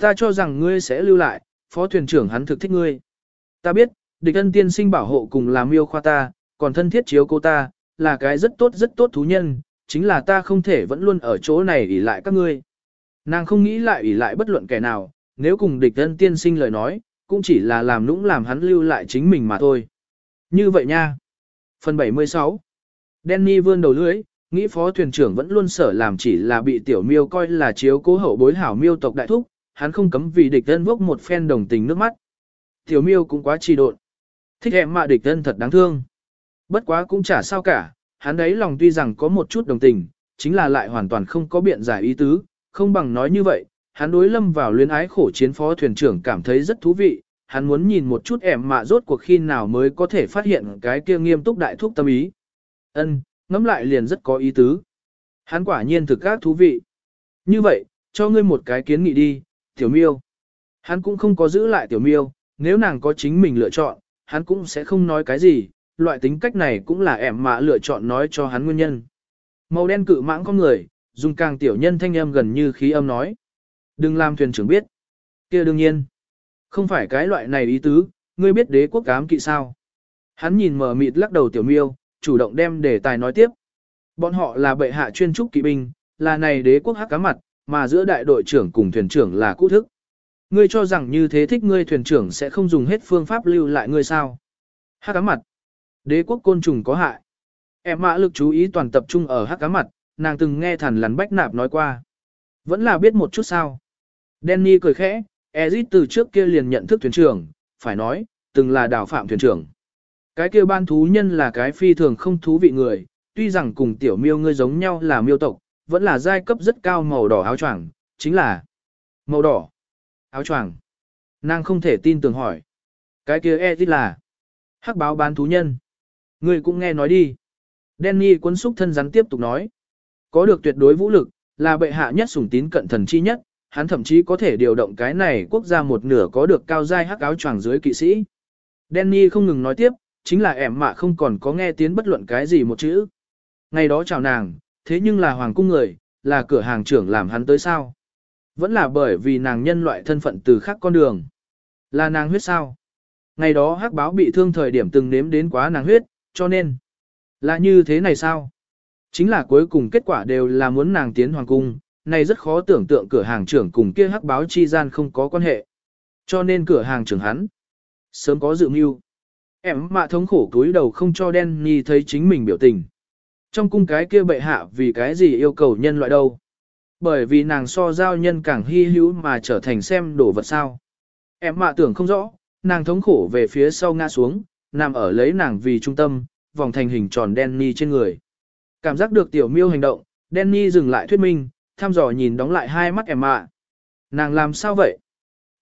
Ta cho rằng ngươi sẽ lưu lại, phó thuyền trưởng hắn thực thích ngươi. Ta biết, địch ân tiên sinh bảo hộ cùng làm yêu khoa ta, còn thân thiết chiếu cô ta, là cái rất tốt rất tốt thú nhân, chính là ta không thể vẫn luôn ở chỗ này ỉ lại các ngươi. Nàng không nghĩ lại ỉ lại bất luận kẻ nào, nếu cùng địch ân tiên sinh lời nói, cũng chỉ là làm nũng làm hắn lưu lại chính mình mà thôi. Như vậy nha. Phần 76 Danny vươn đầu lưỡi, nghĩ phó thuyền trưởng vẫn luôn sở làm chỉ là bị tiểu miêu coi là chiếu cố hậu bối hảo miêu tộc đại thúc, hắn không cấm vì địch ân vốc một phen đồng tình nước mắt. Tiểu miêu cũng quá trì độn. Thích em mạ địch thân thật đáng thương. Bất quá cũng chả sao cả, hắn đấy lòng tuy rằng có một chút đồng tình, chính là lại hoàn toàn không có biện giải ý tứ, không bằng nói như vậy, hắn đối lâm vào luyến ái khổ chiến phó thuyền trưởng cảm thấy rất thú vị, hắn muốn nhìn một chút em mạ rốt cuộc khi nào mới có thể phát hiện cái kia nghiêm túc đại thúc tâm ý. Ân, ngẫm lại liền rất có ý tứ. Hắn quả nhiên thực các thú vị. Như vậy, cho ngươi một cái kiến nghị đi, tiểu miêu. Hắn cũng không có giữ lại tiểu miêu, nếu nàng có chính mình lựa chọn, hắn cũng sẽ không nói cái gì, loại tính cách này cũng là em mạ lựa chọn nói cho hắn nguyên nhân. Màu đen cự mãng con người, dùng càng tiểu nhân thanh âm gần như khí âm nói. Đừng làm thuyền trưởng biết. kia đương nhiên. Không phải cái loại này ý tứ, ngươi biết đế quốc cám kỵ sao. Hắn nhìn mở mịt lắc đầu tiểu miêu, chủ động đem đề tài nói tiếp. Bọn họ là bệ hạ chuyên trúc kỵ binh, là này đế quốc hắc cá mặt, mà giữa đại đội trưởng cùng thuyền trưởng là cũ thức. Ngươi cho rằng như thế thích ngươi thuyền trưởng sẽ không dùng hết phương pháp lưu lại ngươi sao. Hắc cá mặt. Đế quốc côn trùng có hại. Em mã lực chú ý toàn tập trung ở hắc cá mặt, nàng từng nghe thản lằn bách nạp nói qua. Vẫn là biết một chút sao. Danny cười khẽ, Ezit từ trước kia liền nhận thức thuyền trưởng, phải nói, từng là đào phạm thuyền trưởng. Cái kia ban thú nhân là cái phi thường không thú vị người, tuy rằng cùng tiểu miêu ngươi giống nhau là miêu tộc, vẫn là giai cấp rất cao màu đỏ áo choàng, chính là màu đỏ áo choàng. Nàng không thể tin tưởng hỏi. Cái kia Ezit là hắc báo bán thú nhân. người cũng nghe nói đi. Danny cuốn xúc thân rắn tiếp tục nói. Có được tuyệt đối vũ lực, là bệ hạ nhất sủng tín cận thần chi nhất, hắn thậm chí có thể điều động cái này quốc gia một nửa có được cao giai hắc áo choàng dưới kỵ sĩ. Danny không ngừng nói tiếp, chính là ẻm mạ không còn có nghe tiếng bất luận cái gì một chữ. Ngày đó chào nàng, thế nhưng là hoàng cung người, là cửa hàng trưởng làm hắn tới sao. Vẫn là bởi vì nàng nhân loại thân phận từ khác con đường. Là nàng huyết sao. Ngày đó hắc báo bị thương thời điểm từng nếm đến quá nàng huyết, cho nên. Là như thế này sao? Chính là cuối cùng kết quả đều là muốn nàng tiến hoàng cung, này rất khó tưởng tượng cửa hàng trưởng cùng kia hắc báo chi gian không có quan hệ. Cho nên cửa hàng trưởng hắn, sớm có dự mưu. Em mạ thống khổ túi đầu không cho Danny thấy chính mình biểu tình. Trong cung cái kia bệ hạ vì cái gì yêu cầu nhân loại đâu. Bởi vì nàng so giao nhân càng hy hữu mà trở thành xem đồ vật sao. Em mạ tưởng không rõ, nàng thống khổ về phía sau ngã xuống, nằm ở lấy nàng vì trung tâm, vòng thành hình tròn Danny trên người. Cảm giác được tiểu miêu hành động, Danny dừng lại thuyết minh, thăm dò nhìn đóng lại hai mắt em mạ. Nàng làm sao vậy?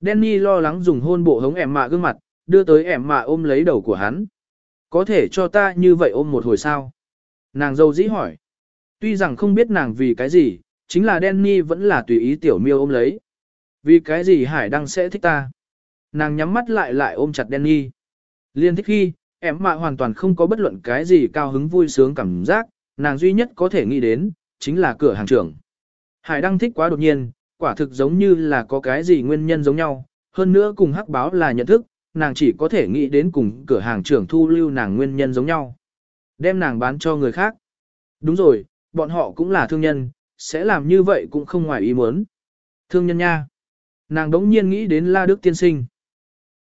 Danny lo lắng dùng hôn bộ hống em mạ gương mặt, đưa tới em mạ ôm lấy đầu của hắn. Có thể cho ta như vậy ôm một hồi sao? Nàng dâu dĩ hỏi. Tuy rằng không biết nàng vì cái gì, chính là Danny vẫn là tùy ý tiểu miêu ôm lấy. Vì cái gì Hải Đăng sẽ thích ta? Nàng nhắm mắt lại lại ôm chặt Danny. Liên thích khi, em mạ hoàn toàn không có bất luận cái gì cao hứng vui sướng cảm giác, nàng duy nhất có thể nghĩ đến, chính là cửa hàng trưởng. Hải Đăng thích quá đột nhiên, quả thực giống như là có cái gì nguyên nhân giống nhau, hơn nữa cùng hắc báo là nhận thức, nàng chỉ có thể nghĩ đến cùng cửa hàng trưởng thu lưu nàng nguyên nhân giống nhau. Đem nàng bán cho người khác. Đúng rồi, bọn họ cũng là thương nhân, sẽ làm như vậy cũng không ngoài ý muốn. Thương nhân nha. Nàng đống nhiên nghĩ đến La Đức Tiên Sinh.